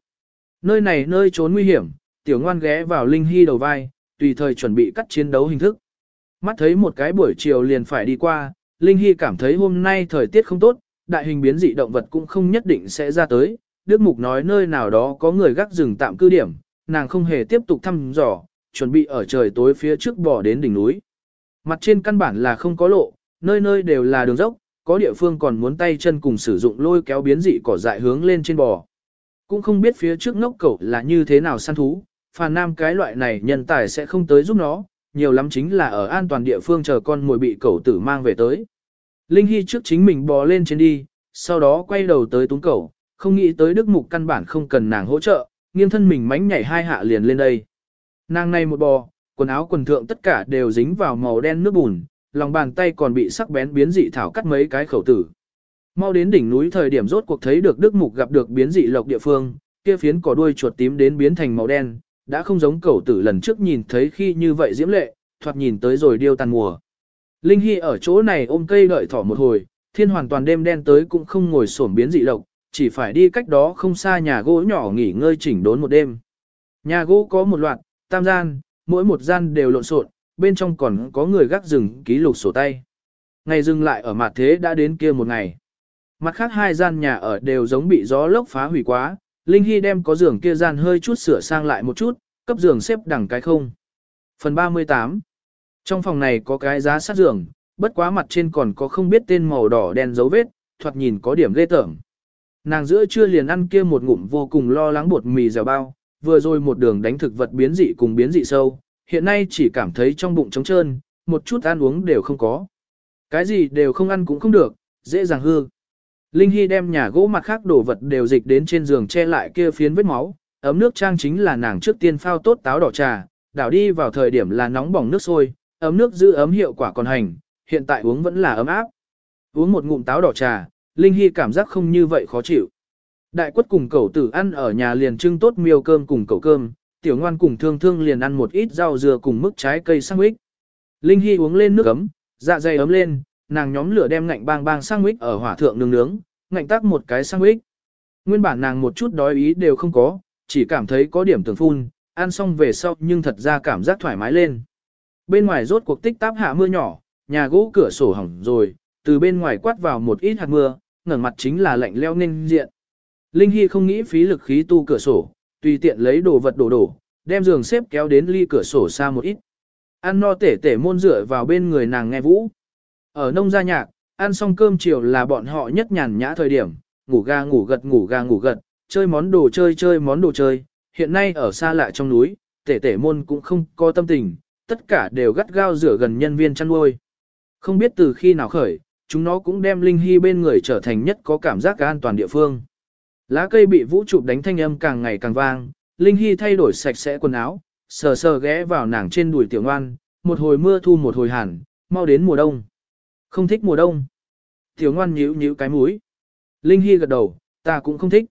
Nơi này nơi trốn nguy hiểm, tiểu ngoan ghé vào Linh Hy đầu vai, tùy thời chuẩn bị cắt chiến đấu hình thức. Mắt thấy một cái buổi chiều liền phải đi qua, Linh Hy cảm thấy hôm nay thời tiết không tốt, đại hình biến dị động vật cũng không nhất định sẽ ra tới. Đức Mục nói nơi nào đó có người gác rừng tạm cư điểm, nàng không hề tiếp tục thăm dò, chuẩn bị ở trời tối phía trước bỏ đến đỉnh núi. Mặt trên căn bản là không có lộ, nơi nơi đều là đường dốc, có địa phương còn muốn tay chân cùng sử dụng lôi kéo biến dị cỏ dại hướng lên trên bò. Cũng không biết phía trước ngốc cẩu là như thế nào săn thú, phàn nam cái loại này nhân tài sẽ không tới giúp nó, nhiều lắm chính là ở an toàn địa phương chờ con mồi bị cẩu tử mang về tới. Linh Hy trước chính mình bò lên trên đi, sau đó quay đầu tới túng cẩu, không nghĩ tới Đức Mục căn bản không cần nàng hỗ trợ, nghiêng thân mình mánh nhảy hai hạ liền lên đây. Nàng này một bò, quần áo quần thượng tất cả đều dính vào màu đen nước bùn, lòng bàn tay còn bị sắc bén biến dị thảo cắt mấy cái khẩu tử. Mau đến đỉnh núi thời điểm rốt cuộc thấy được Đức Mục gặp được biến dị lộc địa phương, kia phiến cỏ đuôi chuột tím đến biến thành màu đen, đã không giống cẩu tử lần trước nhìn thấy khi như vậy diễm lệ, thoạt nhìn tới rồi điêu tàn mùa. Linh Hy ở chỗ này ôm cây đợi thỏ một hồi, thiên hoàn toàn đêm đen tới cũng không ngồi sổm biến dị lộc, chỉ phải đi cách đó không xa nhà gỗ nhỏ nghỉ ngơi chỉnh đốn một đêm. Nhà gỗ có một loạt, tam gian, mỗi một gian đều lộn xộn, bên trong còn có người gác rừng ký lục sổ tay. Ngày dừng lại ở mặt thế đã đến kia một ngày. Mặt khác hai gian nhà ở đều giống bị gió lốc phá hủy quá, Linh Hy đem có giường kia gian hơi chút sửa sang lại một chút, cấp giường xếp đẳng cái không. Phần 38 Trong phòng này có cái giá sát giường, bất quá mặt trên còn có không biết tên màu đỏ đen dấu vết, thoạt nhìn có điểm ghê tởm. Nàng giữa trưa liền ăn kia một ngụm vô cùng lo lắng bột mì dẻo bao, vừa rồi một đường đánh thực vật biến dị cùng biến dị sâu, hiện nay chỉ cảm thấy trong bụng trống trơn, một chút ăn uống đều không có. Cái gì đều không ăn cũng không được, dễ dàng hư. Linh Hy đem nhà gỗ mặt khác đồ vật đều dịch đến trên giường che lại kia phiến vết máu, ấm nước trang chính là nàng trước tiên phao tốt táo đỏ trà, đảo đi vào thời điểm là nóng bỏng nước sôi, ấm nước giữ ấm hiệu quả còn hành, hiện tại uống vẫn là ấm áp. Uống một ngụm táo đỏ trà, Linh Hy cảm giác không như vậy khó chịu. Đại quất cùng cậu tử ăn ở nhà liền trưng tốt miêu cơm cùng cậu cơm, tiểu ngoan cùng thương thương liền ăn một ít rau dừa cùng mức trái cây sang. Linh Hy uống lên nước ấm, dạ dày ấm lên, nàng nhóm lửa đem ngạnh bang bang sang ở hỏa thượng nướng nướng, ngạnh tác một cái sang. Nguyên bản nàng một chút đói ý đều không có, chỉ cảm thấy có điểm tưởng phun, ăn xong về sau nhưng thật ra cảm giác thoải mái lên. Bên ngoài rốt cuộc tích táp hạ mưa nhỏ, nhà gỗ cửa sổ hỏng rồi, từ bên ngoài quát vào một ít hạt mưa, ngẩng mặt chính là lạnh leo nên diện. Linh Hy không nghĩ phí lực khí tu cửa sổ, tùy tiện lấy đồ vật đổ đổ, đem giường xếp kéo đến ly cửa sổ xa một ít. Ăn no tể tể môn rửa vào bên người nàng nghe vũ. Ở nông gia nhạc, ăn xong cơm chiều là bọn họ nhất nhàn nhã thời điểm, ngủ ga ngủ gật ngủ ga ngủ gật, chơi món đồ chơi chơi món đồ chơi. Hiện nay ở xa lạ trong núi, tể tể môn cũng không có tâm tình, tất cả đều gắt gao rửa gần nhân viên chăn nuôi. Không biết từ khi nào khởi, chúng nó cũng đem Linh Hy bên người trở thành nhất có cảm giác an toàn địa phương. Lá cây bị vũ trụ đánh thanh âm càng ngày càng vang, Linh Hy thay đổi sạch sẽ quần áo, sờ sờ ghé vào nàng trên đùi tiểu ngoan, một hồi mưa thu một hồi hàn, mau đến mùa đông. Không thích mùa đông. Tiểu ngoan nhíu nhíu cái mũi. Linh Hy gật đầu, ta cũng không thích.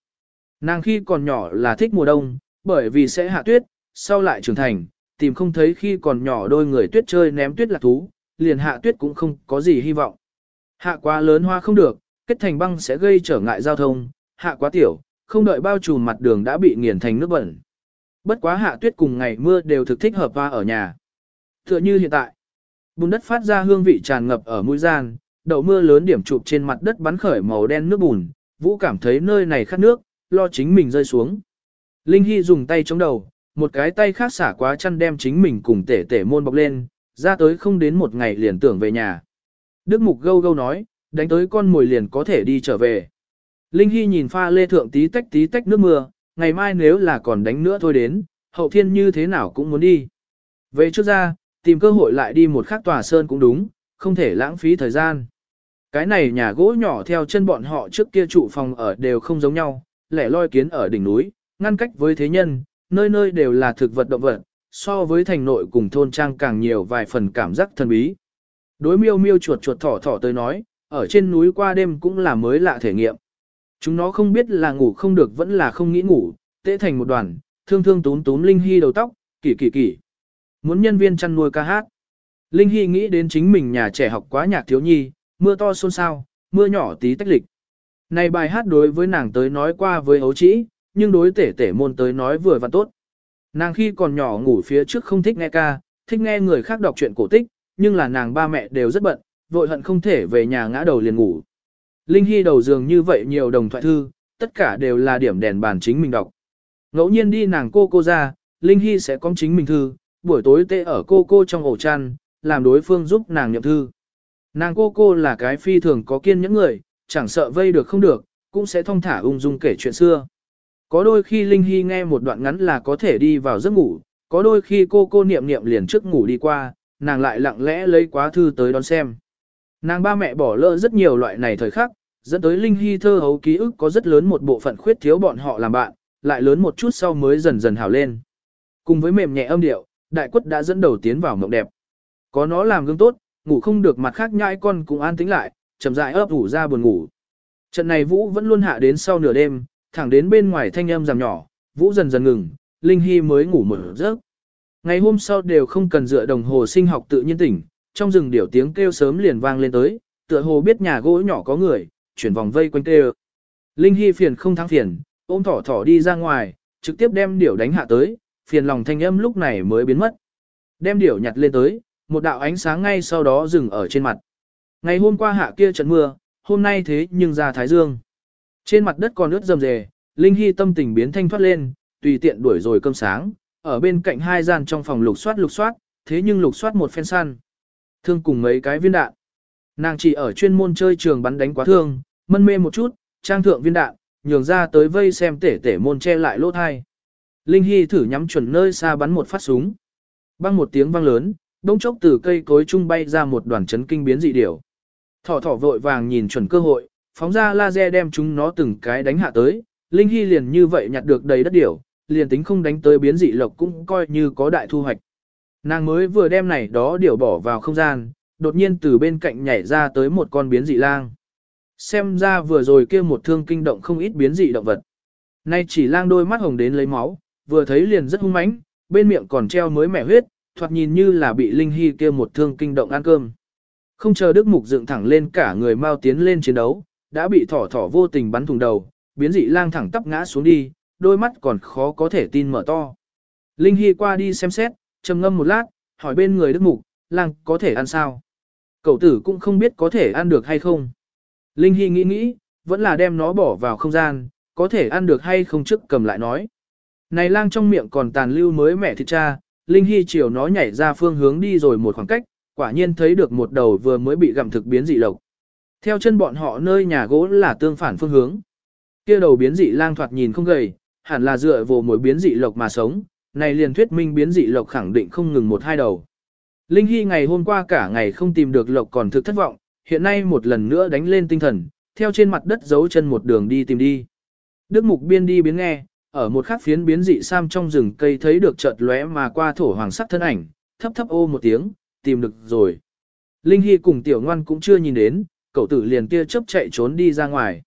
Nàng khi còn nhỏ là thích mùa đông, bởi vì sẽ hạ tuyết, sau lại trưởng thành, tìm không thấy khi còn nhỏ đôi người tuyết chơi ném tuyết lạc thú, liền hạ tuyết cũng không có gì hy vọng. Hạ quá lớn hoa không được, kết thành băng sẽ gây trở ngại giao thông, hạ quá tiểu, không đợi bao trùm mặt đường đã bị nghiền thành nước bẩn. Bất quá hạ tuyết cùng ngày mưa đều thực thích hợp hoa ở nhà. Tựa như hiện tại, bùn đất phát ra hương vị tràn ngập ở mũi gian, đậu mưa lớn điểm chụp trên mặt đất bắn khởi màu đen nước bùn, Vũ cảm thấy nơi này khát nước, lo chính mình rơi xuống. Linh Hy dùng tay chống đầu, một cái tay khác xả quá chăn đem chính mình cùng tể tể môn bọc lên, ra tới không đến một ngày liền tưởng về nhà. Đức Mục gâu gâu nói, đánh tới con mồi liền có thể đi trở về. Linh Hy nhìn pha lê thượng tí tách tí tách nước mưa, ngày mai nếu là còn đánh nữa thôi đến, hậu thiên như thế nào cũng muốn đi. Về trước ra, tìm cơ hội lại đi một khắc tòa sơn cũng đúng, không thể lãng phí thời gian. Cái này nhà gỗ nhỏ theo chân bọn họ trước kia trụ phòng ở đều không giống nhau, lẻ loi kiến ở đỉnh núi, ngăn cách với thế nhân, nơi nơi đều là thực vật động vật, so với thành nội cùng thôn trang càng nhiều vài phần cảm giác thần bí. Đối miêu miêu chuột chuột thỏ thỏ tới nói, ở trên núi qua đêm cũng là mới lạ thể nghiệm. Chúng nó không biết là ngủ không được vẫn là không nghĩ ngủ, tễ thành một đoàn, thương thương tún tún Linh Hy đầu tóc, kỳ kỳ kỳ. Muốn nhân viên chăn nuôi ca hát. Linh Hy nghĩ đến chính mình nhà trẻ học quá nhạc thiếu nhi, mưa to xôn xao, mưa nhỏ tí tách lịch. Này bài hát đối với nàng tới nói qua với ấu trĩ, nhưng đối tể tể môn tới nói vừa và tốt. Nàng khi còn nhỏ ngủ phía trước không thích nghe ca, thích nghe người khác đọc chuyện cổ tích, nhưng là nàng ba mẹ đều rất bận, vội hận không thể về nhà ngã đầu liền ngủ. Linh Hy đầu giường như vậy nhiều đồng thoại thư, tất cả đều là điểm đèn bàn chính mình đọc. Ngẫu nhiên đi nàng cô cô ra, Linh Hy sẽ có chính mình thư, buổi tối tê ở cô cô trong ổ chăn, làm đối phương giúp nàng nhậm thư. Nàng cô cô là cái phi thường có kiên những người, chẳng sợ vây được không được, cũng sẽ thông thả ung dung kể chuyện xưa. Có đôi khi Linh Hy nghe một đoạn ngắn là có thể đi vào giấc ngủ, có đôi khi cô cô niệm niệm liền trước ngủ đi qua, nàng lại lặng lẽ lấy quá thư tới đón xem. Nàng ba mẹ bỏ lỡ rất nhiều loại này thời khắc, dẫn tới Linh Hy thơ hấu ký ức có rất lớn một bộ phận khuyết thiếu bọn họ làm bạn, lại lớn một chút sau mới dần dần hào lên. Cùng với mềm nhẹ âm điệu, đại quất đã dẫn đầu tiến vào mộng đẹp. Có nó làm gương tốt, ngủ không được mặt khác nhãi con cũng an tĩnh lại, chậm rãi ấp ủ ra buồn ngủ. Trận này Vũ vẫn luôn hạ đến sau nửa đêm, thẳng đến bên ngoài thanh âm giảm nhỏ, Vũ dần dần ngừng, Linh Hy mới ngủ một giấc. Ngày hôm sau đều không cần dựa đồng hồ sinh học tự nhiên tỉnh, trong rừng điểu tiếng kêu sớm liền vang lên tới, tựa hồ biết nhà gỗ nhỏ có người, chuyển vòng vây quanh kêu. Linh Hy phiền không thắng phiền, ôm thỏ thỏ đi ra ngoài, trực tiếp đem điểu đánh hạ tới, phiền lòng thanh âm lúc này mới biến mất. Đem điểu nhặt lên tới, một đạo ánh sáng ngay sau đó dừng ở trên mặt. Ngày hôm qua hạ kia trận mưa, hôm nay thế nhưng ra thái dương. Trên mặt đất còn ướt rầm rề, Linh Hy tâm tình biến thanh thoát lên, tùy tiện đuổi rồi cơm sáng, ở bên cạnh hai gian trong phòng lục soát lục soát, thế nhưng lục soát một phen săn. Thương cùng mấy cái viên đạn. Nàng chỉ ở chuyên môn chơi trường bắn đánh quá thương, mân mê một chút, trang thượng viên đạn, nhường ra tới vây xem tể tể môn che lại lỗ thai. Linh Hy thử nhắm chuẩn nơi xa bắn một phát súng. Băng một tiếng vang lớn, đông chốc từ cây cối trung bay ra một đoàn chấn kinh biến dị điểu. Thỏ thỏ vội vàng nhìn chuẩn cơ hội, phóng ra laser đem chúng nó từng cái đánh hạ tới, Linh Hy liền như vậy nhặt được đầy đất điểu, liền tính không đánh tới biến dị lộc cũng coi như có đại thu hoạch. Nàng mới vừa đem này đó điểu bỏ vào không gian, đột nhiên từ bên cạnh nhảy ra tới một con biến dị lang. Xem ra vừa rồi kia một thương kinh động không ít biến dị động vật. Nay chỉ lang đôi mắt hồng đến lấy máu, vừa thấy liền rất hung mãnh, bên miệng còn treo mới mẻ huyết, thoạt nhìn như là bị Linh Hy kia một thương kinh động ăn cơm. Không chờ Đức Mục dựng thẳng lên cả người mau tiến lên chiến đấu, đã bị thỏ thỏ vô tình bắn thùng đầu, biến dị lang thẳng tắp ngã xuống đi, đôi mắt còn khó có thể tin mở to. Linh Hy qua đi xem xét, trầm ngâm một lát, hỏi bên người Đức Mục, lang có thể ăn sao? Cậu tử cũng không biết có thể ăn được hay không. Linh Hy nghĩ nghĩ, vẫn là đem nó bỏ vào không gian, có thể ăn được hay không trước cầm lại nói. Này lang trong miệng còn tàn lưu mới mẻ thịt cha, Linh Hy chiều nó nhảy ra phương hướng đi rồi một khoảng cách, quả nhiên thấy được một đầu vừa mới bị gặm thực biến dị lộc. Theo chân bọn họ nơi nhà gỗ là tương phản phương hướng. Kia đầu biến dị lang thoạt nhìn không gầy, hẳn là dựa vào mỗi biến dị lộc mà sống, này liền thuyết minh biến dị lộc khẳng định không ngừng một hai đầu. Linh Hy ngày hôm qua cả ngày không tìm được lộc còn thực thất vọng, hiện nay một lần nữa đánh lên tinh thần, theo trên mặt đất giấu chân một đường đi tìm đi. Đức Mục Biên đi biến nghe, ở một khắc phiến biến dị sam trong rừng cây thấy được chợt lóe mà qua thổ hoàng sắc thân ảnh, thấp thấp ô một tiếng, tìm được rồi. Linh Hy cùng tiểu ngoan cũng chưa nhìn đến, cậu tử liền kia chớp chạy trốn đi ra ngoài.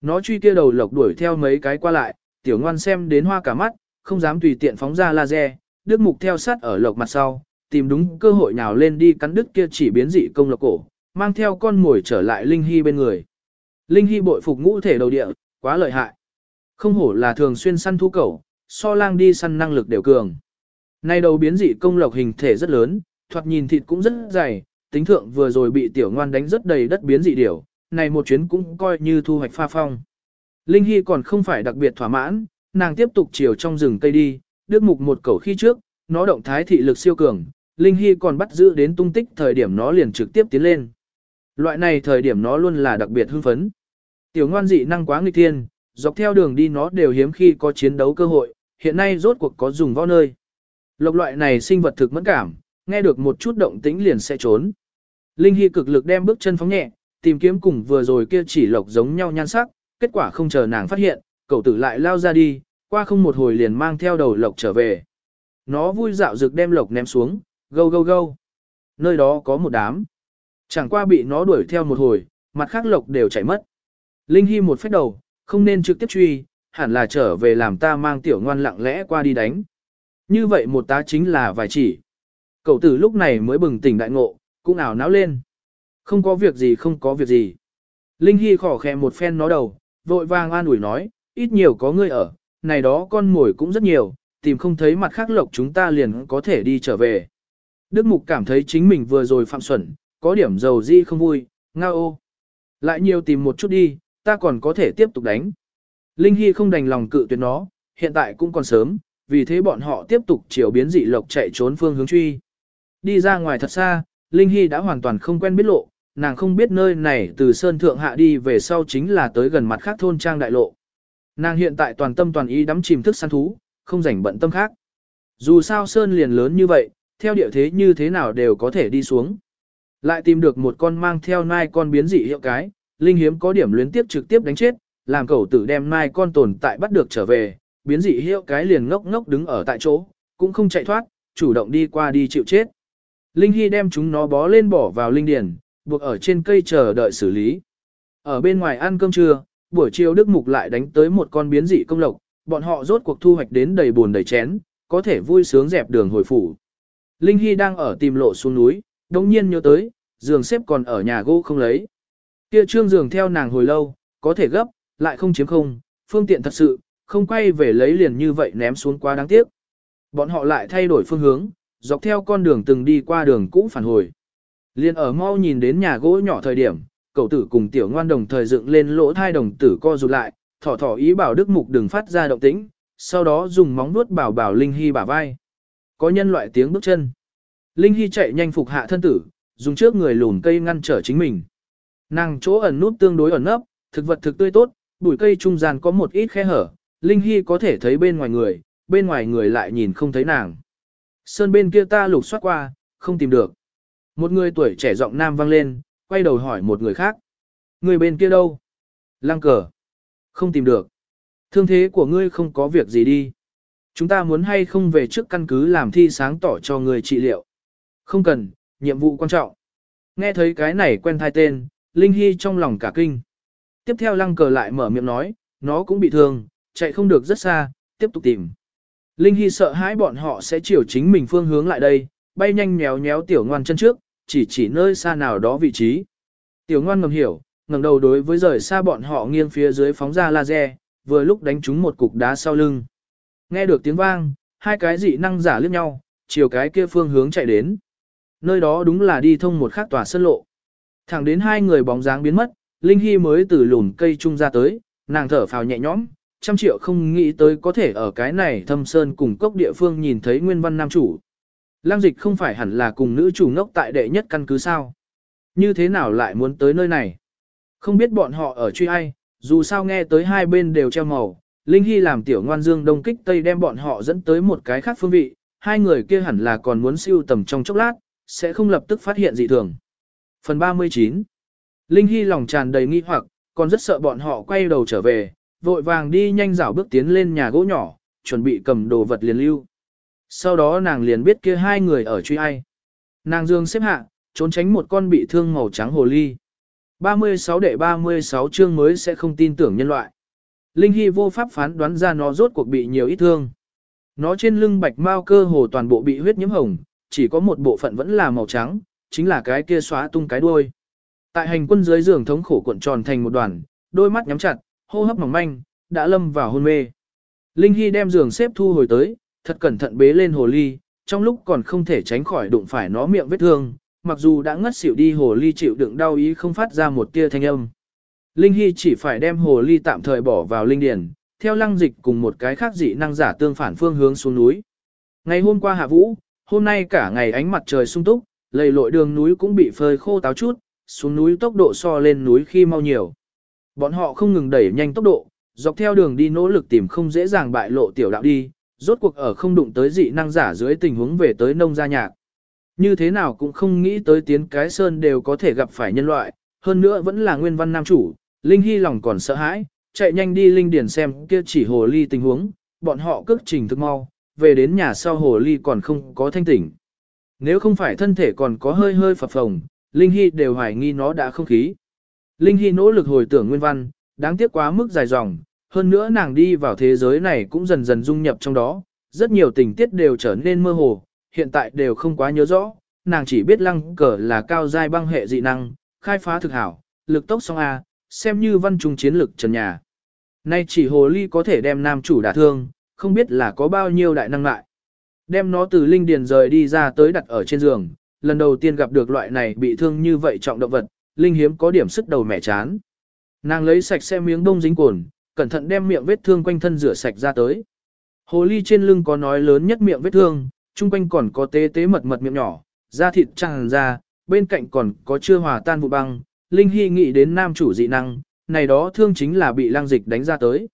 Nó truy kia đầu lộc đuổi theo mấy cái qua lại, tiểu ngoan xem đến hoa cả mắt, không dám tùy tiện phóng ra laser, Đức Mục theo sát ở lộc mặt sau, tìm đúng cơ hội nào lên đi cắn đứt kia chỉ biến dị công lộc cổ, mang theo con mồi trở lại Linh Hy bên người. Linh Hy bội phục ngũ thể đầu địa, quá lợi hại. Không hổ là thường xuyên săn thú cẩu, so lang đi săn năng lực đều cường. Nay đầu biến dị công lộc hình thể rất lớn, thoạt nhìn thịt cũng rất dày, tính thượng vừa rồi bị tiểu ngoan đánh rất đầy đất biến dị điểu, này một chuyến cũng coi như thu hoạch pha phong. Linh Hy còn không phải đặc biệt thỏa mãn, nàng tiếp tục chiều trong rừng cây đi, đứt mục một cẩu khi trước, nó động thái thị lực siêu cường, Linh Hy còn bắt giữ đến tung tích thời điểm nó liền trực tiếp tiến lên. Loại này thời điểm nó luôn là đặc biệt hưng phấn. Tiểu ngoan dị năng quá nghịch thiên, dọc theo đường đi nó đều hiếm khi có chiến đấu cơ hội, hiện nay rốt cuộc có dùng võ nơi. Lộc loại này sinh vật thực mẫn cảm, nghe được một chút động tĩnh liền sẽ trốn. Linh Hy cực lực đem bước chân phóng nhẹ, tìm kiếm cùng vừa rồi kia chỉ lộc giống nhau nhan sắc, kết quả không chờ nàng phát hiện, cậu tử lại lao ra đi, qua không một hồi liền mang theo đầu lộc trở về. Nó vui dạo rực đem lộc ném xuống, gâu gâu gâu. Nơi đó có một đám. Chẳng qua bị nó đuổi theo một hồi, mặt khác lộc đều chạy mất. Linh Hy một phép đầu, không nên trực tiếp truy, hẳn là trở về làm ta mang tiểu ngoan lặng lẽ qua đi đánh. Như vậy một tá chính là vài chỉ. Cậu tử lúc này mới bừng tỉnh đại ngộ, cũng ảo náo lên. Không có việc gì không có việc gì. Linh Hy khỏ khẽ một phen nó đầu, vội vàng an ủi nói, ít nhiều có người ở, này đó con mồi cũng rất nhiều, tìm không thấy mặt khác lộc chúng ta liền có thể đi trở về. Đức Mục cảm thấy chính mình vừa rồi phạm xuẩn, có điểm dầu di không vui, ngao ô. Lại nhiều tìm một chút đi, ta còn có thể tiếp tục đánh. Linh Hy không đành lòng cự tuyệt nó, hiện tại cũng còn sớm, vì thế bọn họ tiếp tục chiều biến dị lộc chạy trốn phương hướng truy. Đi ra ngoài thật xa, Linh Hy đã hoàn toàn không quen biết lộ, nàng không biết nơi này từ Sơn Thượng Hạ đi về sau chính là tới gần mặt khác thôn trang đại lộ. Nàng hiện tại toàn tâm toàn ý đắm chìm thức săn thú, không rảnh bận tâm khác. Dù sao Sơn liền lớn như vậy, theo địa thế như thế nào đều có thể đi xuống. Lại tìm được một con mang theo nai con biến dị hiệu cái, Linh Hiếm có điểm luyến tiếp trực tiếp đánh chết, làm cẩu tử đem mai con tồn tại bắt được trở về, biến dị hiệu cái liền ngốc ngốc đứng ở tại chỗ, cũng không chạy thoát, chủ động đi qua đi chịu chết. Linh Hy đem chúng nó bó lên bỏ vào linh điền, buộc ở trên cây chờ đợi xử lý. Ở bên ngoài ăn cơm trưa, buổi chiều Đức Mục lại đánh tới một con biến dị công lộc, bọn họ rốt cuộc thu hoạch đến đầy buồn đầy chén, có thể vui sướng dẹp đường hồi phủ. Linh Hy đang ở tìm lộ xuống núi, đồng nhiên nhớ tới, giường xếp còn ở nhà gỗ không lấy. Kia trương giường theo nàng hồi lâu, có thể gấp, lại không chiếm không, phương tiện thật sự, không quay về lấy liền như vậy ném xuống quá đáng tiếc. Bọn họ lại thay đổi phương hướng, dọc theo con đường từng đi qua đường cũ phản hồi. Liên ở mau nhìn đến nhà gỗ nhỏ thời điểm, cậu tử cùng tiểu ngoan đồng thời dựng lên lỗ thai đồng tử co rụt lại, thỏ thỏ ý bảo Đức Mục đừng phát ra động tĩnh, sau đó dùng móng vuốt bảo bảo Linh Hy bả vai. Có nhân loại tiếng bước chân. Linh Hy chạy nhanh phục hạ thân tử, dùng trước người lùn cây ngăn trở chính mình. Nàng chỗ ẩn nút tương đối ẩn nấp, thực vật thực tươi tốt, bụi cây trung gian có một ít khe hở, Linh Hy có thể thấy bên ngoài người, bên ngoài người lại nhìn không thấy nàng. Sơn bên kia ta lục soát qua, không tìm được. Một người tuổi trẻ giọng nam vang lên, quay đầu hỏi một người khác. Người bên kia đâu? Lăng cờ. Không tìm được. Thương thế của ngươi không có việc gì đi. Chúng ta muốn hay không về trước căn cứ làm thi sáng tỏ cho người trị liệu. Không cần, nhiệm vụ quan trọng. Nghe thấy cái này quen thai tên, Linh Hy trong lòng cả kinh. Tiếp theo lăng cờ lại mở miệng nói, nó cũng bị thương, chạy không được rất xa, tiếp tục tìm. Linh Hy sợ hãi bọn họ sẽ chiều chính mình phương hướng lại đây, bay nhanh nhéo nhéo tiểu ngoan chân trước, chỉ chỉ nơi xa nào đó vị trí. Tiểu ngoan ngầm hiểu, ngẩng đầu đối với rời xa bọn họ nghiêng phía dưới phóng ra laser, vừa lúc đánh trúng một cục đá sau lưng. Nghe được tiếng vang, hai cái dị năng giả liếc nhau, chiều cái kia phương hướng chạy đến. Nơi đó đúng là đi thông một khắc tòa sân lộ. Thẳng đến hai người bóng dáng biến mất, Linh Hy mới từ lùn cây trung ra tới, nàng thở phào nhẹ nhõm, trăm triệu không nghĩ tới có thể ở cái này thâm sơn cùng cốc địa phương nhìn thấy nguyên văn nam chủ. Lăng dịch không phải hẳn là cùng nữ chủ ngốc tại đệ nhất căn cứ sao. Như thế nào lại muốn tới nơi này? Không biết bọn họ ở truy ai, dù sao nghe tới hai bên đều treo màu. Linh Hy làm tiểu ngoan dương đông kích tây đem bọn họ dẫn tới một cái khác phương vị, hai người kia hẳn là còn muốn siêu tầm trong chốc lát, sẽ không lập tức phát hiện dị thường. Phần 39 Linh Hy lòng tràn đầy nghi hoặc, còn rất sợ bọn họ quay đầu trở về, vội vàng đi nhanh dạo bước tiến lên nhà gỗ nhỏ, chuẩn bị cầm đồ vật liền lưu. Sau đó nàng liền biết kia hai người ở truy ai. Nàng dương xếp hạ, trốn tránh một con bị thương màu trắng hồ ly. 36 đệ 36 chương mới sẽ không tin tưởng nhân loại. Linh Hy vô pháp phán đoán ra nó rốt cuộc bị nhiều ít thương. Nó trên lưng bạch mao cơ hồ toàn bộ bị huyết nhiễm hồng, chỉ có một bộ phận vẫn là màu trắng, chính là cái kia xóa tung cái đuôi. Tại hành quân dưới giường thống khổ cuộn tròn thành một đoàn, đôi mắt nhắm chặt, hô hấp mỏng manh, đã lâm vào hôn mê. Linh Hy đem giường xếp thu hồi tới, thật cẩn thận bế lên hồ ly, trong lúc còn không thể tránh khỏi đụng phải nó miệng vết thương, mặc dù đã ngất xỉu đi hồ ly chịu đựng đau ý không phát ra một tia thanh âm. Linh Hy chỉ phải đem hồ ly tạm thời bỏ vào linh điển, theo lăng dịch cùng một cái khác dị năng giả tương phản phương hướng xuống núi. Ngày hôm qua hạ vũ, hôm nay cả ngày ánh mặt trời sung túc, lầy lội đường núi cũng bị phơi khô táo chút, xuống núi tốc độ so lên núi khi mau nhiều. Bọn họ không ngừng đẩy nhanh tốc độ, dọc theo đường đi nỗ lực tìm không dễ dàng bại lộ tiểu đạo đi, rốt cuộc ở không đụng tới dị năng giả dưới tình huống về tới nông gia nhạc. Như thế nào cũng không nghĩ tới tiến cái sơn đều có thể gặp phải nhân loại, hơn nữa vẫn là nguyên văn nam chủ, Linh Hy lòng còn sợ hãi, chạy nhanh đi Linh Điền xem kia chỉ hồ ly tình huống, bọn họ cước trình thức mau, về đến nhà sau hồ ly còn không có thanh tỉnh. Nếu không phải thân thể còn có hơi hơi phập phồng, Linh Hy đều hoài nghi nó đã không khí. Linh Hy nỗ lực hồi tưởng nguyên văn, đáng tiếc quá mức dài dòng, hơn nữa nàng đi vào thế giới này cũng dần dần dung nhập trong đó, rất nhiều tình tiết đều trở nên mơ hồ, hiện tại đều không quá nhớ rõ, nàng chỉ biết lăng cờ là cao giai băng hệ dị năng, khai phá thực hảo, lực tốc song A, xem như văn trung chiến lực trần nhà. Nay chỉ hồ ly có thể đem nam chủ đả thương, không biết là có bao nhiêu đại năng lại. Đem nó từ linh điền rời đi ra tới đặt ở trên giường, lần đầu tiên gặp được loại này bị thương như vậy trọng động vật, linh hiếm có điểm sức đầu mẻ chán. Nàng lấy sạch xe miếng đông dính cồn, cẩn thận đem miệng vết thương quanh thân rửa sạch ra tới. Hồ ly trên lưng có nói lớn nhất miệng vết thương, chung quanh còn có tế tế mật mật miệng nhỏ, da thịt tràn ra, bên cạnh còn có chưa hòa tan vụ băng. Linh Hy nghĩ đến nam chủ dị năng, này đó thương chính là bị lang dịch đánh ra tới.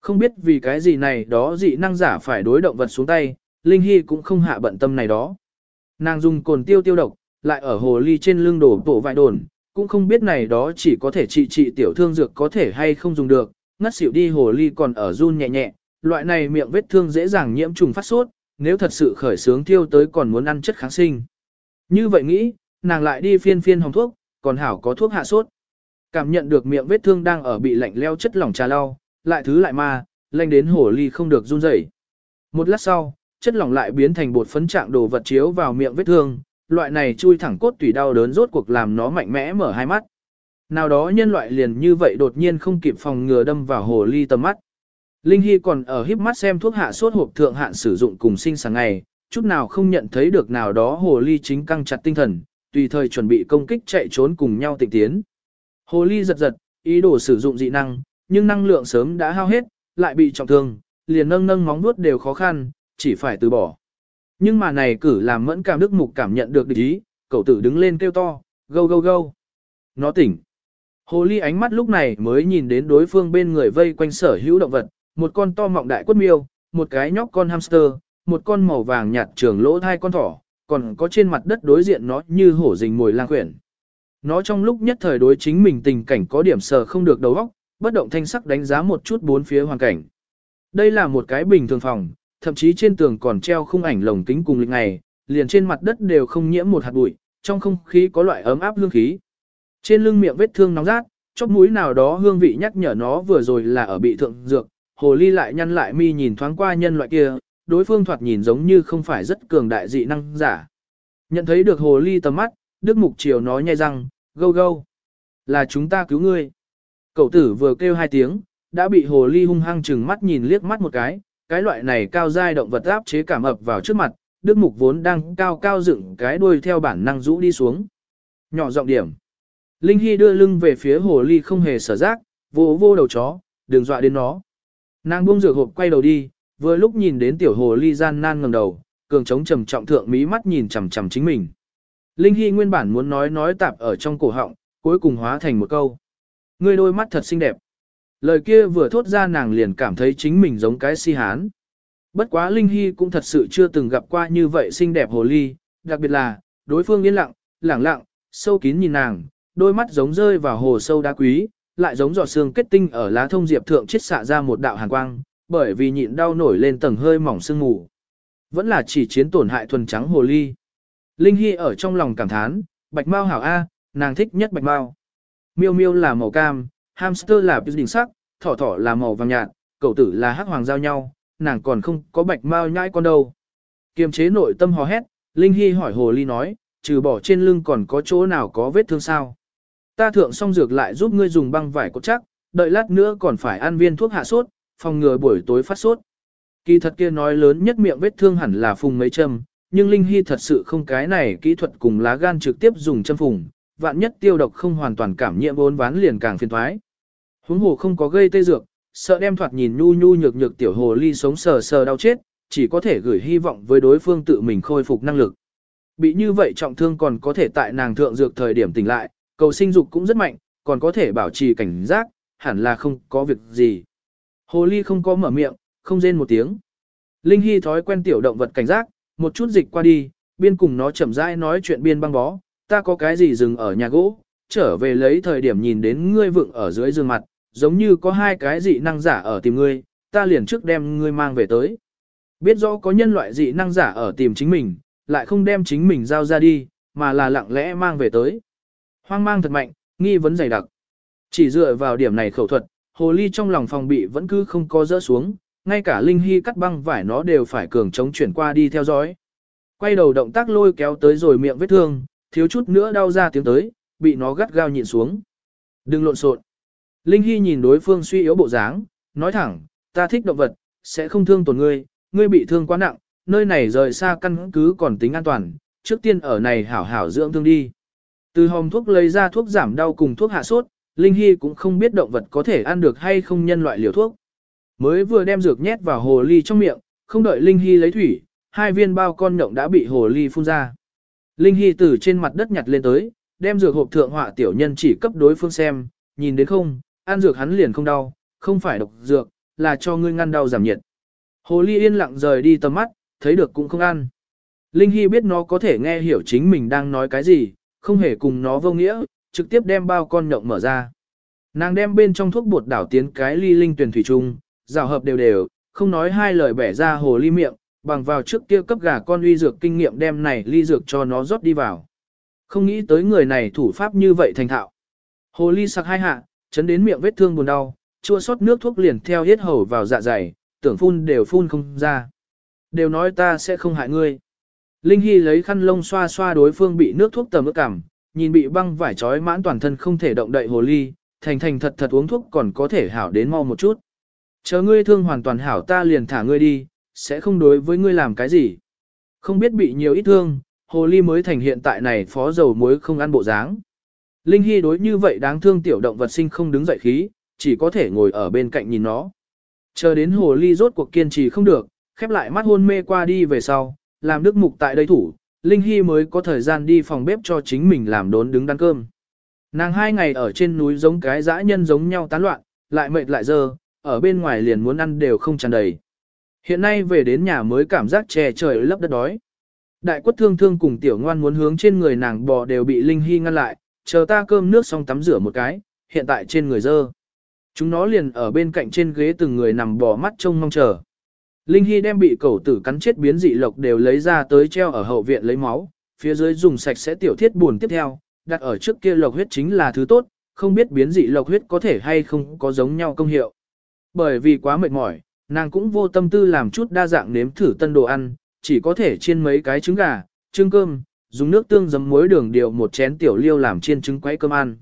Không biết vì cái gì này đó dị năng giả phải đối động vật xuống tay, Linh Hy cũng không hạ bận tâm này đó. Nàng dùng cồn tiêu tiêu độc, lại ở hồ ly trên lưng đổ bộ vải đồn, cũng không biết này đó chỉ có thể trị trị tiểu thương dược có thể hay không dùng được, ngất xỉu đi hồ ly còn ở run nhẹ nhẹ, loại này miệng vết thương dễ dàng nhiễm trùng phát sốt, nếu thật sự khởi sướng tiêu tới còn muốn ăn chất kháng sinh. Như vậy nghĩ, nàng lại đi phiên phiên hồng thuốc, còn hảo có thuốc hạ sốt. Cảm nhận được miệng vết thương đang ở bị lạnh leo chất lỏng trà lau, lại thứ lại ma, lanh đến hồ ly không được run rẩy. Một lát sau, chất lỏng lại biến thành bột phấn trạng đồ vật chiếu vào miệng vết thương, loại này chui thẳng cốt tủy đau đớn rốt cuộc làm nó mạnh mẽ mở hai mắt. Nào đó nhân loại liền như vậy đột nhiên không kịp phòng ngừa đâm vào hồ ly tầm mắt. Linh Hy còn ở híp mắt xem thuốc hạ sốt hộp thượng hạn sử dụng cùng sinh sáng ngày, chút nào không nhận thấy được nào đó hồ ly chính căng chặt tinh thần, tùy thời chuẩn bị công kích chạy trốn cùng nhau tịnh tiến. Hồ ly giật giật, ý đồ sử dụng dị năng, nhưng năng lượng sớm đã hao hết, lại bị trọng thương, liền nâng nâng móng vuốt đều khó khăn, chỉ phải từ bỏ. Nhưng mà này cử làm mẫn cảm đức mục cảm nhận được địch ý, cậu tử đứng lên kêu to, gâu gâu gâu. Nó tỉnh. Hồ ly ánh mắt lúc này mới nhìn đến đối phương bên người vây quanh sở hữu động vật, một con to mọng đại quất miêu, một cái nhóc con hamster, một con màu vàng nhạt trường lỗ thai con thỏ, còn có trên mặt đất đối diện nó như hổ rình mồi lang quyển. Nó trong lúc nhất thời đối chính mình tình cảnh có điểm sờ không được đầu óc, bất động thanh sắc đánh giá một chút bốn phía hoàn cảnh. Đây là một cái bình thường phòng, thậm chí trên tường còn treo khung ảnh lồng kính cùng lịch ngày, liền trên mặt đất đều không nhiễm một hạt bụi, trong không khí có loại ấm áp hương khí. Trên lưng miệng vết thương nóng rát, chóp mũi nào đó hương vị nhắc nhở nó vừa rồi là ở bị thượng dược, hồ ly lại nhăn lại mi nhìn thoáng qua nhân loại kia, đối phương thoạt nhìn giống như không phải rất cường đại dị năng giả. Nhận thấy được hồ ly tầm mắt, Đức Mục Triều nói nhai răng, gâu gâu. Là chúng ta cứu ngươi. Cậu tử vừa kêu hai tiếng, đã bị hồ ly hung hăng chừng mắt nhìn liếc mắt một cái, cái loại này cao giai động vật áp chế cảm ập vào trước mặt, Đức Mục vốn đang cao cao dựng cái đuôi theo bản năng rũ đi xuống. Nhỏ giọng điểm. Linh Hy đưa lưng về phía hồ ly không hề sở giác, vô vô đầu chó, đừng dọa đến nó. Nàng buông rửa hộp quay đầu đi, vừa lúc nhìn đến tiểu hồ ly gian nan ngẩng đầu, cường trống trầm trọng thượng mí mắt nhìn chằm chằm chính mình. Linh Hy nguyên bản muốn nói nói tạp ở trong cổ họng, cuối cùng hóa thành một câu. Ngươi đôi mắt thật xinh đẹp. Lời kia vừa thốt ra nàng liền cảm thấy chính mình giống cái si hán. Bất quá Linh Hy cũng thật sự chưa từng gặp qua như vậy xinh đẹp hồ ly, đặc biệt là, đối phương yên lặng, lẳng lặng, sâu kín nhìn nàng, đôi mắt giống rơi vào hồ sâu đá quý, lại giống giọt xương kết tinh ở lá thông diệp thượng chết xạ ra một đạo hàn quang, bởi vì nhịn đau nổi lên tầng hơi mỏng sương mù. Vẫn là chỉ chiến tổn hại thuần trắng hồ ly. Linh Hy ở trong lòng cảm thán, bạch mao hảo A, nàng thích nhất bạch mao. Miêu miêu là màu cam, hamster là đỉnh sắc, thỏ thỏ là màu vàng nhạt, cậu tử là hắc hoàng giao nhau, nàng còn không có bạch mao nhãi con đâu. Kiềm chế nội tâm hò hét, Linh Hy hỏi hồ ly nói, trừ bỏ trên lưng còn có chỗ nào có vết thương sao. Ta thượng xong dược lại giúp ngươi dùng băng vải cốt chắc, đợi lát nữa còn phải ăn viên thuốc hạ sốt, phòng ngừa buổi tối phát sốt. Kỳ thật kia nói lớn nhất miệng vết thương hẳn là phùng mấy châm, nhưng Linh Hy thật sự không cái này kỹ thuật cùng lá gan trực tiếp dùng châm phùng, vạn nhất tiêu độc không hoàn toàn cảm nhiễm bốn ván liền càng phiền thoái. Huống hồ không có gây tê dược, sợ đem thoạt nhìn nhu nhu nhược nhược tiểu hồ ly sống sờ sờ đau chết, chỉ có thể gửi hy vọng với đối phương tự mình khôi phục năng lực. Bị như vậy trọng thương còn có thể tại nàng thượng dược thời điểm tỉnh lại, cầu sinh dục cũng rất mạnh, còn có thể bảo trì cảnh giác, hẳn là không có việc gì. Hồ ly không có mở miệng, không rên một tiếng. Linh Hy thói quen tiểu động vật cảnh giác, một chút dịch qua đi, biên cùng nó chậm rãi nói chuyện biên băng bó, ta có cái gì dừng ở nhà gỗ, trở về lấy thời điểm nhìn đến ngươi vựng ở dưới giường mặt, giống như có hai cái dị năng giả ở tìm ngươi, ta liền trước đem ngươi mang về tới. Biết rõ có nhân loại dị năng giả ở tìm chính mình, lại không đem chính mình giao ra đi, mà là lặng lẽ mang về tới. Hoang mang thật mạnh, nghi vấn dày đặc. Chỉ dựa vào điểm này khẩu thuật, hồ ly trong lòng phòng bị vẫn cứ không có rỡ xuống, ngay cả Linh Hy cắt băng vải nó đều phải cường chống chuyển qua đi theo dõi. Quay đầu động tác lôi kéo tới rồi miệng vết thương, thiếu chút nữa đau ra tiếng tới, bị nó gắt gao nhịn xuống. Đừng lộn xộn. Linh Hy nhìn đối phương suy yếu bộ dáng, nói thẳng, ta thích động vật, sẽ không thương tổn ngươi, ngươi bị thương quá nặng, nơi này rời xa căn cứ còn tính an toàn, trước tiên ở này hảo hảo dưỡng thương đi. Từ hòm thuốc lấy ra thuốc giảm đau cùng thuốc hạ sốt, Linh Hy cũng không biết động vật có thể ăn được hay không nhân loại liều thuốc. Mới vừa đem dược nhét vào hồ ly trong miệng, không đợi Linh Hy lấy thủy, hai viên bao con nhộng đã bị hồ ly phun ra. Linh Hy từ trên mặt đất nhặt lên tới, đem dược hộp thượng họa tiểu nhân chỉ cấp đối phương xem, nhìn đến không, ăn dược hắn liền không đau, không phải độc dược, là cho ngươi ngăn đau giảm nhiệt. Hồ ly yên lặng rời đi tầm mắt, thấy được cũng không ăn. Linh Hy biết nó có thể nghe hiểu chính mình đang nói cái gì, không hề cùng nó vô nghĩa, trực tiếp đem bao con nhộng mở ra. Nàng đem bên trong thuốc bột đảo tiến cái ly linh tuyển thủy trung, rào hợp đều đều, không nói hai lời bẻ ra hồ ly miệng, bằng vào trước kia cấp gà con uy dược kinh nghiệm đem này ly dược cho nó rót đi vào. Không nghĩ tới người này thủ pháp như vậy thành thạo. Hồ ly sặc hai hạ, chấn đến miệng vết thương buồn đau, chua xót nước thuốc liền theo hết hầu vào dạ dày, tưởng phun đều phun không ra. Đều nói ta sẽ không hại ngươi. Linh Hy lấy khăn lông xoa xoa đối phương bị nước thuốc tầm ướt cảm, nhìn bị băng vải trói mãn toàn thân không thể động đậy hồ ly, thành thành thật thật uống thuốc còn có thể hảo đến mau một chút. Chờ ngươi thương hoàn toàn hảo ta liền thả ngươi đi, sẽ không đối với ngươi làm cái gì. Không biết bị nhiều ít thương, hồ ly mới thành hiện tại này phó dầu muối không ăn bộ dáng. Linh Hy đối như vậy đáng thương tiểu động vật sinh không đứng dậy khí, chỉ có thể ngồi ở bên cạnh nhìn nó. Chờ đến hồ ly rốt cuộc kiên trì không được, khép lại mắt hôn mê qua đi về sau, làm đức mục tại đây thủ, Linh Hy mới có thời gian đi phòng bếp cho chính mình làm đốn đứng đăn cơm. Nàng hai ngày ở trên núi giống cái dã nhân giống nhau tán loạn, lại mệt lại dơ, ở bên ngoài liền muốn ăn đều không tràn đầy. Hiện nay về đến nhà mới cảm giác chè trời lấp đất đói. Đại quất thương thương cùng tiểu ngoan muốn hướng trên người nàng bò đều bị Linh Hy ngăn lại, chờ ta cơm nước xong tắm rửa một cái, hiện tại trên người dơ. Chúng nó liền ở bên cạnh trên ghế từng người nằm bò mắt trông mong chờ. Linh Hy đem bị cẩu tử cắn chết biến dị lộc đều lấy ra tới treo ở hậu viện lấy máu, phía dưới dùng sạch sẽ tiểu thiết buồn tiếp theo, đặt ở trước kia lộc huyết chính là thứ tốt, không biết biến dị lộc huyết có thể hay không có giống nhau công hiệu. Bởi vì quá mệt mỏi, nàng cũng vô tâm tư làm chút đa dạng nếm thử tân đồ ăn, chỉ có thể chiên mấy cái trứng gà, trứng cơm, dùng nước tương giấm muối đường điều một chén tiểu liêu làm chiên trứng quấy cơm ăn.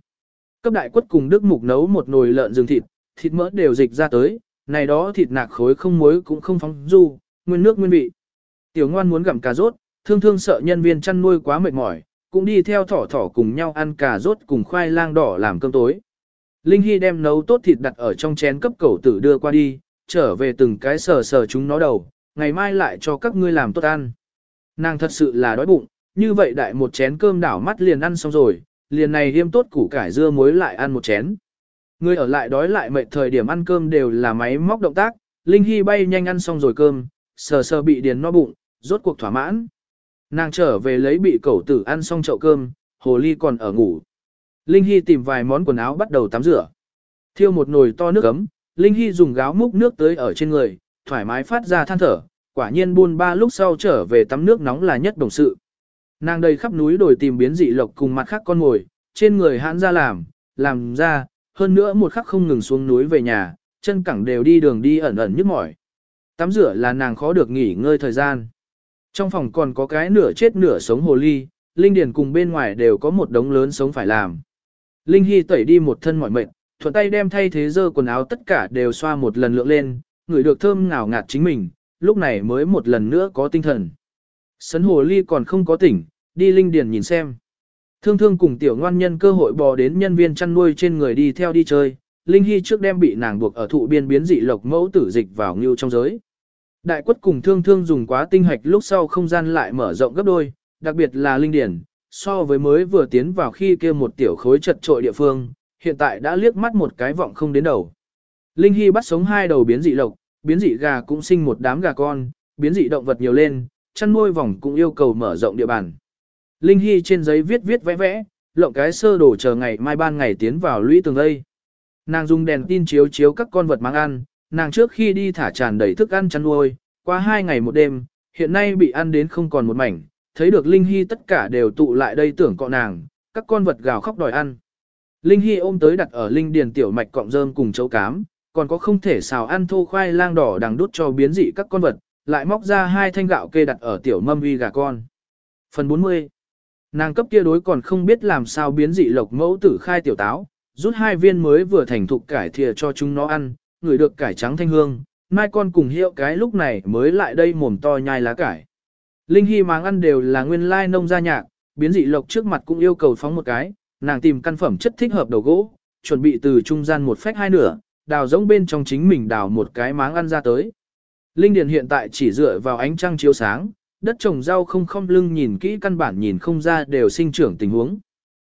Cấp đại quất cùng đức mục nấu một nồi lợn rừng thịt, thịt mỡ đều dịch ra tới, này đó thịt nạc khối không muối cũng không phóng du, nguyên nước nguyên vị. Tiểu ngoan muốn gặm cà rốt, thương thương sợ nhân viên chăn nuôi quá mệt mỏi, cũng đi theo thỏ thỏ cùng nhau ăn cà rốt cùng khoai lang đỏ làm cơm tối. Linh Hy đem nấu tốt thịt đặt ở trong chén cấp cầu tử đưa qua đi, trở về từng cái sờ sờ chúng nó đầu, ngày mai lại cho các ngươi làm tốt ăn. Nàng thật sự là đói bụng, như vậy đại một chén cơm đảo mắt liền ăn xong rồi, liền này hiêm tốt củ cải dưa muối lại ăn một chén. Người ở lại đói lại mệt thời điểm ăn cơm đều là máy móc động tác, Linh Hy bay nhanh ăn xong rồi cơm, sờ sờ bị điền no bụng, rốt cuộc thỏa mãn. Nàng trở về lấy bị cẩu tử ăn xong chậu cơm, hồ ly còn ở ngủ. Linh Hy tìm vài món quần áo bắt đầu tắm rửa. Thiêu một nồi to nước ấm, Linh Hy dùng gáo múc nước tới ở trên người, thoải mái phát ra than thở, quả nhiên buôn ba lúc sau trở về tắm nước nóng là nhất đồng sự. Nàng đầy khắp núi đồi tìm biến dị lộc cùng mặt khác con ngồi, trên người hãn ra làm, làm ra, hơn nữa một khắc không ngừng xuống núi về nhà, chân cẳng đều đi đường đi ẩn ẩn nhức mỏi. Tắm rửa là nàng khó được nghỉ ngơi thời gian. Trong phòng còn có cái nửa chết nửa sống hồ ly, Linh Điền cùng bên ngoài đều có một đống lớn sống phải làm. Linh Hy tẩy đi một thân mỏi mệt, thuận tay đem thay thế dơ quần áo tất cả đều xoa một lần lượng lên, ngửi được thơm ngào ngạt chính mình, lúc này mới một lần nữa có tinh thần. Sấn hồ ly còn không có tỉnh, đi Linh Điền nhìn xem. Thương thương cùng tiểu ngoan nhân cơ hội bò đến nhân viên chăn nuôi trên người đi theo đi chơi, Linh Hy trước đem bị nàng buộc ở thụ biên biến dị lộc mẫu tử dịch vào ngưu trong giới. Đại quất cùng thương thương dùng quá tinh hạch lúc sau không gian lại mở rộng gấp đôi, đặc biệt là linh điển, so với mới vừa tiến vào khi kia một tiểu khối chật trội địa phương, hiện tại đã liếc mắt một cái vọng không đến đầu. Linh Hy bắt sống hai đầu biến dị lộc, biến dị gà cũng sinh một đám gà con, biến dị động vật nhiều lên, chăn nuôi vòng cũng yêu cầu mở rộng địa bàn. Linh Hy trên giấy viết viết vẽ vẽ, lộng cái sơ đồ chờ ngày mai ban ngày tiến vào lũy tường đây. Nàng dùng đèn tin chiếu chiếu các con vật mang ăn, nàng trước khi đi thả tràn đầy thức ăn chăn nuôi, qua hai ngày một đêm, hiện nay bị ăn đến không còn một mảnh, thấy được Linh Hy tất cả đều tụ lại đây tưởng cọ nàng, các con vật gào khóc đòi ăn. Linh Hy ôm tới đặt ở Linh Điền tiểu mạch cọng rơm cùng chấu cám, còn có không thể xào ăn thô khoai lang đỏ đằng đút cho biến dị các con vật, lại móc ra hai thanh gạo kê đặt ở tiểu mâm uy gà con. Phần 40 Nàng cấp kia đối còn không biết làm sao biến dị lộc mẫu tử khai tiểu táo, rút hai viên mới vừa thành thục cải thìa cho chúng nó ăn, người được cải trắng thanh hương, mai con cùng hiệu cái lúc này mới lại đây mồm to nhai lá cải. Linh Hy máng ăn đều là nguyên lai nông gia nhạc, biến dị lộc trước mặt cũng yêu cầu phóng một cái, nàng tìm căn phẩm chất thích hợp đầu gỗ, chuẩn bị từ trung gian một phách hai nửa, đào giống bên trong chính mình đào một cái máng ăn ra tới. Linh Điền hiện tại chỉ dựa vào ánh trăng chiếu sáng, đất trồng rau không không lưng nhìn kỹ căn bản nhìn không ra đều sinh trưởng tình huống.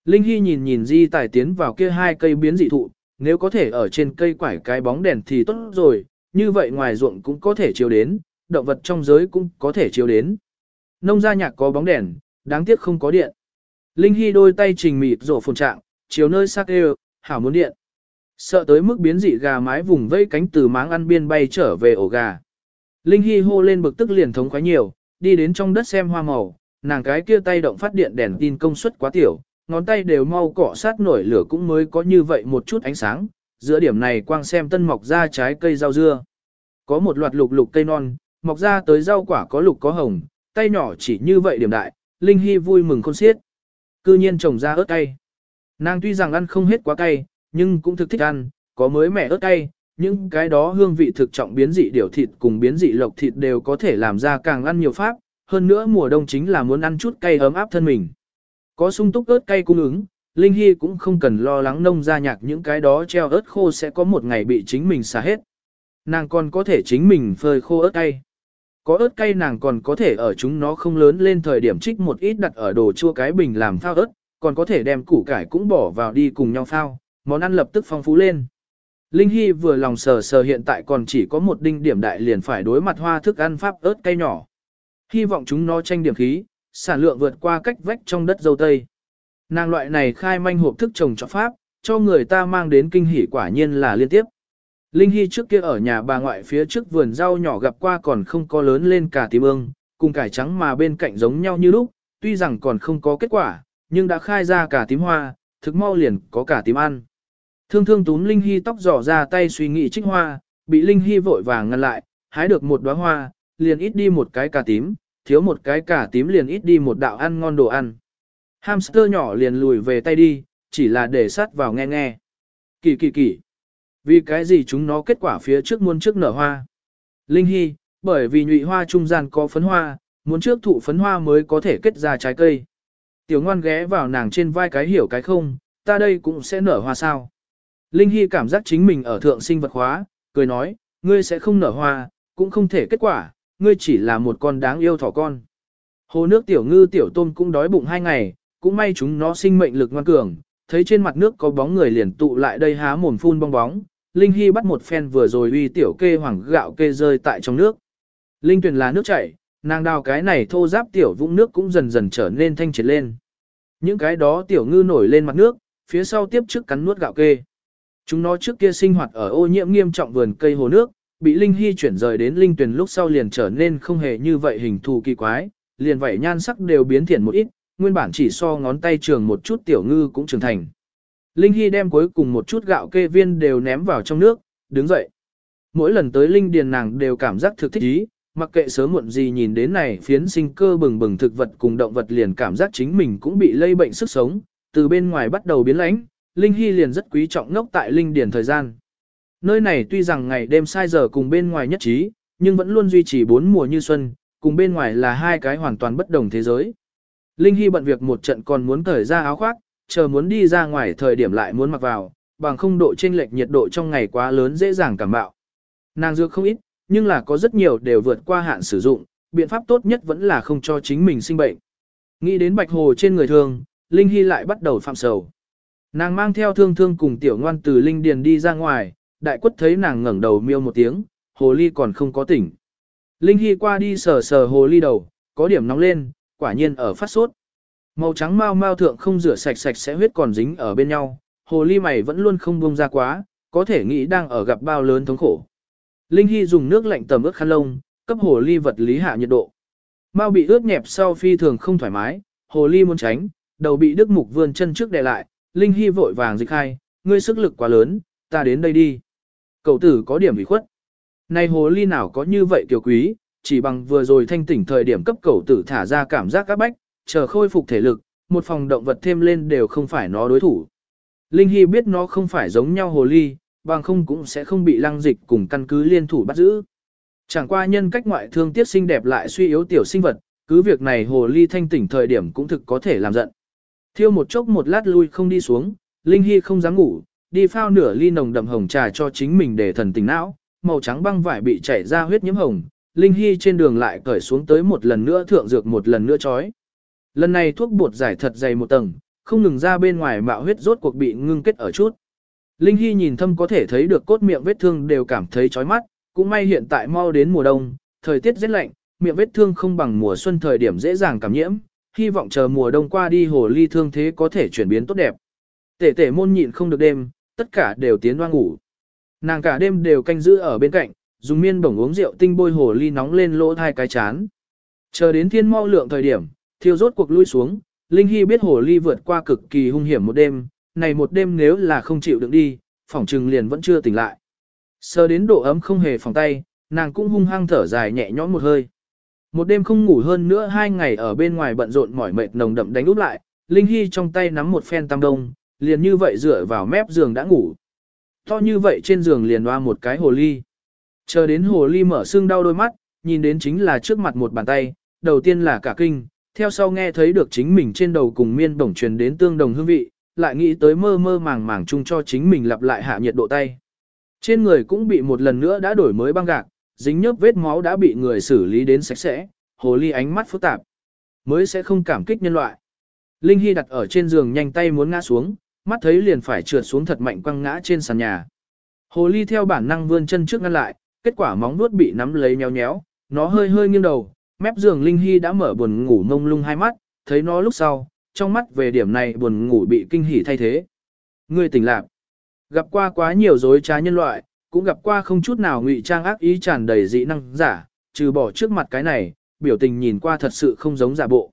Linh Hy nhìn nhìn di tài tiến vào kia hai cây biến dị thụ, nếu có thể ở trên cây quải cái bóng đèn thì tốt rồi, như vậy ngoài ruộng cũng có thể chiếu đến, động vật trong giới cũng có thể chiếu đến. Nông gia nhạc có bóng đèn, đáng tiếc không có điện. Linh Hy đôi tay trình mịt rổ phồn trạng, chiếu nơi sắc đều, hảo muốn điện. Sợ tới mức biến dị gà mái vùng vây cánh từ máng ăn biên bay trở về ổ gà. Linh Hy hô lên bực tức liền thống khoái nhiều, đi đến trong đất xem hoa màu, nàng cái kia tay động phát điện đèn tin công suất quá tiểu, ngón tay đều mau cọ sát nổi lửa cũng mới có như vậy một chút ánh sáng, giữa điểm này quang xem tân mọc ra trái cây rau dưa. Có một loạt lục lục cây non, mọc ra tới rau quả có lục có hồng, tay nhỏ chỉ như vậy điểm đại, Linh Hy vui mừng khôn xiết. Cư nhiên trồng ra ớt cay. Nàng tuy rằng ăn không hết quá cay, nhưng cũng thực thích ăn, có mới mẻ ớt cay, những cái đó hương vị thực trọng biến dị điều thịt cùng biến dị lộc thịt đều có thể làm ra càng ăn nhiều pháp, hơn nữa mùa đông chính là muốn ăn chút cay ấm áp thân mình. Có sung túc ớt cay cung ứng, Linh Hy cũng không cần lo lắng nông ra nhạc những cái đó treo ớt khô sẽ có một ngày bị chính mình xả hết. Nàng còn có thể chính mình phơi khô ớt cay. Có ớt cay nàng còn có thể ở chúng nó không lớn lên thời điểm trích một ít đặt ở đồ chua cái bình làm phao ớt, còn có thể đem củ cải cũng bỏ vào đi cùng nhau phao, món ăn lập tức phong phú lên. Linh Hy vừa lòng sờ sờ hiện tại còn chỉ có một đinh điểm đại liền phải đối mặt hoa thức ăn pháp ớt cay nhỏ. Hy vọng chúng nó tranh điểm khí, sản lượng vượt qua cách vách trong đất dâu tây. Nàng loại này khai manh hộp thức trồng cho pháp, cho người ta mang đến kinh hỉ quả nhiên là liên tiếp. Linh Hy trước kia ở nhà bà ngoại phía trước vườn rau nhỏ gặp qua còn không có lớn lên cả tím ương, cùng cải trắng mà bên cạnh giống nhau như lúc, tuy rằng còn không có kết quả, nhưng đã khai ra cả tím hoa, thực mau liền có cả tím ăn. Thương thương túm Linh Hy tóc dò ra tay suy nghĩ trích hoa, bị Linh Hy vội vàng ngăn lại, hái được một đóa hoa, liền ít đi một cái cà tím, thiếu một cái cà tím liền ít đi một đạo ăn ngon đồ ăn. Hamster nhỏ liền lùi về tay đi, chỉ là để sát vào nghe nghe. Kỳ kỳ kỳ. Vì cái gì chúng nó kết quả phía trước muôn trước nở hoa. Linh Hy, bởi vì nhụy hoa trung gian có phấn hoa, muốn trước thụ phấn hoa mới có thể kết ra trái cây. Tiểu ngoan ghé vào nàng trên vai cái hiểu cái không, ta đây cũng sẽ nở hoa sao. Linh Hy cảm giác chính mình ở thượng sinh vật hóa, cười nói, ngươi sẽ không nở hoa, cũng không thể kết quả, ngươi chỉ là một con đáng yêu thỏ con. Hồ nước tiểu ngư tiểu tôm cũng đói bụng hai ngày, cũng may chúng nó sinh mệnh lực ngoan cường, thấy trên mặt nước có bóng người liền tụ lại đây há mồm phun bong bóng, Linh Hy bắt một phen vừa rồi uy tiểu kê hoàng gạo kê rơi tại trong nước. Linh tuyển là nước chảy, nàng đào cái này thô giáp tiểu vũng nước cũng dần dần trở nên thanh triệt lên. Những cái đó tiểu ngư nổi lên mặt nước, phía sau tiếp trước cắn nuốt gạo kê. Chúng nó trước kia sinh hoạt ở ô nhiễm nghiêm trọng vườn cây hồ nước, bị Linh Hy chuyển rời đến Linh Tuyền lúc sau liền trở nên không hề như vậy hình thù kỳ quái, liền vậy nhan sắc đều biến thiện một ít, nguyên bản chỉ so ngón tay trường một chút tiểu ngư cũng trưởng thành. Linh Hy đem cuối cùng một chút gạo kê viên đều ném vào trong nước, đứng dậy. Mỗi lần tới Linh Điền nàng đều cảm giác thực thích ý, mặc kệ sớm muộn gì nhìn đến này phiến sinh cơ bừng bừng thực vật cùng động vật liền cảm giác chính mình cũng bị lây bệnh sức sống, từ bên ngoài bắt đầu biến lãnh, Linh Hy liền rất quý trọng ngốc tại Linh Điền thời gian. Nơi này tuy rằng ngày đêm sai giờ cùng bên ngoài nhất trí, nhưng vẫn luôn duy trì bốn mùa như xuân, cùng bên ngoài là hai cái hoàn toàn bất đồng thế giới. Linh Hy bận việc một trận còn muốn cởi ra áo khoác, chờ muốn đi ra ngoài thời điểm lại muốn mặc vào, bằng không độ chênh lệch nhiệt độ trong ngày quá lớn dễ dàng cảm bạo. Nàng dược không ít, nhưng là có rất nhiều đều vượt qua hạn sử dụng, biện pháp tốt nhất vẫn là không cho chính mình sinh bệnh. Nghĩ đến bạch hồ trên người thường, Linh Hy lại bắt đầu phạm sầu. Nàng mang theo thương thương cùng tiểu ngoan từ Linh Điền đi ra ngoài, đại quất thấy nàng ngẩng đầu miêu một tiếng, hồ ly còn không có tỉnh. Linh Hy qua đi sờ sờ hồ ly đầu, có điểm nóng lên, quả nhiên ở phát sốt. Màu trắng mau mau thượng không rửa sạch sạch sẽ huyết còn dính ở bên nhau, hồ ly mày vẫn luôn không buông ra quá, có thể nghĩ đang ở gặp bao lớn thống khổ. Linh Hy dùng nước lạnh tầm ướt khăn lông, cấp hồ ly vật lý hạ nhiệt độ. Mau bị ướt nhẹp sau phi thường không thoải mái, hồ ly muốn tránh, đầu bị Đức Mục vươn chân trước đè lại, Linh Hy vội vàng dịch khai, ngươi sức lực quá lớn, ta đến đây đi. Cậu tử có điểm bị khuất. Này hồ ly nào có như vậy kiều quý, chỉ bằng vừa rồi thanh tỉnh thời điểm cấp cậu tử thả ra cảm giác các bách, chờ khôi phục thể lực, một phòng động vật thêm lên đều không phải nó đối thủ. Linh Hy biết nó không phải giống nhau hồ ly, bằng không cũng sẽ không bị lăng dịch cùng căn cứ liên thủ bắt giữ. Chẳng qua nhân cách ngoại thương tiết xinh đẹp lại suy yếu tiểu sinh vật, cứ việc này hồ ly thanh tỉnh thời điểm cũng thực có thể làm giận. Thiêu một chốc một lát lui không đi xuống, Linh Hy không dám ngủ, đi phao nửa ly nồng đậm hồng trà cho chính mình để thần tỉnh não, màu trắng băng vải bị chảy ra huyết nhiễm hồng, Linh Hy trên đường lại cởi xuống tới một lần nữa thượng dược một lần nữa chói. Lần này thuốc bột giải thật dày một tầng, không ngừng ra bên ngoài mạo huyết rốt cuộc bị ngưng kết ở chút. Linh Hy nhìn thâm có thể thấy được cốt miệng vết thương đều cảm thấy chói mắt, cũng may hiện tại mau đến mùa đông, thời tiết rất lạnh, miệng vết thương không bằng mùa xuân thời điểm dễ dàng cảm nhiễm, hy vọng chờ mùa đông qua đi hồ ly thương thế có thể chuyển biến tốt đẹp. Tể tể môn nhịn không được đêm, tất cả đều tiến đoan ngủ. Nàng cả đêm đều canh giữ ở bên cạnh, dùng miên bổng uống rượu tinh bôi hồ ly nóng lên lỗ thai cái chán. Chờ đến thiên mau lượng thời điểm, thiêu rốt cuộc lui xuống, Linh Hy biết hồ ly vượt qua cực kỳ hung hiểm một đêm, này một đêm nếu là không chịu đựng đi, phỏng trừng liền vẫn chưa tỉnh lại. Sờ đến độ ấm không hề phòng tay, nàng cũng hung hăng thở dài nhẹ nhõm một hơi. Một đêm không ngủ hơn nữa hai ngày ở bên ngoài bận rộn mỏi mệt nồng đậm đánh úp lại, Linh Hy trong tay nắm một phen tam đông, liền như vậy dựa vào mép giường đã ngủ. To như vậy trên giường liền hoa một cái hồ ly. Chờ đến hồ ly mở xương đau đôi mắt, nhìn đến chính là trước mặt một bàn tay, đầu tiên là cả kinh, theo sau nghe thấy được chính mình trên đầu cùng miên bổng truyền đến tương đồng hương vị, lại nghĩ tới mơ mơ màng màng chung cho chính mình lặp lại hạ nhiệt độ tay. Trên người cũng bị một lần nữa đã đổi mới băng gạc, dính nhớp vết máu đã bị người xử lý đến sạch sẽ, hồ ly ánh mắt phức tạp, mới sẽ không cảm kích nhân loại. Linh Hy đặt ở trên giường nhanh tay muốn ngã xuống, mắt thấy liền phải trượt xuống thật mạnh quăng ngã trên sàn nhà. Hồ ly theo bản năng vươn chân trước ngăn lại, kết quả móng vuốt bị nắm lấy nhéo nhéo, nó hơi hơi nghiêng đầu, mép giường Linh Hy đã mở buồn ngủ mông lung hai mắt, thấy nó lúc sau, trong mắt về điểm này buồn ngủ bị kinh hỉ thay thế. Người tỉnh lạc, gặp qua quá nhiều dối trá nhân loại, cũng gặp qua không chút nào ngụy trang ác ý tràn đầy dị năng giả, trừ bỏ trước mặt cái này, biểu tình nhìn qua thật sự không giống giả bộ.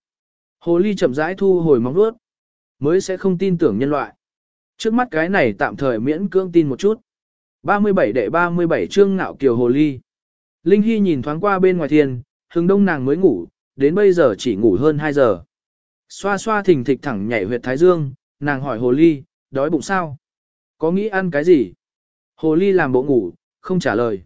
Hồ ly chậm rãi thu hồi móng vuốt, mới sẽ không tin tưởng nhân loại. Trước mắt cái này tạm thời miễn cưỡng tin một chút. 37 đệ 37 chương ngạo kiều hồ ly. Linh Hy nhìn thoáng qua bên ngoài thiên, hừng đông nàng mới ngủ, đến bây giờ chỉ ngủ hơn 2 giờ. Xoa xoa thình thịch thẳng nhảy huyệt thái dương, nàng hỏi hồ ly, đói bụng sao? Có nghĩ ăn cái gì? Hồ ly làm bộ ngủ, không trả lời.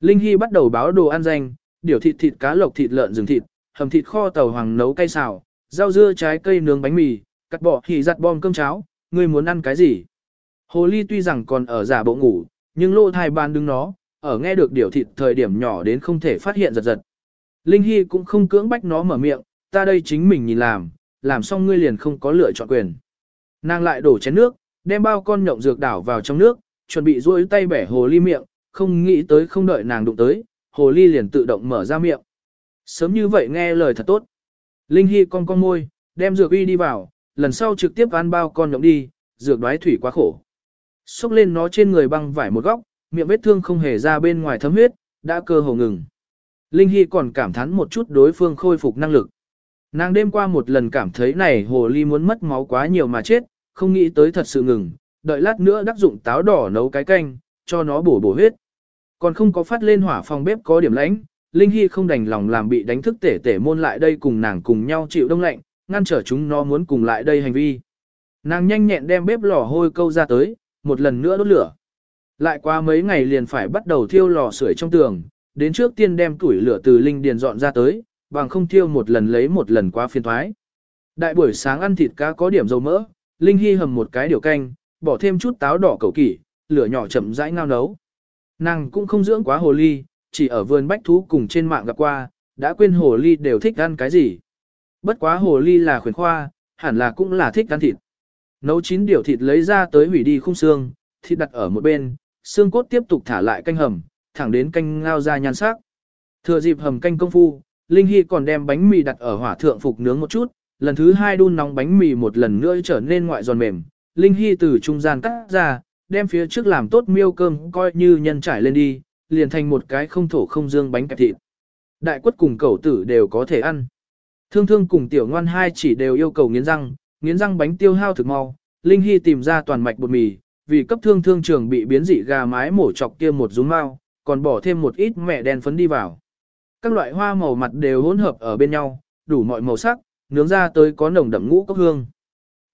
Linh Hy bắt đầu báo đồ ăn danh, điểu thịt thịt cá lộc thịt lợn rừng thịt, hầm thịt kho tàu hoàng nấu cay xào, rau dưa trái cây nướng bánh mì, cắt bỏ thì giặt bom cơm cháo, ngươi muốn ăn cái gì? Hồ ly tuy rằng còn ở giả bộ ngủ, nhưng lô thai ban đứng nó, ở nghe được điểu thịt thời điểm nhỏ đến không thể phát hiện giật giật. Linh Hy cũng không cưỡng bách nó mở miệng, ta đây chính mình nhìn làm, làm xong ngươi liền không có lựa chọn quyền. Nàng lại đổ chén nước, đem bao con nhộng dược đảo vào trong nước, chuẩn bị duỗi tay bẻ hồ ly miệng, không nghĩ tới không đợi nàng đụng tới, hồ ly liền tự động mở ra miệng. Sớm như vậy nghe lời thật tốt. Linh Hy con con môi, đem dược uy đi vào, lần sau trực tiếp ăn bao con nhộng đi, dược đoái thủy quá khổ. Xúc lên nó trên người băng vải một góc, miệng vết thương không hề ra bên ngoài thấm huyết, đã cơ hồ ngừng. Linh Hy còn cảm thán một chút đối phương khôi phục năng lực. Nàng đêm qua một lần cảm thấy này hồ ly muốn mất máu quá nhiều mà chết, không nghĩ tới thật sự ngừng, đợi lát nữa đắc dụng táo đỏ nấu cái canh, cho nó bổ bổ huyết. Còn không có phát lên hỏa phòng bếp có điểm lãnh, Linh Hy không đành lòng làm bị đánh thức tể tể môn lại đây cùng nàng cùng nhau chịu đông lạnh, ngăn trở chúng nó muốn cùng lại đây hành vi. Nàng nhanh nhẹn đem bếp lò hôi câu ra tới, một lần nữa đốt lửa. Lại qua mấy ngày liền phải bắt đầu thiêu lò sưởi trong tường, đến trước tiên đem củi lửa từ linh điền dọn ra tới, bằng không thiêu một lần lấy một lần qua phiên thoái. Đại buổi sáng ăn thịt cá có điểm dầu mỡ, Linh Hy hầm một cái điều canh, bỏ thêm chút táo đỏ cầu kỷ, lửa nhỏ chậm rãi ngao nấu. Nàng cũng không dưỡng quá hồ ly, chỉ ở vườn bách thú cùng trên mạng gặp qua, đã quên hồ ly đều thích ăn cái gì. Bất quá hồ ly là khuyến khoa, hẳn là cũng là thích ăn thịt. Nấu chín điều thịt lấy ra tới hủy đi khung xương, thịt đặt ở một bên, xương cốt tiếp tục thả lại canh hầm, thẳng đến canh ngao ra nhan sắc. Thừa dịp hầm canh công phu, Linh Hy còn đem bánh mì đặt ở hỏa thượng phục nướng một chút, lần thứ hai đun nóng bánh mì một lần nữa trở nên ngoại giòn mềm. Linh Hy từ trung gian cắt ra, đem phía trước làm tốt miêu cơm coi như nhân trải lên đi, liền thành một cái không thổ không dương bánh kẹp thịt. Đại quất cùng cẩu tử đều có thể ăn. Thương thương cùng tiểu ngoan hai chỉ đều yêu cầu nghiến răng, nghiến răng bánh tiêu hao thực mau. Linh Hy tìm ra toàn mạch bột mì, vì cấp thương thương trường bị biến dị gà mái mổ chọc kia một rúm mau, còn bỏ thêm một ít mẹ đen phấn đi vào. Các loại hoa màu mặt đều hỗn hợp ở bên nhau, đủ mọi màu sắc, nướng ra tới có nồng đậm ngũ cốc hương.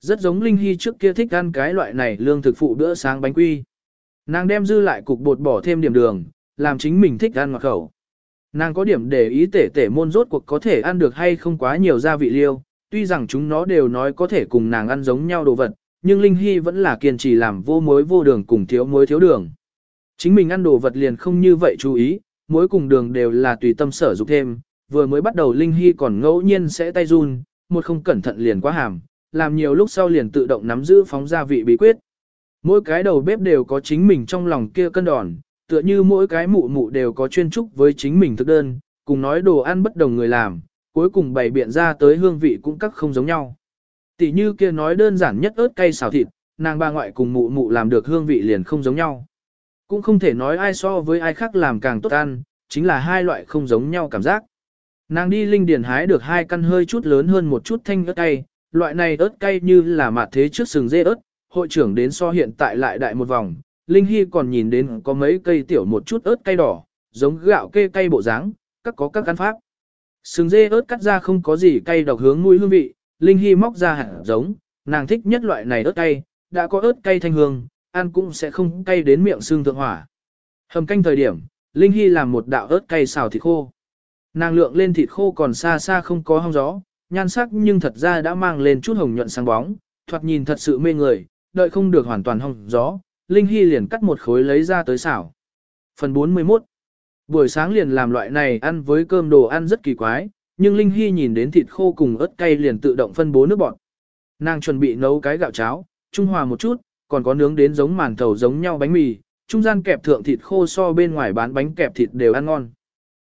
Rất giống Linh Hy trước kia thích ăn cái loại này lương thực phụ bữa sáng bánh quy. Nàng đem dư lại cục bột bỏ thêm điểm đường, làm chính mình thích ăn ngọt khẩu. Nàng có điểm để ý tể tể môn rốt cuộc có thể ăn được hay không quá nhiều gia vị liêu, tuy rằng chúng nó đều nói có thể cùng nàng ăn giống nhau đồ vật, nhưng Linh Hy vẫn là kiên trì làm vô muối vô đường cùng thiếu muối thiếu đường. Chính mình ăn đồ vật liền không như vậy chú ý, muối cùng đường đều là tùy tâm sở dục thêm, vừa mới bắt đầu Linh Hy còn ngẫu nhiên sẽ tay run, một không cẩn thận liền quá hàm, làm nhiều lúc sau liền tự động nắm giữ phóng gia vị bí quyết. Mỗi cái đầu bếp đều có chính mình trong lòng kia cân đòn, tựa như mỗi cái mụ mụ đều có chuyên trúc với chính mình thức đơn, cùng nói đồ ăn bất đồng người làm, cuối cùng bày biện ra tới hương vị cũng các không giống nhau. Tỷ như kia nói đơn giản nhất ớt cay xào thịt, nàng bà ngoại cùng mụ mụ làm được hương vị liền không giống nhau. Cũng không thể nói ai so với ai khác làm càng tốt ăn, chính là hai loại không giống nhau cảm giác. Nàng đi linh điền hái được hai căn hơi chút lớn hơn một chút thanh ớt cay, loại này ớt cay như là mạt thế trước sừng dê ớt, hội trưởng đến so hiện tại lại đại một vòng, Linh Hy còn nhìn đến có mấy cây tiểu một chút ớt cay đỏ, giống gạo kê cay bộ dáng, các có các căn pháp. Sừng dê ớt cắt ra không có gì cay độc hướng mũi hương vị, Linh Hy móc ra hạt giống, nàng thích nhất loại này ớt cay, đã có ớt cay thanh hương, ăn cũng sẽ không cay đến miệng xương thượng hỏa. Hầm canh thời điểm, Linh Hy làm một đạo ớt cay xào thịt khô. Nàng lượng lên thịt khô còn xa xa không có hong gió, nhan sắc nhưng thật ra đã mang lên chút hồng nhuận sáng bóng, thoạt nhìn thật sự mê người, đợi không được hoàn toàn hong gió, Linh Hy liền cắt một khối lấy ra tới xảo. Phần 41 Buổi sáng liền làm loại này ăn với cơm đồ ăn rất kỳ quái, nhưng Linh Hy nhìn đến thịt khô cùng ớt cay liền tự động phân bố nước bọt. Nàng chuẩn bị nấu cái gạo cháo, trung hòa một chút, còn có nướng đến giống màn thầu giống nhau bánh mì, trung gian kẹp thượng thịt khô so bên ngoài bán bánh kẹp thịt đều ăn ngon.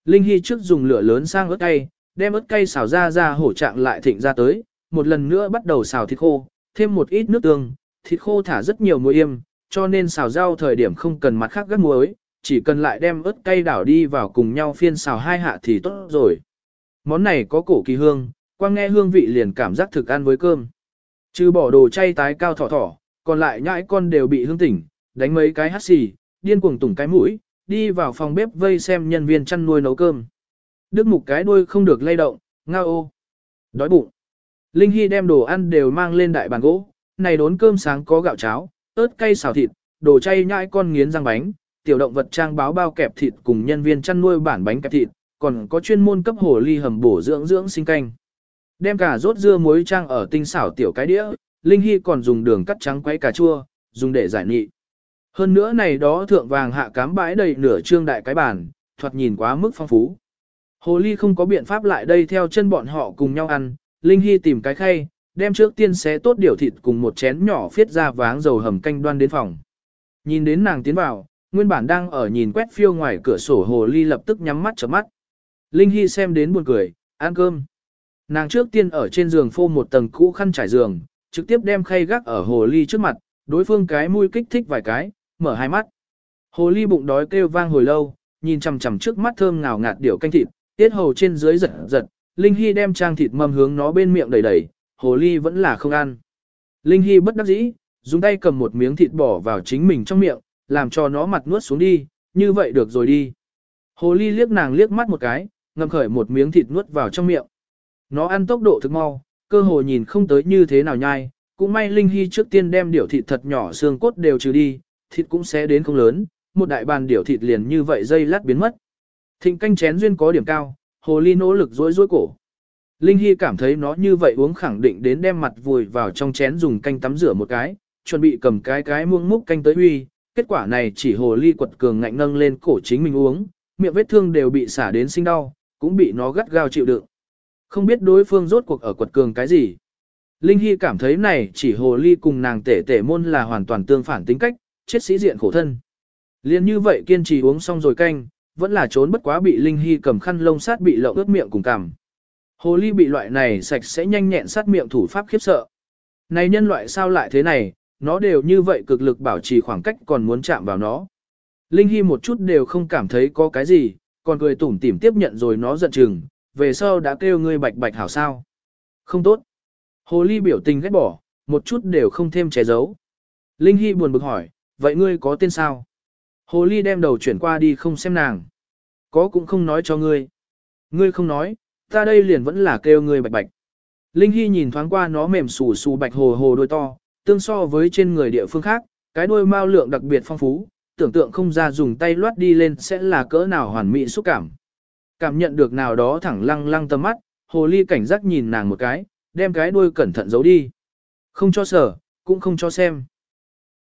Linh Hy trước dùng lửa lớn sang ớt cay, đem ớt cay xào ra ra hổ trạng lại thịnh ra tới, một lần nữa bắt đầu xào thịt khô, thêm một ít nước tương, thịt khô thả rất nhiều muối yêm, cho nên xào rau thời điểm không cần mặt khác gắt muối, chỉ cần lại đem ớt cay đảo đi vào cùng nhau phiên xào hai hạ thì tốt rồi. Món này có cổ kỳ hương, quang nghe hương vị liền cảm giác thực ăn với cơm. Trừ bỏ đồ chay tái cao thỏ thỏ, còn lại nhãi con đều bị hương tỉnh, đánh mấy cái hắt xì, điên cuồng tủng cái mũi, đi vào phòng bếp vây xem nhân viên chăn nuôi nấu cơm. Đức mục cái đuôi không được lay động, ngao ô. Đói bụng. Linh Hy đem đồ ăn đều mang lên đại bàn gỗ, này đốn cơm sáng có gạo cháo, ớt cay xào thịt, đồ chay nhãi con nghiến răng bánh, tiểu động vật trang báo bao kẹp thịt cùng nhân viên chăn nuôi bản bánh kẹp thịt, còn có chuyên môn cấp hồ ly hầm bổ dưỡng dưỡng sinh canh. Đem cả rốt dưa muối trang ở tinh xảo tiểu cái đĩa, Linh Hy còn dùng đường cắt trắng quấy cà chua, dùng để giải nghị. Hơn nữa này đó thượng vàng hạ cám bãi đầy nửa trương đại cái bàn, thoạt nhìn quá mức phong phú. Hồ ly không có biện pháp lại đây theo chân bọn họ cùng nhau ăn, Linh Hy tìm cái khay, đem trước tiên xé tốt điều thịt cùng một chén nhỏ phiết ra váng dầu hầm canh đoan đến phòng. Nhìn đến nàng tiến vào, nguyên bản đang ở nhìn quét phiêu ngoài cửa sổ hồ ly lập tức nhắm mắt chớp mắt. Linh Hy xem đến buồn cười, ăn cơm. Nàng trước tiên ở trên giường phô một tầng cũ khăn trải giường, trực tiếp đem khay gác ở hồ ly trước mặt, đối phương cái mũi kích thích vài cái, mở hai mắt. Hồ ly bụng đói kêu vang hồi lâu, nhìn chằm chằm trước mắt thơm ngào ngạt điều canh thịt, tiết hầu trên dưới giật giật, Linh Hy đem trang thịt mâm hướng nó bên miệng đầy đầy, hồ ly vẫn là không ăn. Linh Hy bất đắc dĩ, dùng tay cầm một miếng thịt bỏ vào chính mình trong miệng, làm cho nó mặt nuốt xuống đi, như vậy được rồi đi. Hồ ly liếc nàng liếc mắt một cái, ngầm khởi một miếng thịt nuốt vào trong miệng. Nó ăn tốc độ thực mau, cơ hồ nhìn không tới như thế nào nhai, cũng may Linh Hy trước tiên đem điểu thịt thật nhỏ xương cốt đều trừ đi, thịt cũng sẽ đến không lớn, một đại bàn điểu thịt liền như vậy dây lát biến mất. Thịnh canh chén duyên có điểm cao, hồ ly nỗ lực rối rối cổ. Linh Hy cảm thấy nó như vậy uống khẳng định đến đem mặt vùi vào trong chén dùng canh tắm rửa một cái, chuẩn bị cầm cái cái muông múc canh tới huy, kết quả này chỉ hồ ly quật cường ngạnh nâng lên cổ chính mình uống, miệng vết thương đều bị xả đến sinh đau, cũng bị nó gắt gao chịu đựng. Không biết đối phương rốt cuộc ở quật cường cái gì. Linh Hy cảm thấy này chỉ hồ ly cùng nàng tể tể môn là hoàn toàn tương phản tính cách, chết sĩ diện khổ thân. Liên như vậy kiên trì uống xong rồi canh, vẫn là trốn bất quá bị Linh Hy cầm khăn lông sát bị lộng ướt miệng cùng cằm. Hồ ly bị loại này sạch sẽ nhanh nhẹn sát miệng thủ pháp khiếp sợ. Này nhân loại sao lại thế này, nó đều như vậy cực lực bảo trì khoảng cách còn muốn chạm vào nó. Linh Hy một chút đều không cảm thấy có cái gì, còn cười tủm tỉm tiếp nhận rồi nó giận chừng, về sau đã kêu ngươi bạch bạch hảo sao. Không tốt. Hồ ly biểu tình ghét bỏ, một chút đều không thêm che giấu. Linh Hy buồn bực hỏi, vậy ngươi có tên sao? Hồ ly đem đầu chuyển qua đi không xem nàng. Có cũng không nói cho ngươi. Ngươi không nói, ta đây liền vẫn là kêu ngươi bạch bạch. Linh Hy nhìn thoáng qua nó mềm xù xù bạch hồ hồ đôi to, tương so với trên người địa phương khác, cái đôi mao lượng đặc biệt phong phú, tưởng tượng không ra dùng tay loát đi lên sẽ là cỡ nào hoàn mỹ xúc cảm. Cảm nhận được nào đó thẳng lăng lăng tầm mắt, hồ ly cảnh giác nhìn nàng một cái, đem cái đuôi cẩn thận giấu đi. Không cho sở, cũng không cho xem.